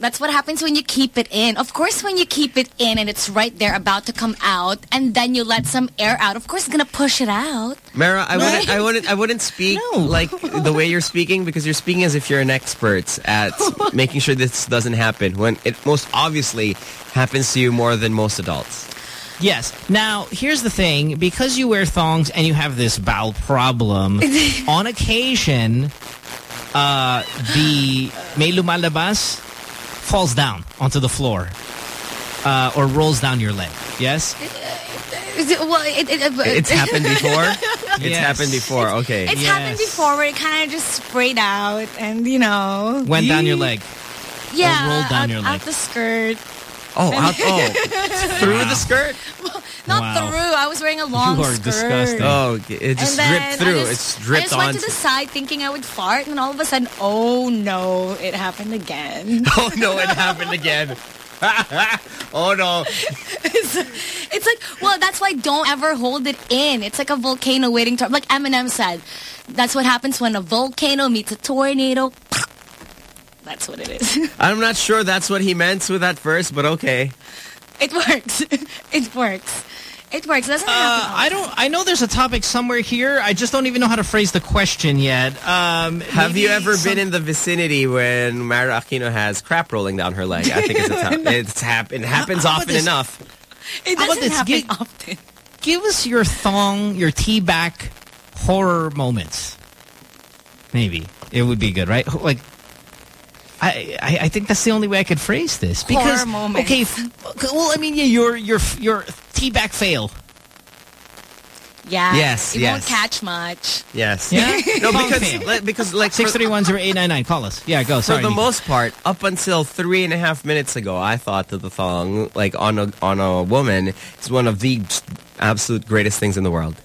That's what happens when you keep it in. Of course, when you keep it in and it's right there about to come out, and then you let some air out, of course, it's gonna push it out. Mara, I Right? wouldn't, I wouldn't, I wouldn't speak like the way you're speaking because you're speaking as if you're an expert at making sure this doesn't happen when it most obviously happens to you more than most adults. Yes. Now, here's the thing. Because you wear thongs and you have this bowel problem, on occasion, uh, the may lumalabas falls down onto the floor uh, or rolls down your leg. Yes? Well, it, it, it- It's happened before. It's Yes. happened before. Okay. It's happened before where it kind of just sprayed out and, you know. Went down your leg. Yeah. rolled down out, your out leg. the skirt. Oh, out, oh, through Wow. the skirt. Not Wow. through. I was wearing a long you are skirt. disgusting. Oh, it just and dripped through. I just, it's dripped I just went onto. to the side thinking I would fart, and all of a sudden, oh no, it happened again. Oh no, it happened again. oh no. it's, it's like, well, that's why don't ever hold it in. It's like a volcano waiting to, like Eminem said, that's what happens when a volcano meets a tornado. That's what it is. I'm not sure that's what he meant with that verse, but okay. It works. it works. It works. Doesn't Uh, happen. I don't. I know there's a topic somewhere here. I just don't even know how to phrase the question yet. Um, Have you ever some- been in the vicinity when Mara Aquino has crap rolling down her leg? I think it's, a top, it's hap it happens How about often this? enough. It How doesn't this? happen Give- often. Give us your thong, your tea back horror moments. Maybe it would be good, right? Like, I, I I think that's the only way I could phrase this because Horror moments. okay, well, I mean, yeah, your your your T-back fail. Yeah. Yes, It yes. won't catch much. Yes. Yeah? no, Thong because fail. like, because like Six for- three one zero eight nine nine. Call us. Yeah, go. For the Nico. most part, up until three and a half minutes ago, I thought that the thong, like on a on a woman, is one of the absolute greatest things in the world.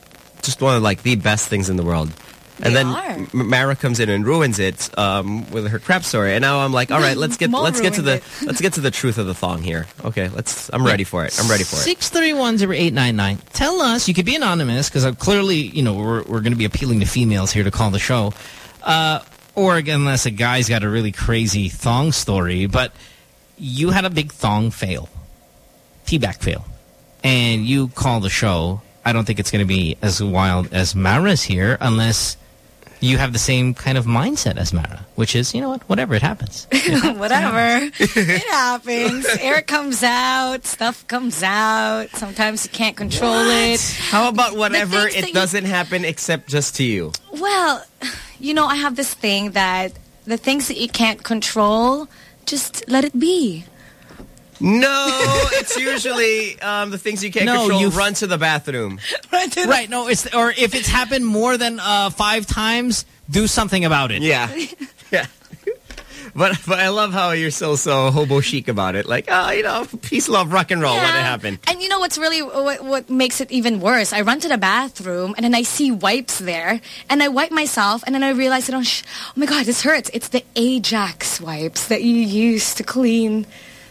Just one of like the best things in the world. And They then are. Mara comes in and ruins it um, with her crap story. And now I'm like, all right, let's get let's get to the let's get to the truth of the thong here. Okay, let's. I'm ready for it. I'm ready for it. Six three one zero eight nine nine. Tell us. You could be anonymous because clearly, you know, we're we're going to be appealing to females here to call the show, uh, or again, unless a guy's got a really crazy thong story. But you had a big thong fail, T-back fail, and you call the show. I don't think it's going to be as wild as Mara's here unless you have the same kind of mindset as Mara, which is, you know what, whatever, it happens. Whatever. it happens. Air comes out. Stuff comes out. Sometimes you can't control it. How about whatever it doesn't happen except just to you? Well, you know, I have this thing that the things that you can't control, just let it be. No, it's usually um, the things you can't No, control. you- run to the bathroom. right, no, it's or if it's happened more than uh, five times, do something about it. Yeah. yeah. But but I love how you're so so hobo chic about it. Like, oh, you know, peace, love, rock and roll. Let it happen. And you know what's really what, what makes it even worse? I run to the bathroom and then I see wipes there, and I wipe myself, and then I realize that oh, sh oh my god, this hurts. It's the Ajax wipes that you use to clean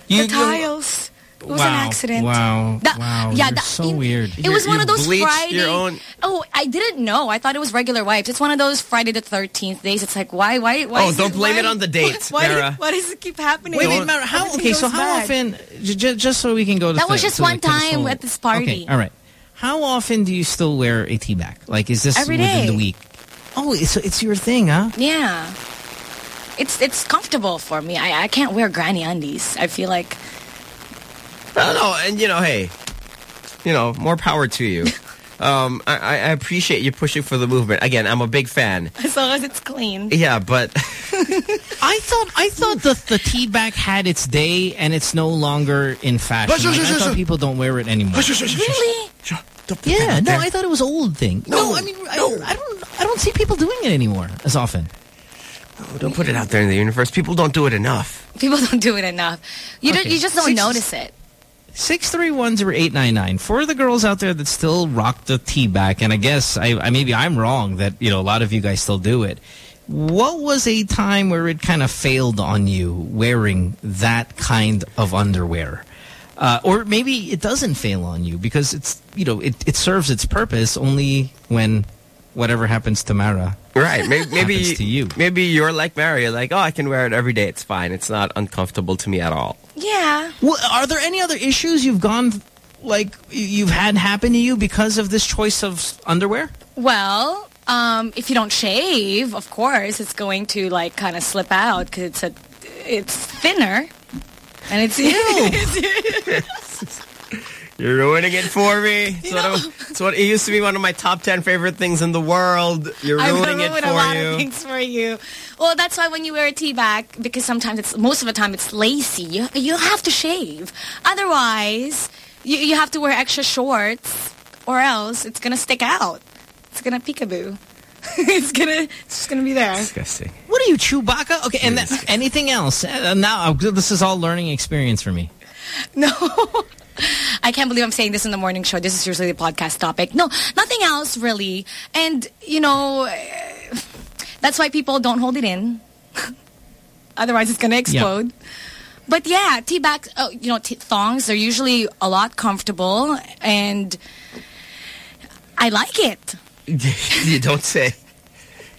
You- the tiles. It was an Wow, accident. wow, That- wow, Yeah, you're that- so weird. It was You- one of those Friday. your own- Oh, I didn't know. I thought it was regular wipes. It's one of those Friday the Thirteenth days. It's like why, why, why? Oh, don't blame why- it on the dates, Why, Mara. why does it keep happening? Wait, wait, Mara, how? Everything Okay, so how bad. often? j- j- Just so we can go to That was just one the- to the time at this party. Okay, all right. How often do you still wear a tea bag? Like, is this Every within day. the week? Oh, it's it's your thing, huh? Yeah. It's it's comfortable for me. I, I can't wear granny undies. I feel like No, no, and you know, hey, you know, more power to you. Um, I, I I appreciate you pushing for the movement. Again, I'm a big fan. as long as it's clean. Yeah, but I thought I thought the the tea bag had its day and it's no longer in fashion. Like, I thought people don't wear it anymore. Really? Yeah, no. I thought it was a old thing. No, I mean, I, I don't, I don't see people doing it anymore as often. Oh, don't put it out there in the universe. People don't do it enough. People don't do it enough. You don't, you just don't Six- notice it. Six three one zero eight nine nine for the girls out there that still rock the T-back, and I guess I, I maybe I'm wrong that you know a lot of you guys still do it. What was a time where it kind of failed on you wearing that kind of underwear? Uh, or maybe it doesn't fail on you because it's, you know, it, it serves its purpose only when whatever happens to Mara Right. Maybe maybe happens to you. maybe you're like Mary. You're like, oh, I can wear it every day. It's fine. It's not uncomfortable to me at all. Yeah. Well, are there any other issues you've gone, like, you've had happen to you because of this choice of underwear? Well, um, if you don't shave, of course, it's going to like kind of slip out because it's a, it's thinner, and it's You're ruining it for me. It's, one of, it's what it used to be one of my top ten favorite things in the world. You're I ruining it ruined for a lot you. of things for you. Well, that's why when you wear a tea bag, because sometimes it's most of the time it's lacy. You you have to shave. Otherwise, you you have to wear extra shorts, or else it's gonna stick out. It's gonna peekaboo. it's gonna it's just gonna be there. Disgusting. What are you, Chewbacca? Okay, and then anything else? Uh, now, uh, this is all learning experience for me. No. I can't believe I'm saying this in the morning show. This is usually the podcast topic. No, nothing else really. And, you know, eh, that's why people don't hold it in. Otherwise, it's going to explode. But yeah, tea bags, oh, you know, t thongs, they're usually a lot comfortable. And I like it. you don't say.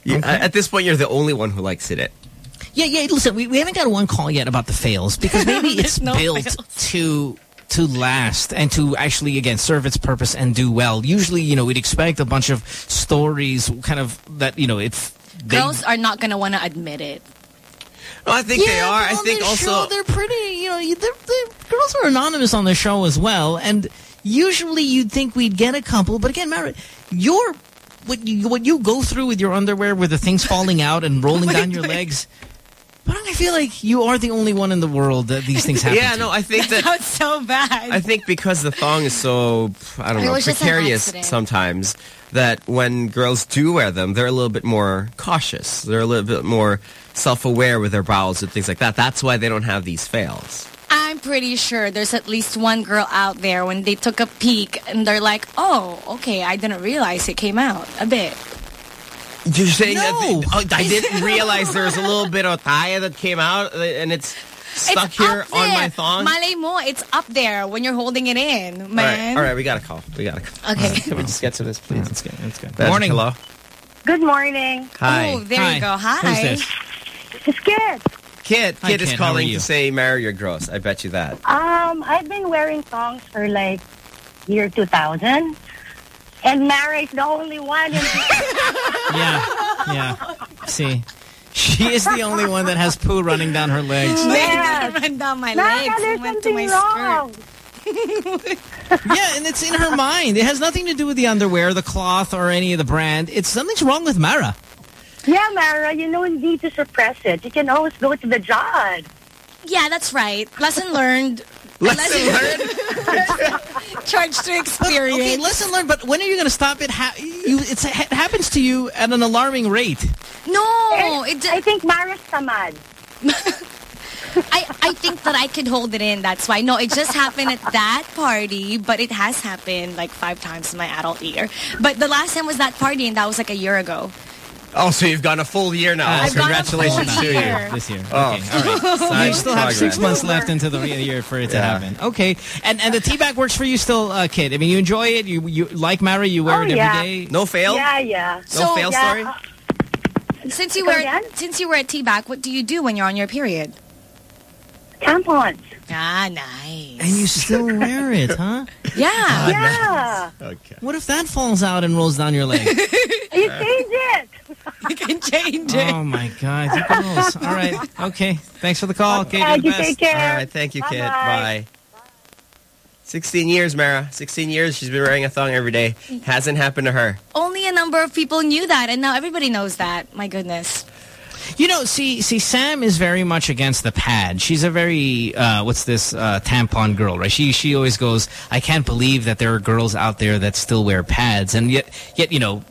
You, At this point, you're the only one who likes it. Yeah, yeah. Listen, we, we haven't got one call yet about the fails because maybe it's no built fails. to to last and to actually again serve its purpose and do well. Usually, you know, we'd expect a bunch of stories, kind of that you know, it's Girls are not going to want to admit it. No, I think they are. I think this also. show, they're pretty. You know, they're, they're girls are anonymous on the show as well, and usually you'd think we'd get a couple, but again, Mara, you're what you what you go through with your underwear, with the things falling out and rolling down your legs. But I feel like you are the only one in the world that these things happen. Yeah, to. no, I think that Sounds so bad. I think because the thong is so, I don't It know, was just an precarious sometimes, that when girls do wear them, they're a little bit more cautious. They're a little bit more self-aware with their bowels and things like that. That's why they don't have these fails. I'm pretty sure there's at least one girl out there when they took a peek and they're like, oh, okay, I didn't realize it came out a bit. You're saying that No. they- oh, I didn't realize there was a little bit of taya that came out uh, and it's stuck it's here on my thong. Malay mo, it's up there when you're holding it in, man. all right, we got a call. We got a call. Okay. Can we just get to this, please? That's good. That's good. Magic, Morning. Hello. Good morning. Hi. Oh, there Hi. you go. Hi. Who's this? It's Kid. Kid, Hi, Kid is Kid. Calling you? to say, Mary, you're gross. I bet you that. Um, I've been wearing thongs for like year 2000. And Mara is the only one. In Yeah, yeah. See, she is the only one that has poo running down her legs. Yes. Run down my Mara, legs. there's and went to my wrong. skirt. Yeah, and it's in her mind. It has nothing to do with the underwear, the cloth, or any of the brand. It's something's wrong with Mara. Yeah, Mara, you don't need to suppress it. You can always go to the judge. Yeah, that's right. Lesson learned. Lesson learned. Charged to experience. Okay, lesson learned. But when are you going to stop it? Ha you, it's, it happens to you at an alarming rate. No, it, I think Mara's tamad. I, I think that I could hold it in. That's why. No, it just happened at that party, but it has happened like five times in my adult year. But the last time was that party, and that was like a year ago. Oh, so you've gone a full year now. Uh, I've gone a Congratulations to you. This year. Oh. Okay, all right. So you still have six months left into the year for it to Yeah. happen. Okay, and and the tea bag works for you still, uh, kid. I mean, you enjoy it. You you like Mary. You wear Oh, it every yeah. day. No fail? Yeah, yeah. No So- fail Yeah, story? uh, Since you Come were again? since you were at T-back, what do you do when you're on your period? Tampons. Ah, nice. And you still wear it, huh? Yeah. Yeah. Okay. What if that falls out and rolls down your leg? You change it. you can change it. oh my God, you girls! All right, okay. Thanks for the call, Kate. Yeah, You're the you best. take care. All right, thank you, kid. Bye-bye. Bye. 16 years, Mara. 16 years she's been wearing a thong every day. Hasn't happened to her. Only a number of people knew that, and now everybody knows that. My goodness. You know, see, see, Sam is very much against the pad. She's a very, uh, what's this, uh, tampon girl, right? She, she always goes, I can't believe that there are girls out there that still wear pads. And yet, yet, you know,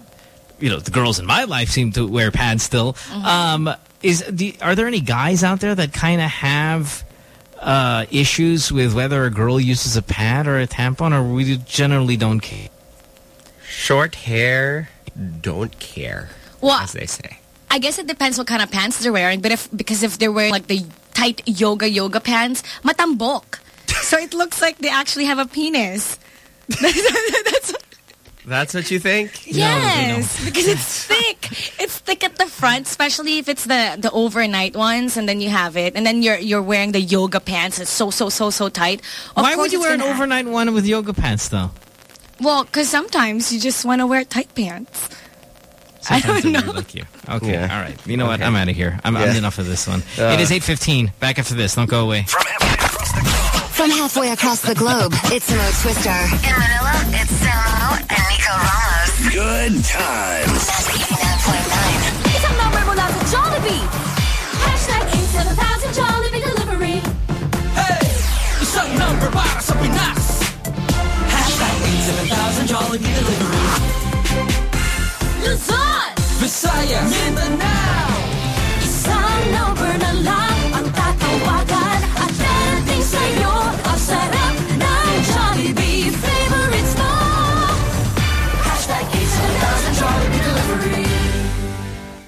you know, the girls in my life seem to wear pads still. Um, is, do, are there any guys out there that kind of have, uh, issues with whether a girl uses a pad or a tampon or we generally don't care? Short hair, don't care, Well, as they say. I guess it depends what kind of pants they're wearing. But if because if they're wearing like the tight yoga yoga pants, matambok. so it looks like they actually have a penis. That's That's what you think? yes, because it's thick. It's thick at the front, especially if it's the the overnight ones, and then you have it, and then you're you're wearing the yoga pants. It's so so so so tight. Of Why would you wear an overnight one with yoga pants, though? Well, because sometimes you just want to wear tight pants. I don't know. weird like you. Okay, Yeah. all right. You know what? I'm out of here. I'm, I'm enough of this one. Uh. it is 8.15. Back after this. Don't go away. From halfway across the globe, it's Mo Twister. In Manila, it's Samo and Nico Ramos. Good times. Isang number mula sa Jollibee. Hashtag 87000 Jollibee Delivery. Hey! Isang number para sa Pinas! Hashtag 87000 Jollibee Delivery.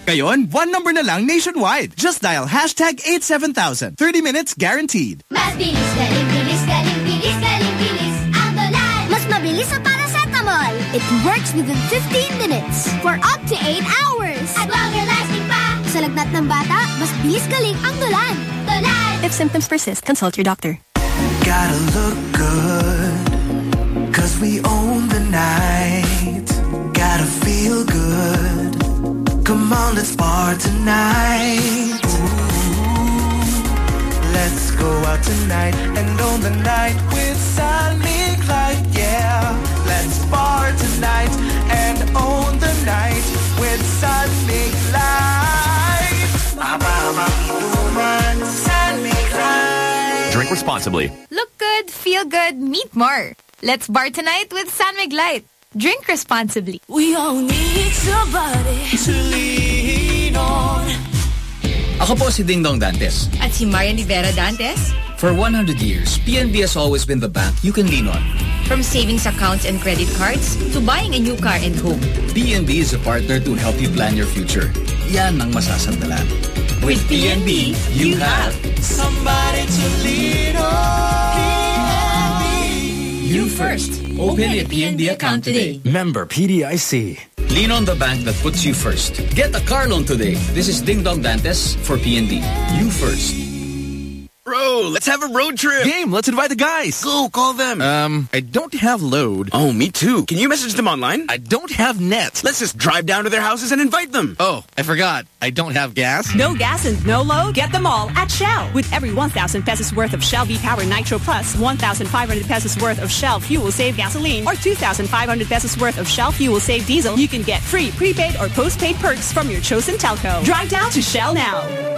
Ngayon, one number na lang nationwide. Just dial hashtag 87000. 30 minutes guaranteed. Mas bilis, galing, bilis, galing, bilis, galing, bilis. Ang. Mas mabilis sa paracetamol. It works within 15 minutes for up to 8 hours. At longer lasting pa. Sa lagnat ng bata, mas bilis galing ang dolan. Dolan. If symptoms persist, consult your doctor. Gotta look good, cause we own the night. Gotta feel good. Come on, let's bar tonight. Ooh, let's go out tonight and own the night with San Mig Light. Yeah, let's bar tonight and own the night with San Mig Light. Mama, San Mig Light. Drink responsibly. Look good, feel good, meet more. Let's bar tonight with San Mig Light. Drink responsibly. We all need somebody to lean on. Ako po si Dingdong Dantes. At si Marian Rivera Dantes. For 100 years, PNB has always been the bank you can lean on. From savings accounts and credit cards to buying a new car and home. PNB is a partner to help you plan your future. Yan ang masasandalan. With PNB, you have somebody to lean on. You first. Open a PNB account today. Member PDIC. Lean on the bank that puts you first. Get a car loan today. This is Dingdong Dantes for PNB. You first. Bro, let's have a road trip. Game, let's invite the guys. Go, call them. Um, I don't have load. Oh, me too. Can you message them online? I don't have net. Let's just drive down to their houses and invite them. Oh, I forgot. I don't have gas. No gas and no load? Get them all at Shell. With every 1,000 pesos worth of Shell V-Power Nitro Plus, 1,500 pesos worth of Shell Fuel Save Gasoline, or 2,500 pesos worth of Shell Fuel Save Diesel, you can get free prepaid or postpaid perks from your chosen telco. Drive down to Shell now.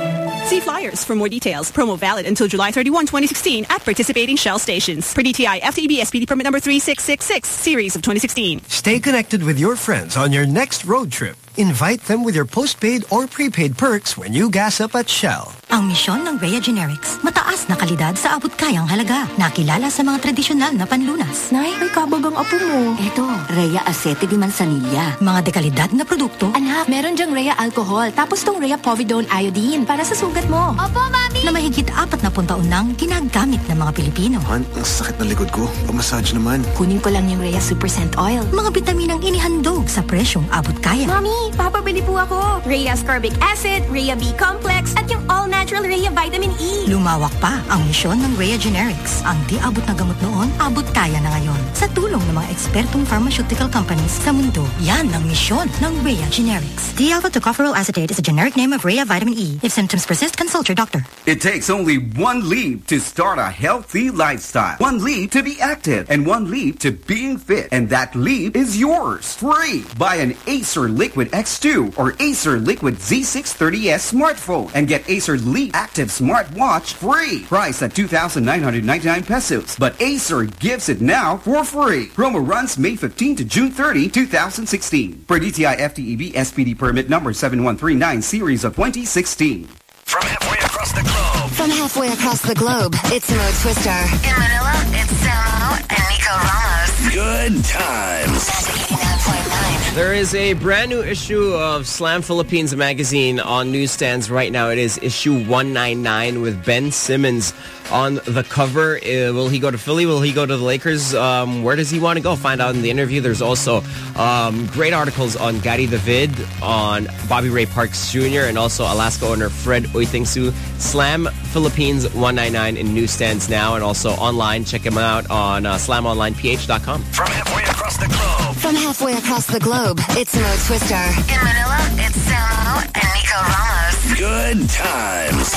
See flyers for more details. Promo valid until July 31, 2016 at participating Shell stations. Per DTI FTEB SPD permit number 3666, series of 2016. Stay connected with your friends on your next road trip. Invite them with your postpaid or prepaid perks when you gas up at Shell. Ang misyon ng Rhea Generics, mataas na kalidad sa abot kayang halaga. Nakilala sa mga tradisyonal na panlunas. Nay, may kabag ang apo mo. Ito, Rhea Aceti di Manzanilla. Mga dekalidad na produkto. Anak, meron dyang Rhea Alcohol, tapos tong Rhea Povidone Iodine para sa sugat mo. Opo, Mami! Na mahigit apat na taon nang ginagamit ng mga Pilipino. Han, ang sakit ng likod ko. Pamassage naman. Kunin ko lang yung Rhea Super Scent Oil. Mga bitaminang inihandog sa presyong abot kaya. Mami, papabili po ako. Rhea Ascorbic Acid, Rhea B Complex, at yung all-natural Rhea Vitamin E. Lumawak pa ang misyon ng Rhea Generics. Ang di abot na gamot noon, abot kaya na ngayon. Sa tulong ng mga ekspertong pharmaceutical companies sa mundo, yan ang misyon ng Rhea Generics. D-alpha tocopherol acetate is a generic name of Rhea Vitamin E. If symptoms persist, consult your doctor. It takes only one leap to start a healthy lifestyle. One leap to be active and one leap to being fit. And that leap is yours. Free. Buy an Acer Liquid X2 or Acer Liquid Z630S smartphone and get Acer Leap Active smartwatch free. Price at 2,999 pesos. But Acer gives it now for free. Promo runs May 15 to June 30, 2016. Per DTI FTEB SPD permit number 7139 series of 2016. From halfway across the globe. From halfway across the globe, it's Mo Twister. In Manila, it's Samo and Nico Ramos. Good times. There is a brand new issue of Slam Philippines magazine on newsstands right now. It is issue 199 with Ben Simmons on the cover. Uh, will he go to Philly? Will he go to the Lakers? Um, where does he want to go? Find out in the interview. There's also um, great articles on Gary David, on Bobby Ray Parks Jr., and also Alaska owner Fred Uytengsu. Slam Philippines 199 in newsstands now and also online. Check him out on uh, slamonlineph.com. From halfway across the globe. From halfway across the globe, it's Mo Twister. In Manila, it's Samo and Nico Ramos. Good times.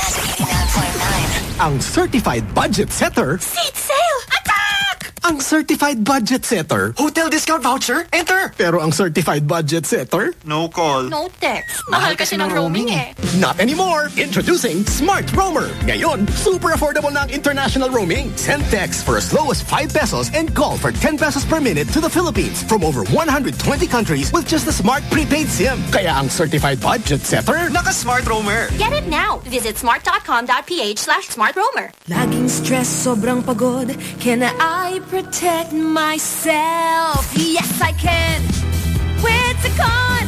Ang certified budget setter, Seat sale! Attack! ang certified budget setter, Hotel discount voucher? Enter! pero ang certified budget setter, No call. No text. Mahal kasi ng roaming eh. Not anymore! Introducing Smart Roamer! Ngayon, super affordable na ang international roaming. Send text for as low as 5 pesos and call for 10 pesos per minute to the Philippines from over 120 countries with just a smart prepaid SIM. Kaya ang certified budget setter, Naka-smart roamer. Get it now. Visit smart.com.ph slash smartroamer. Laging stress, sobrang pagod Can I protect myself? Yes, I can. With Cecon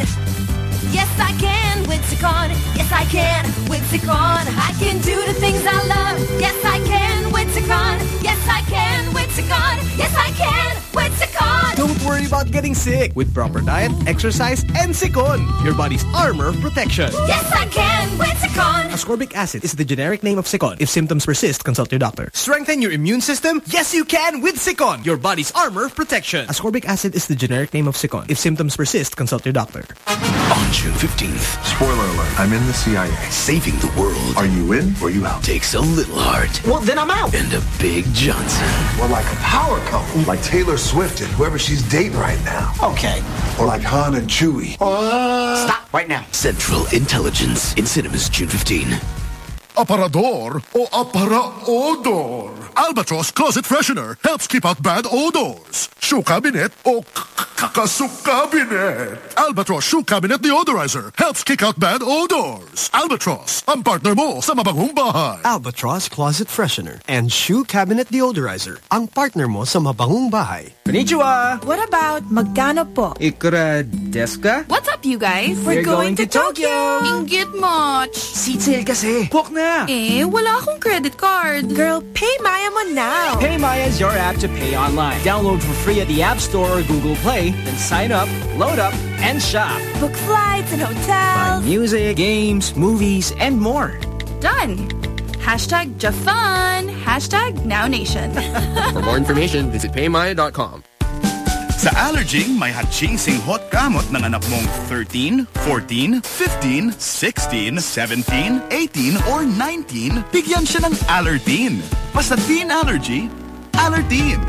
Yes, I can. With Cecon Yes, I can. With Cecon I can do the things I love. Yes, I can. With Cecon Yes, I can. With Cecon Yes, I can. With Cecon Don't worry about getting sick. With proper diet, exercise, and Cecon, your body's armor of protection. Yes, I can. With Cecon Ascorbic acid is the generic name of Cecon. If symptoms persist, consult your doctor. Strengthen your immune system? Yes, you can with Cecon, your body's armor of protection. Ascorbic acid is the generic name of Cecon. If symptoms persist, consult your doctor. On June 15th, Spoiler alert, I'm in the CIA. saving the world Are you in or you out? takes a little heart Well, then I'm out. and a big Johnson. We're like a power couple. Like Taylor Swift and whoever she's dating right now. Okay. Or like Han and Chewie. Stop right now. Central Intelligence in cinemas June 15. Aparador o apara-odor. Albatross Closet Freshener helps keep out bad odors. Shoe Cabinet o kakasuk cabinet. Albatross Shoe Cabinet Deodorizer helps kick out bad odors. Albatross, ang partner mo sa mabangong bahay. Albatross Closet Freshener and Shoe Cabinet Deodorizer. Ang partner mo sa mabangong bahay. Konnichiwa. What about magkano po? Ikura deska? What's up, you guys? We're going to Tokyo. Ingit much. Seat sale kasi. Book na. Eh, wala akong credit card. Girl, pay Maya mo now. PayMaya is your app to pay online. Download for free at the App Store or Google Play, then sign up, load up, and shop. Book flights and hotels. Buy hotels. music, games, movies, and more. Done. Hashtag Jafun. Hashtag Now Nation. For more information, visit paymaya.com. Sa Allerging, may hot-chasing hot gamot ng anak mong 13, 14, 15, 16, 17, 18, or 19, bigyan siya ng Allertine. Basta teen allergy, Allertine.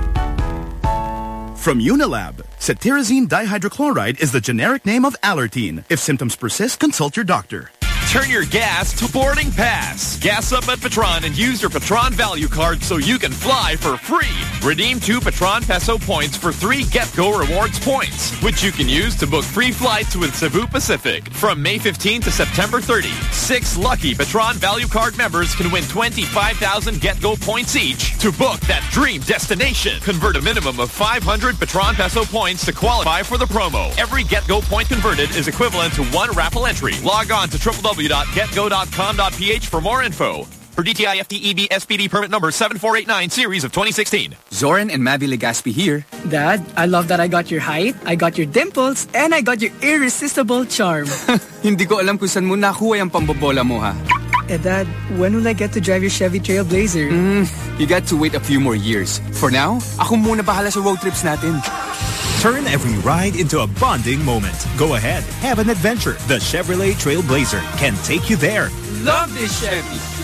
From Unilab, cetirizine dihydrochloride is the generic name of Allertine. If symptoms persist, consult your doctor. Turn your gas to boarding pass. Gas up at Petron and use your Petron value card so you can fly for free. Redeem two Petron Peso points for three GetGo Rewards points, which you can use to book free flights with Cebu Pacific. From May 15 to September 30, six lucky Petron value card members can win 25,000 GetGo points each to book that dream destination. Convert a minimum of 500 Petron Peso points to qualify for the promo. Every GetGo point converted is equivalent to one raffle entry. Log on to www.getgo.com.ph for more info. For DTI FTEB SPD permit number 7489 series of 2016. Zoren and Mavi Legaspi here. Dad, I love that I got your height, I got your dimples, and I got your irresistible charm. Hindi ko alam kung saan mo nakuha yung pambobola mo ha. eh Dad, when will I get to drive your Chevy Trailblazer? Mm, you got to wait a few more years. For now, ako muna bahala sa road trips natin. Turn every ride into a bonding moment. Go ahead, have an adventure. The Chevrolet Trailblazer can take you there. Love this Chevy.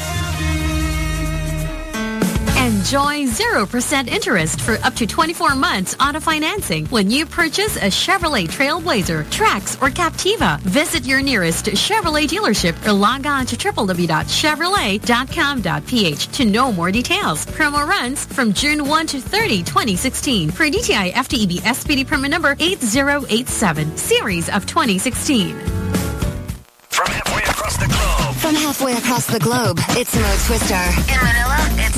Enjoy 0% interest for up to 24 months auto financing when you purchase a Chevrolet Trailblazer, Trax, or Captiva. Visit your nearest Chevrolet dealership or log on to www.chevrolet.com.ph to know more details. Promo runs from June 1 to 30, 2016 for DTI FTEB SPD permit number 8087, series of 2016. From halfway across the globe. From halfway across the globe, it's Mo Twister. In Manila, it's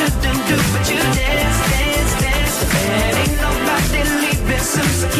Shouldn't do, but you dance, dance, dance. And ain't nobody leaving soon, so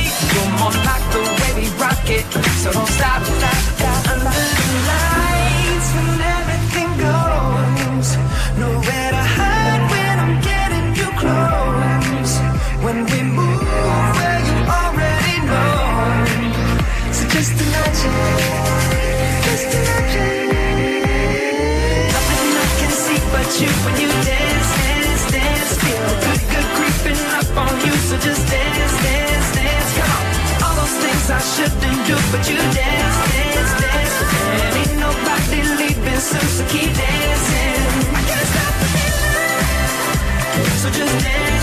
More like the way we rock it. So don't stop. Under the lights when everything goes. Nowhere to hide when I'm getting you close. When we move you already know. So just imagine. Just imagine. Nothing I can see but you when you dance, dance, dance. Feel good creeping up on you. So just dance, dance, I shouldn't do, but you dance, dance, dance. And ain't nobody leaving soon, so keep dancing. I can't stop the feeling. So just dance,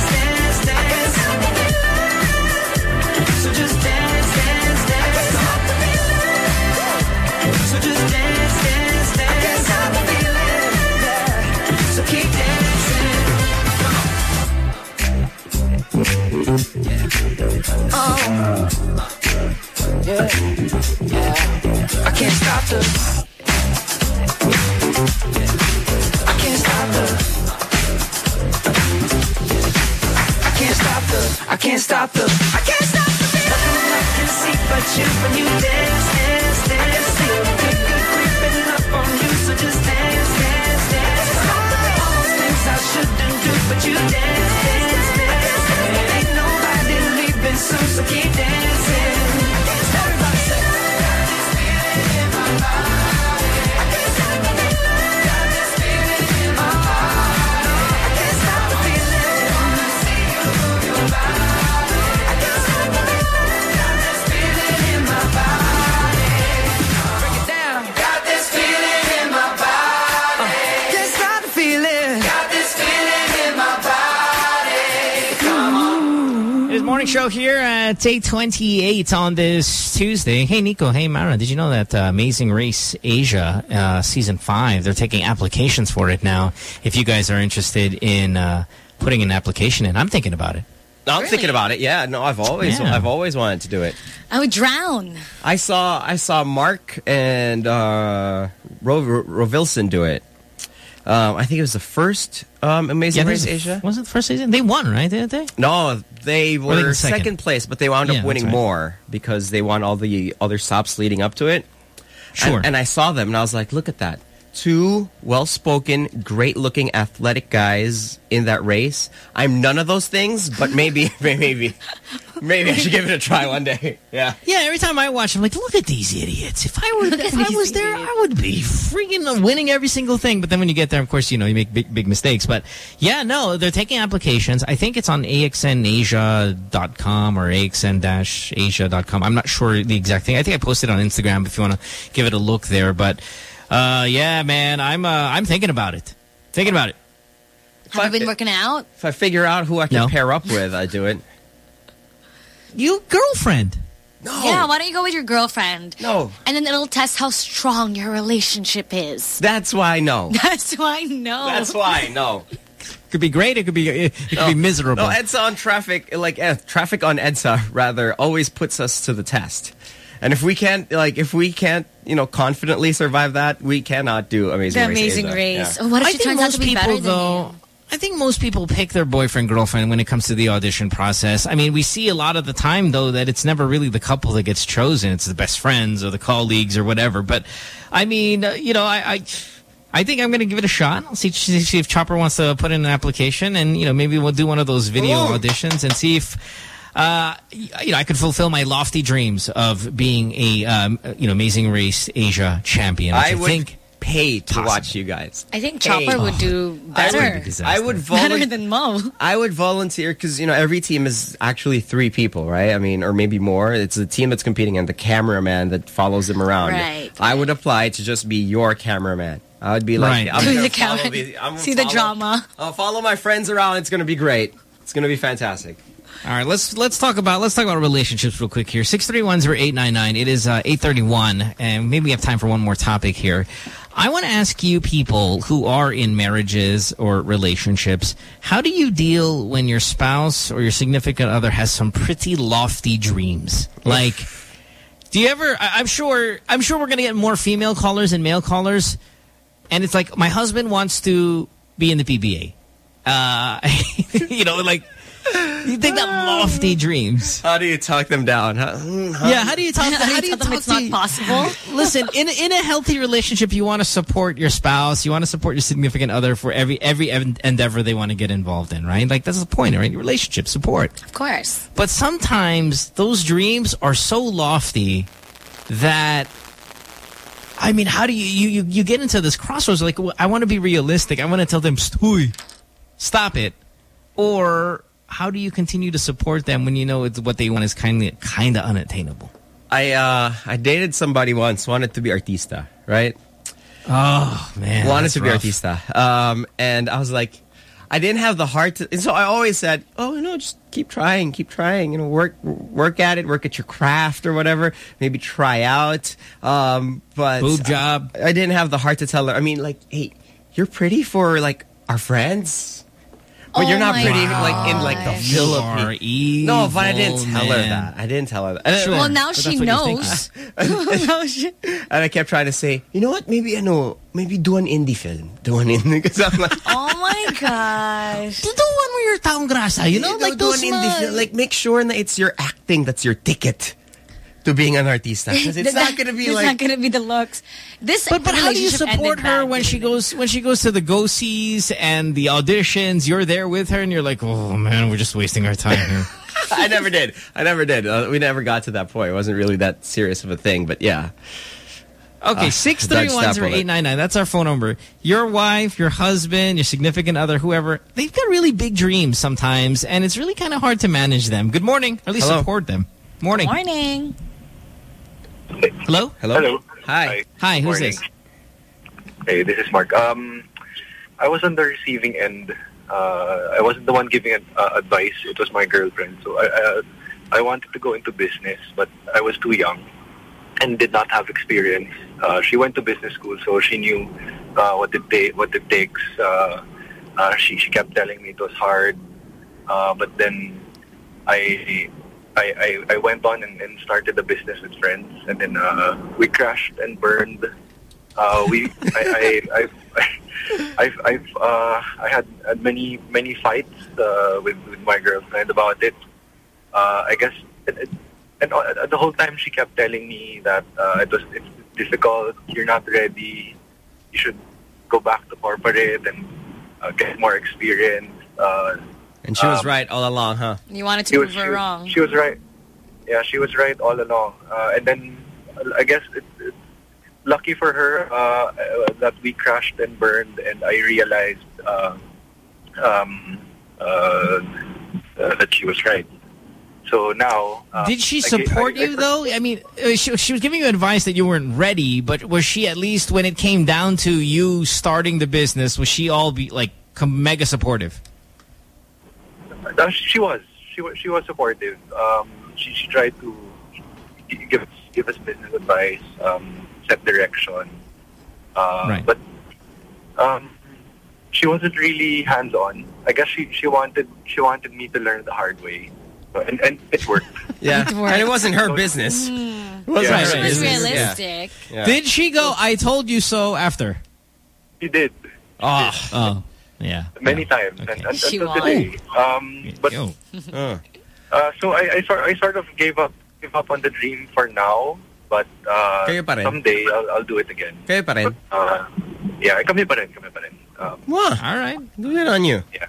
828 on this Tuesday. Hey, Nico. Hey, Mara. Did you know that uh, Amazing Race Asia uh, Season 5, they're taking applications for it now. If you guys are interested in uh, putting an application in, I'm thinking about it. I'm thinking about it. Yeah, no, I've always, Yeah. I've always wanted to do it. I would drown. I saw, I saw Marc and uh, Ro Rovilson do it. Um, I think it was the first um, Amazing Yeah, Race this is- Asia. Was it the first season? They won, right? Didn't they? No, they were were second. second. place, but they wound Yeah, up winning right. more because they won all the other stops leading up to it. Sure. And, and I saw them, and I was like, look at that. Two well-spoken, great-looking, athletic guys in that race. I'm none of those things, but maybe, maybe, maybe I should give it a try one day. Yeah. Yeah, every time I watch, I'm like, look at these idiots. If I were, if I was there, I would be freaking winning every single thing. But then when you get there, of course, you know, you make big, big mistakes. But yeah, no, they're taking applications. I think it's on axnasia.com or axn-asia.com. I'm not sure the exact thing. I think I posted on Instagram if you want to give it a look there. But uh, yeah, man, I'm uh, I'm thinking about it. Thinking about it. Have you been working out? If I figure out who I can No. pair up with, I do it. You girlfriend. No. Yeah, why don't you go with your girlfriend? No. And then it'll test how strong your relationship is. That's why I know. That's why I know. That's why I know. Could be great. It could be it could be miserable. No, EDSA on traffic, like eh, traffic on EDSA, rather, always puts us to the test. And if we can't, like, if we can't, you know, confidently survive that, we cannot do Amazing The Race. Amazing Asia. Race. Yeah. Oh, what if I she think turns out to be people, better than though, you? I think most people pick their boyfriend, girlfriend when it comes to the audition process. I mean, we see a lot of the time, though, that it's never really the couple that gets chosen. It's the best friends or the colleagues or whatever. But, I mean, uh, you know, I... I I think I'm going to give it a shot. I'll see, see if Chopper wants to put in an application, and you know maybe we'll do one of those video auditions and see if uh, you know I could fulfill my lofty dreams of being a um, you know Amazing Race Asia champion. which I I, would think pay to watch you guys. I think Hey. Chopper would do better. I would, I would better volunteer. than Mo. I would volunteer because you know every team is actually three people, right? I mean, or maybe more. It's the team that's competing and the cameraman that follows them around. Right, I would apply to just be your cameraman. I would be like, Right. I'm gonna the follow the- I'm gonna See the drama. I'll follow my friends around. It's gonna be great. It's gonna be fantastic. All right, let's let's talk about let's talk about relationships real quick here. Six three one zero eight nine nine. It is uh, eight thirty one, and maybe we have time for one more topic here. I want to ask you people who are in marriages or relationships, how do you deal when your spouse or your significant other has some pretty lofty dreams? Like, do you ever? I, I'm sure I'm sure we're gonna get more female callers and male callers. and it's like my husband wants to be in the PBA. Uh, you know, like you think that lofty dreams. How do you talk them down? How, mm, Yeah, how do you talk? How do how do you tell them it's not possible? Listen, in in a healthy relationship, you want to support your spouse, you want to support your significant other for every every endeavor they want to get involved in, right? Like that's the point, right? Your relationship support. Of course. But sometimes those dreams are so lofty that I mean, how do you you you, you get into this crossroads? Like, I want to be realistic. I want to tell them, "Stoy, stop it," or how do you continue to support them when you know it's what they want is kind of kind of unattainable? I uh, I dated somebody once, wanted to be artista, right? Oh man, wanted to be artista, um, and I was like, I didn't have the heart to. And so I always said, oh no, just keep trying, keep trying. You know, work work at it, work at your craft or whatever. Maybe try out. Um, but Boob job. I, I didn't have the heart to tell her. I mean, like, hey, you're pretty for like our friends. But Oh you're not oh my pretty like in like the gosh. Philippines. No, but I didn't tell her that. I didn't tell her that. Sure. Well, now she that's what you're knows. Now she- And I kept trying to say, you know what? Maybe I know. Maybe do an indie film. Do an indie because I'm like, oh my gosh. Do one where you're taong grasa, you know, like do those an indie film. Like make sure that it's your acting that's your ticket to being an artista. Because it's not going to be it's like. not gonna be the looks. This But but how do you support her when she goes when she goes to the go sees and the auditions? You're there with her, and you're like, oh man, we're just wasting our time here. I never did. I never did. Uh, we never got to that point. It wasn't really that serious of a thing. But yeah. Okay, Ah, six three one dodged that zero bullet. eight nine nine. That's our phone number. Your wife, your husband, your significant other, whoever, they've got really big dreams sometimes, and it's really kind of hard to manage them. Good morning, or at least Hello. support them. Morning. Morning. Hello. Hello. Hello. Hi. Hi. Who's Morning. this? Hey, this is Mark. Um, I was on the receiving end. Uh, I wasn't the one giving ad- uh, advice. It was my girlfriend. So I, uh, I wanted to go into business, but I was too young and did not have experience. Uh, she went to business school, so she knew uh, what it ta- what it takes. Uh, uh, she she kept telling me it was hard, uh, but then I. I, I, I went on and, and started a business with friends, and then uh, we crashed and burned. Uh, we I, I, I've, I've, I've uh, I had, many many fights uh, with, with my girlfriend about it. Uh, I guess, it, and uh, the whole time she kept telling me that it was it's difficult. You're not ready. You should go back to corporate and get more experience. And she was um, right all along, huh? You wanted to she was, prove she, her was- wrong. she was right. Yeah, she was right all along. Uh, and then I guess it, it, lucky for her uh, uh, that we crashed and burned, and I realized uh, um, uh, uh, that she was right. So now, uh, Did she I ga- support I- I- you though? I mean, uh, she, she was giving you advice that you weren't ready, but was she at least when it came down to you starting the business, was she all be like mega supportive? Uh, she was. She was. She was supportive. Um, she she tried to give us give us business advice, um, set direction. Uh, Right. But um, she wasn't really hands on. I guess she she wanted she wanted me to learn the hard way, So- and and it worked. Yeah. It worked. and it wasn't her business. Mm. It wasn't Yeah, her was business. Realistic. Yeah. Did she go, I told you so after? She did Oh, oh yeah. many times, and, and She until today. Um, but Yo. Uh. Uh, so I, I, sort, I sort of gave up give up on the dream for now, but uh, Kayo pa rin. someday I'll, I'll do it again. Kayo pa rin. Uh, yeah, kami pa rin, kami pa rin. Um, Wow. All right. Good on you. yeah.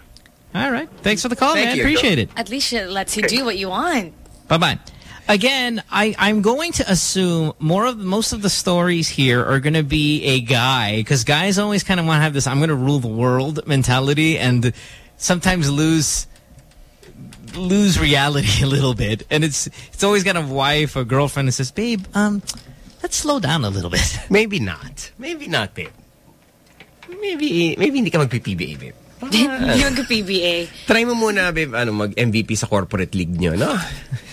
All right. Thanks for the call, Thank man. you. Appreciate it. At least it lets you do what you want. Bye-bye. Again, I, I'm going to assume more of most of the stories here are going to be a guy because guys always kind of want to have this "I'm going to rule the world" mentality, and sometimes lose lose reality a little bit. And it's it's always got a wife or girlfriend that says, "Babe, um, let's slow down a little bit." Maybe not. Maybe not, babe. Maybe, maybe hindi ka mag-PBA, babe. Hindi mag PBA. Try mo muna, babe, ano, mag-MVP sa corporate league nyo, no?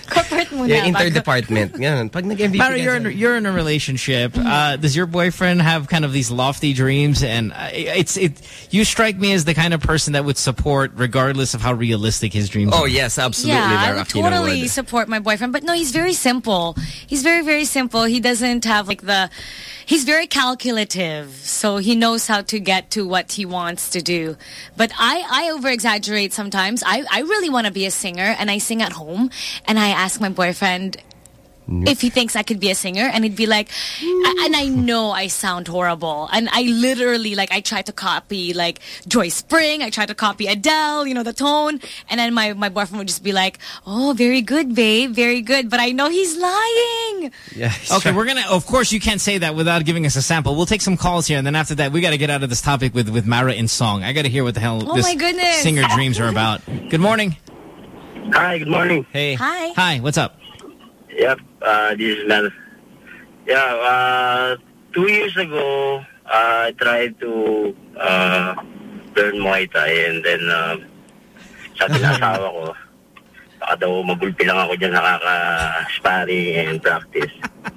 Corporate muna. Yung bago- interdepartment. Ganun. Pag nag-MVP Mara, ka you're in, you're in a relationship. Uh, does your boyfriend have kind of these lofty dreams? And uh, it's it. You strike me as the kind of person that would support, regardless of how realistic his dreams Oh, are. Oh, yes, absolutely. Yeah, I would Aquino totally would. support my boyfriend. But no, he's very simple. He's very, very simple. He doesn't have like the... He's very calculative. So he knows how to get to what he wants to do. But I, I over-exaggerate sometimes. I, I really want to be a singer and I sing at home. And I ask my boyfriend if he thinks I could be a singer and he'd be like and I mm. know I sound horrible and I literally like I try to copy like Joy Spring I try to copy Adele you know the tone and then my, my boyfriend would just be like oh very good babe very good but I know he's lying Yeah. Okay, we're gonna. Of course, you can't say that without giving us a sample. We'll take some calls here, and then after that, we got to get out of this topic with with Mara in song. I got to hear what the hell Oh this my goodness. singer dreams are about. Good morning. Hi, good morning. Hey. Hi. Hi. What's up? Yep, uh, this is Mel. Yeah, uh, two years ago, uh, I tried to uh, learn Muay Thai and then uh, sabi ng asawa ko, baka daw magulpi lang ako dyan nakaka-sparring and practice.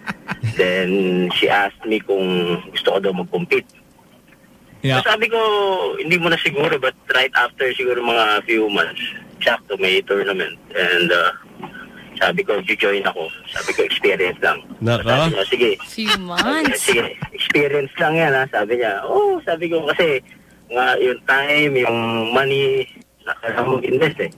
then she asked me kung gusto ko daw mag-compete. Yeah. So sabi ko, hindi mo na siguro, but right after siguro mga few months, sakto may tournament. And uh, sabi ko, join ako. Sabi ko, experience lang. Nako. Sabi niya, sige. few Sabi niya, months sige, experience lang yan ha. Sabi niya, oh, sabi ko kasi, nga yung time, yung money, nakala mo invest eh.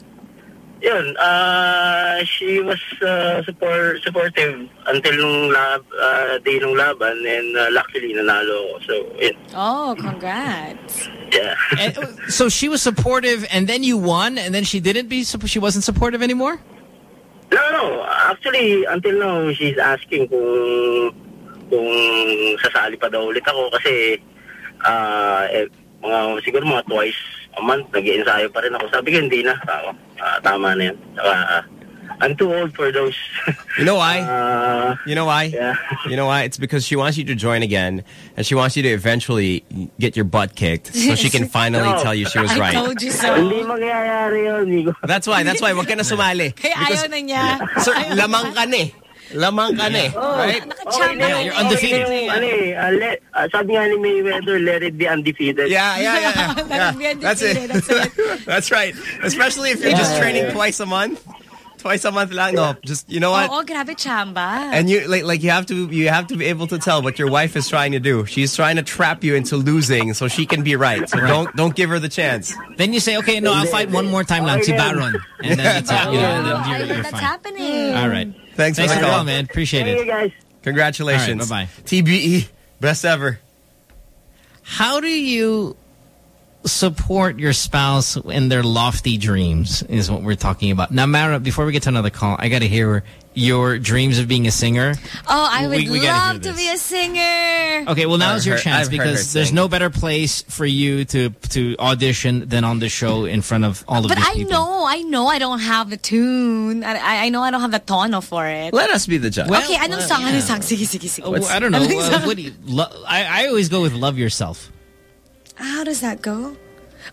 Yun, uh, she was uh, support, supportive until nung lab, uh, day nung laban and uh, luckily nanalo ako. So, yun. oh congrats Yeah. And, uh, so she was supportive, and then you won, and then she didn't be. She wasn't supportive anymore. No, no. Actually, until now, she's asking kung kung sasali pa daw ulit ako kasi ah eh, mga siguro mga twice a month nag-iensayo pa rin ako. Sabi ko, hindi na. Tama, Ah, tama na yan. Saka, ah, I'm too old for those. You know why? Uh, you know why? Yeah. You know why? It's because she wants you to join again, and she wants you to eventually get your butt kicked, so she can finally No. tell you she was I right. told you so Hindi mangyayari yun, Nico. That's why. That's why. Wag ka na sumali. kaya ayaw na niya Sir, lamang ka na eh. Lamang ka na eh. Oh, Right? Okay na. You're undefeated. Okay na yung, ano eh, ah, let, ah, sabi nga ni Mayweather, let it be undefeated. Yeah, yeah, yeah. yeah. Let yeah. it That's it. that's That's right. Especially if you're just Yeah. training twice a month. Twice a month lang. No, just, you know what? oo grabe chamba And you like like you have to you have to be able to tell what your wife is trying to do. She's trying to trap you into losing so she can be right. So don't don't give her the chance. Then you say, okay, no, I'll fight one more time lang, si Baron, and then that's it. You know, and then you're, know you're that's happening All right. Thanks, Thanks for for the the call, call, man. Appreciate Hey, it. guys. Congratulations. bye bye. TBE, best ever. How do you support your spouse in their lofty dreams is what we're talking about. Now, Mara, before we get to another call, I got to hear your dreams of being a singer. oh I would We- we love to be a singer Okay, well now's I've your chance I've because there's sing. no better place for you to to audition than on the show in front of all of But these I people. know, I know I don't have the tune. I, I- I know I don't have the tono for it. Let us be the judge. Well, okay, anong well, song? Anong yeah. song? Sige, sige, sige. Oh, I don't know. Uh, what do you, I, I always go with "Love Yourself." How does that go?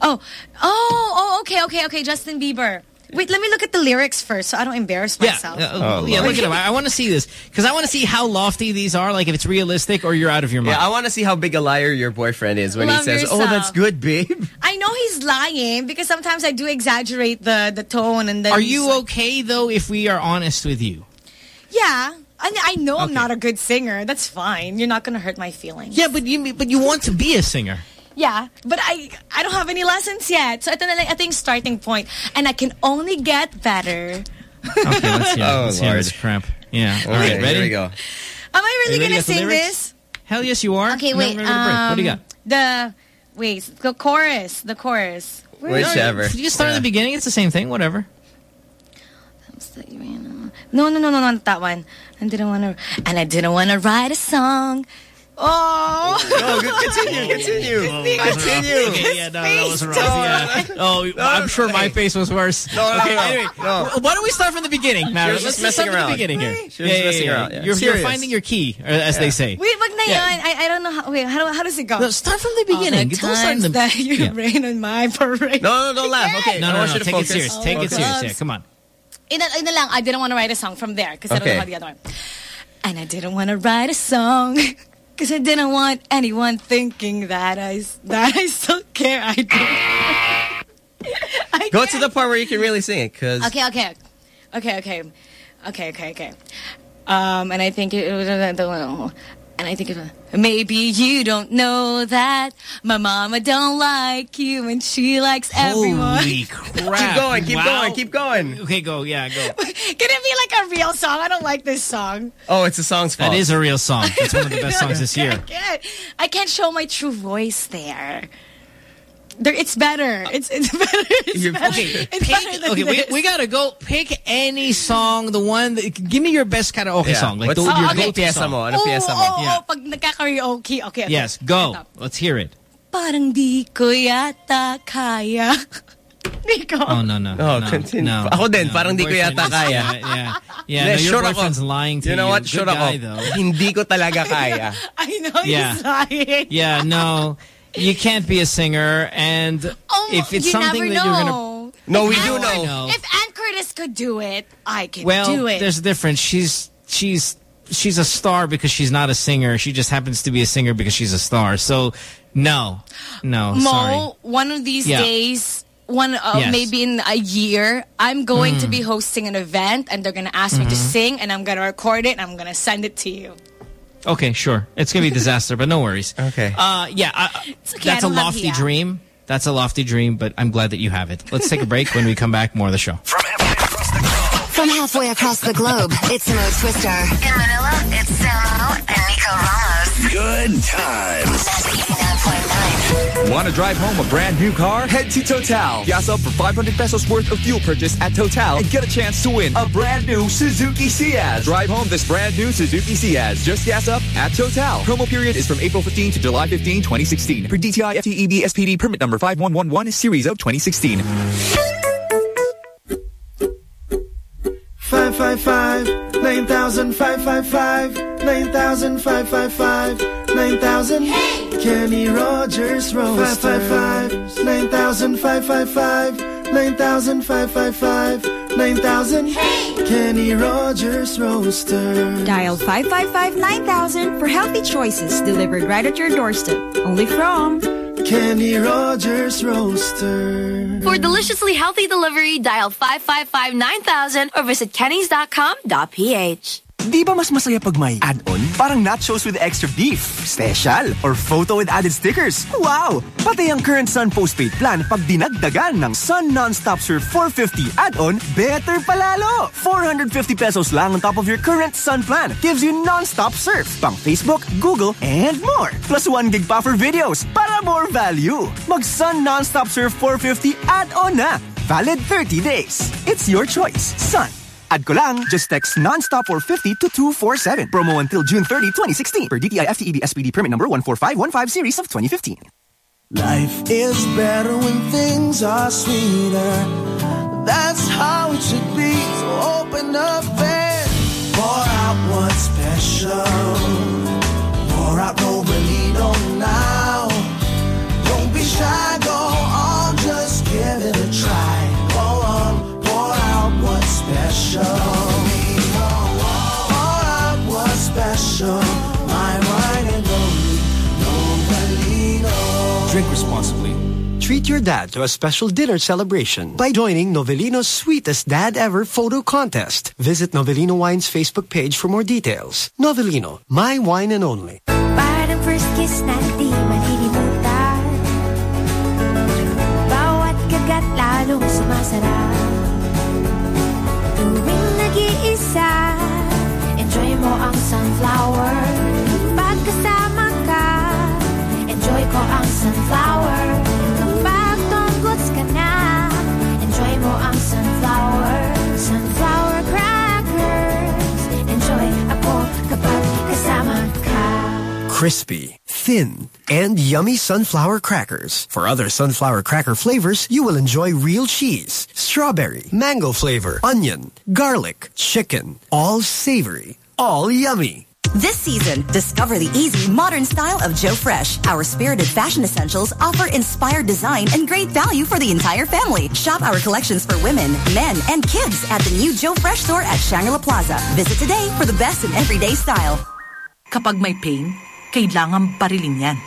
Oh, oh, oh, okay, okay, okay. Justin Bieber. Wait, let me look at the lyrics first so I don't embarrass Yeah, myself. uh, yeah. Look at them. I, I want to see this because I want to see how lofty these are. Like if it's realistic or you're out of your mind. Yeah, I want to see how big a liar your boyfriend is when Love he says, "Oh, that's good, babe." I know he's lying because sometimes I do exaggerate the, the tone and then Are you like- okay though if we are honest with you? Yeah. I, I know I'm not a good singer. That's fine. You're not going to hurt my feelings. Yeah, but you but you want to be a singer. Yeah, but I I don't have any lessons yet. So ito na lang ating starting point. And I can only get better. Okay, let's hear, Oh, let's hear this crap. Yeah. All Okay, right, ready? here we go. Am I really going to sing this? Hell yes, you are. Okay, wait. we're what do you um, got? The wait, the chorus, the chorus. Where- Whichever. You just start at the beginning. It's the same thing. Whatever. No, no, no, no, not that one. I didn't want to, and I didn't want to write a song. Oh, No, good- continue, oh, continue, continue. Okay, yeah, no, that was face rough. tone. Yeah. Oh, I'm sure my face was worse. No, no, okay, no, anyway, no. why don't we start from the beginning, Mara? was just Let's messing start from the beginning here. She was messing around, yeah. You're, you're finding your key, or as they say. Wait, wag na Yeah. yun. I, I don't know how, wait, how, how does it go? No, start from the oh, All beginning. the Don't start times the- that you Yeah. rain on my parade. No, no, don't laugh. Okay, No, no, no. Take it serious. Take it serious. Yeah, come on. ina, ina lang, I didn't want to write a song from there because I don't know Okay. how the other one. And I didn't want to write a song because I didn't want anyone thinking that I that I still care. I do. Go to the part where you can really sing it, because Okay, okay, okay, okay, okay, okay, okay. Um, and I think it was, and I think it maybe you don't know that my mama don't like you and she likes everyone. Holy crap. Keep going, keep Wow. going, keep going. Okay, go. Yeah, go. Can it be like a real song? I don't like this song. Oh, it's a song's fault. That is a real song. It's one of the best songs this I year. can't. I can't show my true voice there. There, it's better. It's it's better. It's You're- better. okay, it's better than Okay, we, this. we gotta go. Pick any song, the one that, give me your best karaoke Yeah. song. Like What's- the, Oh, your okay. go-to song. mo, ano Oo, piesa mo? oo, Yeah. oo, pag nagka-karaoke. Okay, okay. Yes, go. Ito. Let's hear it. Parang di ko yata kaya. Di ko. Oh, no, no. Oh, no, continue. no, Ako din, no. parang di ko Boyfriend yata is- kaya. Yeah, yeah. Yeah, no, your sure ako. boyfriend's lying to you. You know what? Good Sure guy, ako. though. Hindi ko talaga kaya. I know Yeah. he's lying. Yeah, no. You can't be a singer, and Oh, if it's something never that you're gonna know. No, we If do Ann- know. If Anne Curtis could do it, I can well, do it. Well, there's a difference. She's she's she's a star because she's not a singer. She just happens to be a singer because she's a star. So, no, no, Mo, sorry. one of these Yeah. days, one uh, Yes. maybe in a year, I'm going to Mm. be hosting an event, and they're gonna ask me to Mhm. sing, and I'm gonna record it, and I'm gonna send it to you. Okay, sure. It's gonna be a disaster, but no worries. Okay. Uh, yeah, uh, okay, that's a lofty the dream. That's a lofty dream, but I'm glad that you have it. Let's take a break. When we come back, more of the show. From halfway across the globe, it's Mo Twister. In Manila, it's Samo and Nico Ramos. Good times. Want to drive home a brand new car? Head to Total. Gas up for 500 pesos worth of fuel purchase at Total and get a chance to win a brand new Suzuki Ciaz. Drive home this brand new Suzuki Ciaz. Just gas up at Total. Promo period is from April 15 to July 15, 2016. For DTI FTEB SPD permit number 5111 series of 2016. 9,555, 9,555, 9,555, 9,000. Hey! Kenny Rogers Roast. 555, 9,555 five nine thousand five five five nine thousand five five five nine thousand. Kenny Rogers roaster. Dial 555-9000 for healthy choices delivered right at your doorstep. Only from Kenny Rogers roaster. For deliciously healthy delivery, dial 555-9000 or visit kennys.com.ph. Di ba mas masaya pag may add-on? Parang nachos with extra beef, special, or photo with added stickers. Wow! Pati ang current Sun postpaid plan pag dinagdagan ng Sun Non-Stop Surf 450 add-on, better palalo! 450 pesos lang on top of your current Sun plan. Gives you non-stop surf, pang Facebook, Google, and more. Plus 1 gig pa for videos para more value. Mag Sun Non-Stop Surf 450 add-on na. Valid 30 days. It's your choice. Sun. Add ko lang, just text nonstop or 50 to 247. Promo until June 30, 2016. Per DTI FTEB SPD permit number 14515 series of 2015. Life is better when things are sweeter. That's how it should be. So open up and pour out what's special. Pour out Novellino now. Don't be shy, Treat your dad to a special dinner celebration by joining Novellino's Sweetest Dad Ever photo contest. Visit Novellino Wine's Facebook page for more details. Novellino, my wine and only. Sunflower Pagkasama ka Enjoy ko ang sunflower Crispy, thin, and yummy sunflower crackers. For other sunflower cracker flavors, you will enjoy real cheese, strawberry, mango flavor, onion, garlic, chicken. All savory, all yummy. This season, discover the easy, modern style of Joe Fresh. Our spirited fashion essentials offer inspired design and great value for the entire family. Shop our collections for women, men, and kids at the new Joe Fresh store at Shangri-La Plaza. Visit today for the best in everyday style. Kapag may pain, kailangan barilin yan.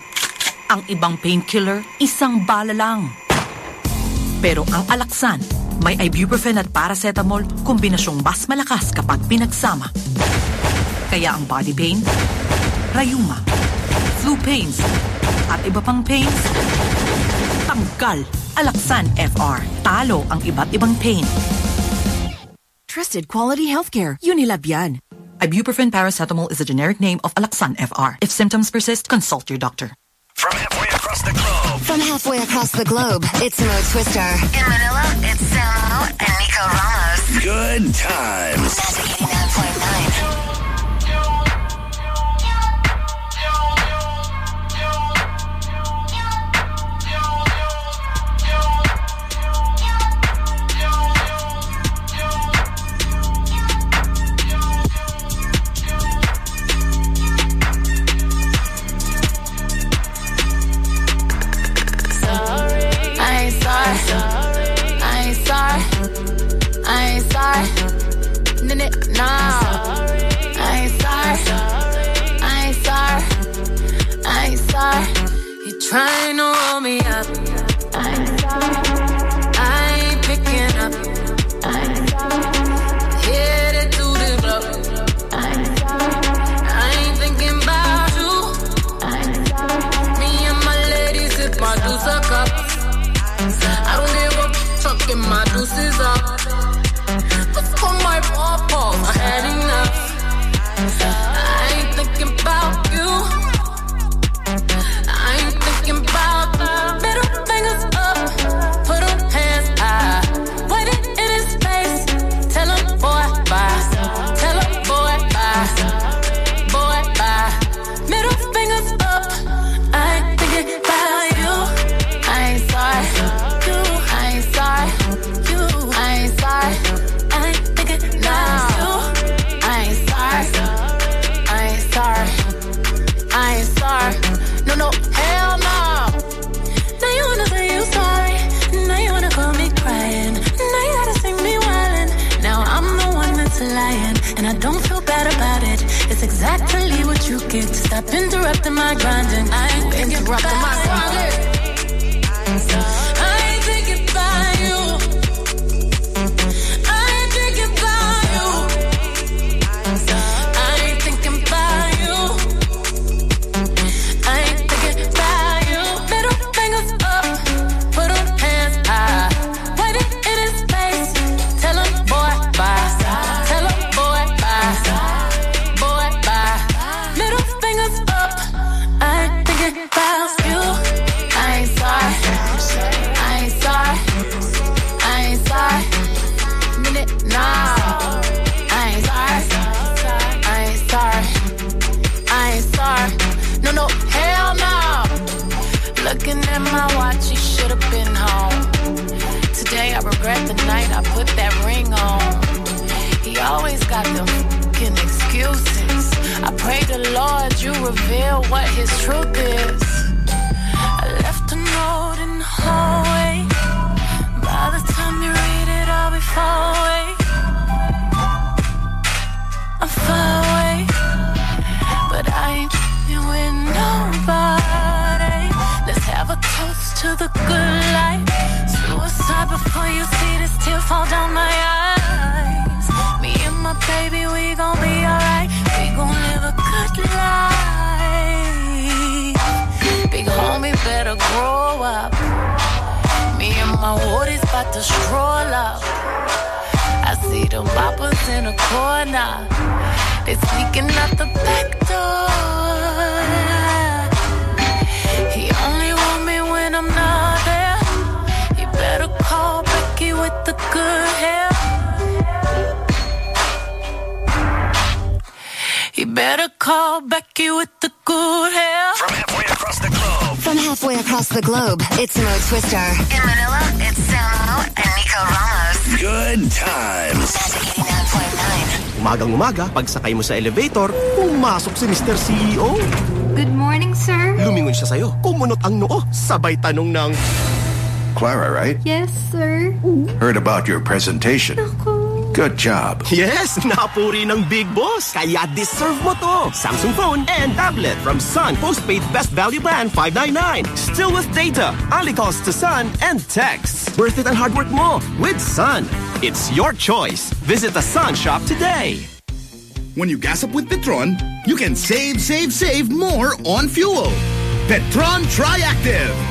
Ang ibang painkiller, isang bala lang. Pero ang Alaxan, may ibuprofen at paracetamol, kombinasyong mas malakas kapag pinagsama. Kaya ang body pain, rayuma, flu pains, at iba pang pains, tanggal. Alaxan FR. Talo ang iba't ibang pain. Trusted quality healthcare. Unilab yan. Ibuprofen paracetamol is a generic name of Alaxan FR. If symptoms persist, consult your doctor. From halfway across the globe. From halfway across the globe, it's Mo Twister. In Manila, it's Samo and Nico Ramos. Good times. I ain't sorry. N- n- No. I ain't sorry. I ain't sorry. I ain't sorry. You trying to roll me up. I ain't sorry. Up. Stop interrupting my grinding. I ain't interrupting my the Lord you reveal what his truth is. I left a note in the hallway. By the time you read it, I'll be far away. I'm far away, but I ain't f***ing with nobody. Let's have a toast to the good life. Suicide before you see this tear fall down my eyes. Me and my baby, my woodies about to stroll up. I see them boppers in the corner. They sneaking out the back door. He only want me when I'm not there. He better call Becky with the good hair. He better call Becky with the good hair. From halfway across the globe. From halfway across the globe, it's Mo Twister. In Manila, it's Samo and Nico Ramos. Good times. Magic 89.9. Umagang-umaga, pagsakay mo sa elevator, pumasok si Mr. CEO. Good morning, sir. Lumingon siya sa'yo, kumunot ang noo, sabay tanong ng... Clara, right? Yes, sir. Heard about your presentation. Good job. Yes, napuri ng big boss. Kaya deserve mo to. Samsung phone and tablet from Sun Postpaid Best Value Plan 599. Still with data. Only calls to Sun and texts. Worth it ang hard work mo with Sun. It's your choice. Visit the Sun shop today. When you gas up with Petron, you can save, save, save more on fuel. Petron Tri-Activ.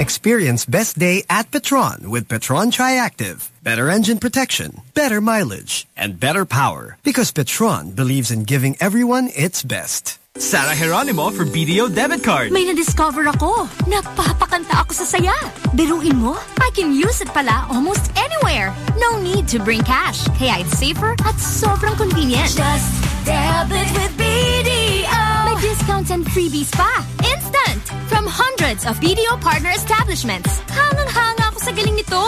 Experience best day at Petron with Petron Tri-Activ. Better engine protection, better mileage, and better power. Because Petron believes in giving everyone its best. Sarah Geronimo for BDO Debit Card. May na-discover ako. Nagpapakanta ako sa saya. Biruin mo, I can use it pala almost anywhere. No need to bring cash. Kaya it's safer at sobrang convenient. Just debit with BDO. May discounts and freebies pa. Instant! From hundreds of BDO partner establishments. Hangang-hanga ako sa galing nito.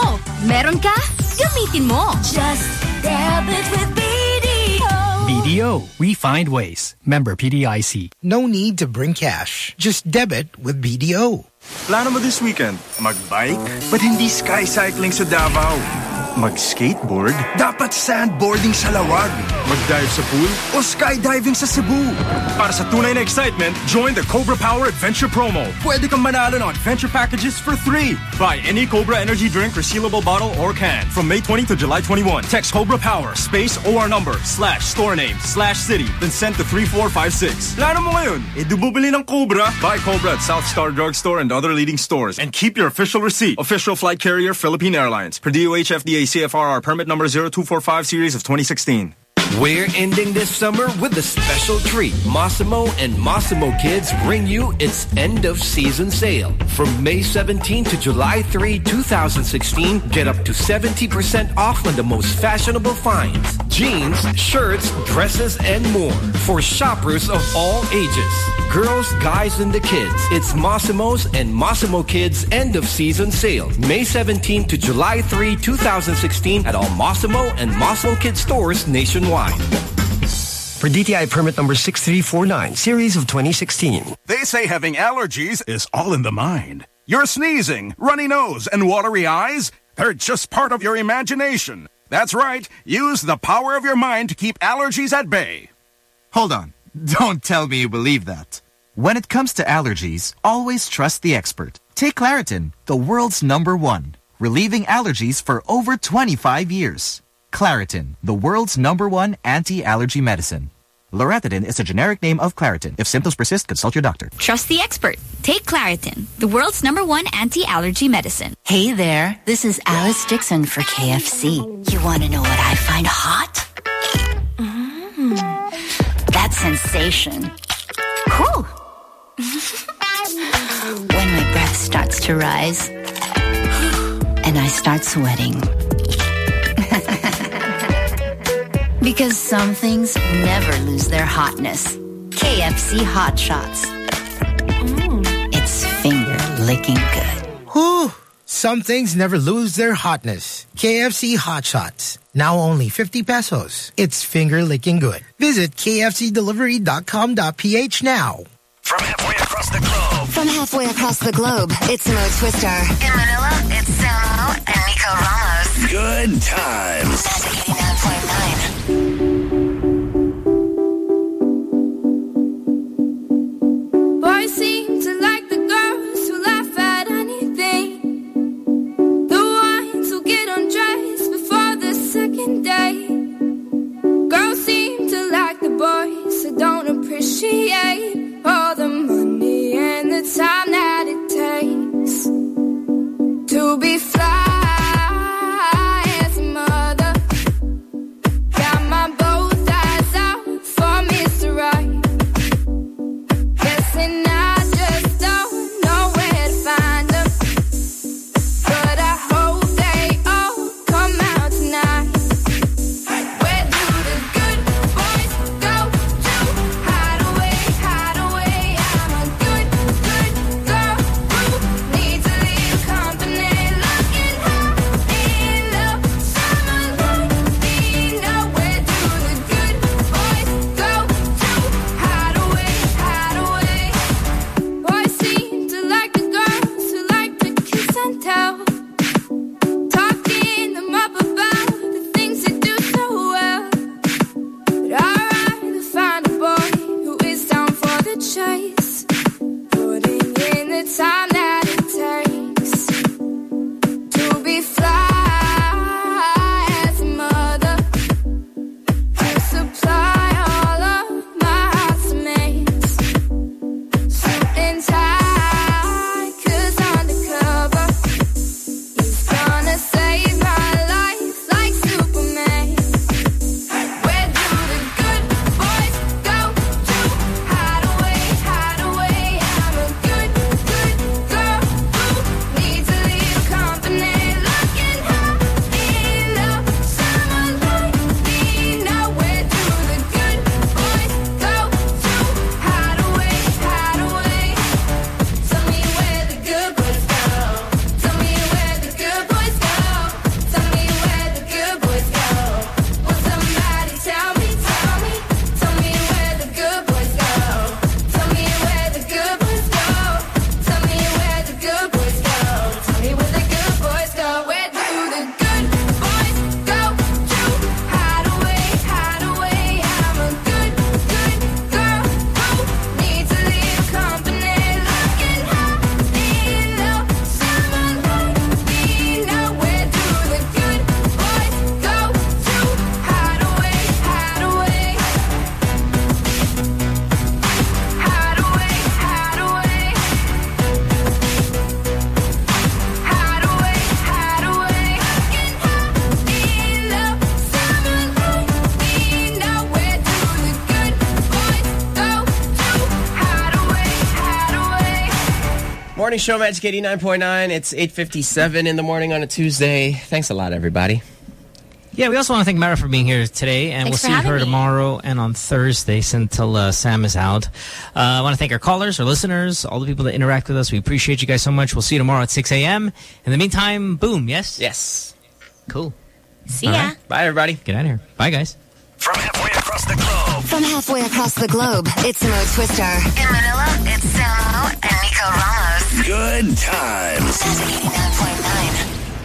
Meron ka? Gamitin mo. Just debit with BDO. BDO, we find ways. Member PDIC. No need to bring cash. Just debit with BDO. Plano mo this weekend? Magbike? But hindi sky cycling sa Davao. Mag-skateboard? Dapat sandboarding sa Laoag. Mag-dive sa pool? O skydiving sa Cebu? Para sa tunay na excitement, join the Cobra Power Adventure Promo. Pwede kang manalo ng adventure packages for three. Buy any Cobra energy drink resealable bottle or can from May 20 to July 21. Text Cobra Power space OR number slash store name slash city then send to 3456. Plano mo ngayon? E ng Cobra. Buy Cobra at South Star Drugstore and other leading stores. And keep your official receipt. Official flight carrier Philippine Airlines. Per DOH FDA CFRR permit number 0245 series of 2016. We're ending this summer with a special treat. Mossimo and Mossimo Kids bring you its end of season sale. From May 17 to July 3, 2016, get up to 70% off on the most fashionable finds. Jeans, shirts, dresses, and more. For shoppers of all ages. Girls, guys, and the kids. It's Mossimo's and Mossimo Kids end of season sale. May 17 to July 3, 2016 at all Mossimo and Mossimo Kids stores nationwide. For DTI permit number 6349, series of 2016. They say having allergies is all in the mind. You're sneezing, runny nose, and watery eyes? They're just part of your imagination. That's right. Use the power of your mind to keep allergies at bay. Hold on. Don't tell me you believe that. When it comes to allergies, always trust the expert. Take Claritin, the world's number one, relieving allergies for over 25 years. Claritin, the world's number one anti-allergy medicine. Loratadine is a generic name of Claritin. If symptoms persist, consult your doctor. Trust the expert. Take Claritin, the world's number one anti-allergy medicine. Hey there, this is Alice Dixson for KFC. You want to know what I find hot? Mm, that sensation. Cool. when my breath starts to rise and I start sweating. Because some things never lose their hotness. KFC Hot Shots. Mm. It's finger licking good. Whew! Some things never lose their hotness. KFC Hot Shots. Now only 50 pesos. It's finger licking good. Visit kfcdelivery.com.ph now. From halfway across the globe. From halfway across the globe, it's Mo Twister. In Manila, it's Samo and Nico Ramos. Good times. 99.9. Morning show, Magic 89.9. It's 8.57 in the morning on a Tuesday. Thanks a lot, everybody. Yeah, we also want to thank Mara for being here today, and Thanks we'll see her having me. tomorrow and on Thursdays until uh, Sam is out. Uh, I want to thank our callers, our listeners, all the people that interact with us. We appreciate you guys so much. We'll see you tomorrow at 6 a.m. In the meantime, boom, yes? Yes. Cool. See All ya. right. Bye, everybody. Get out of here. Bye, guys. From halfway across the globe, From halfway across the globe, it's Mo Twister. In Manila, it's Samo and Nico Ramos. Good times. 89.9.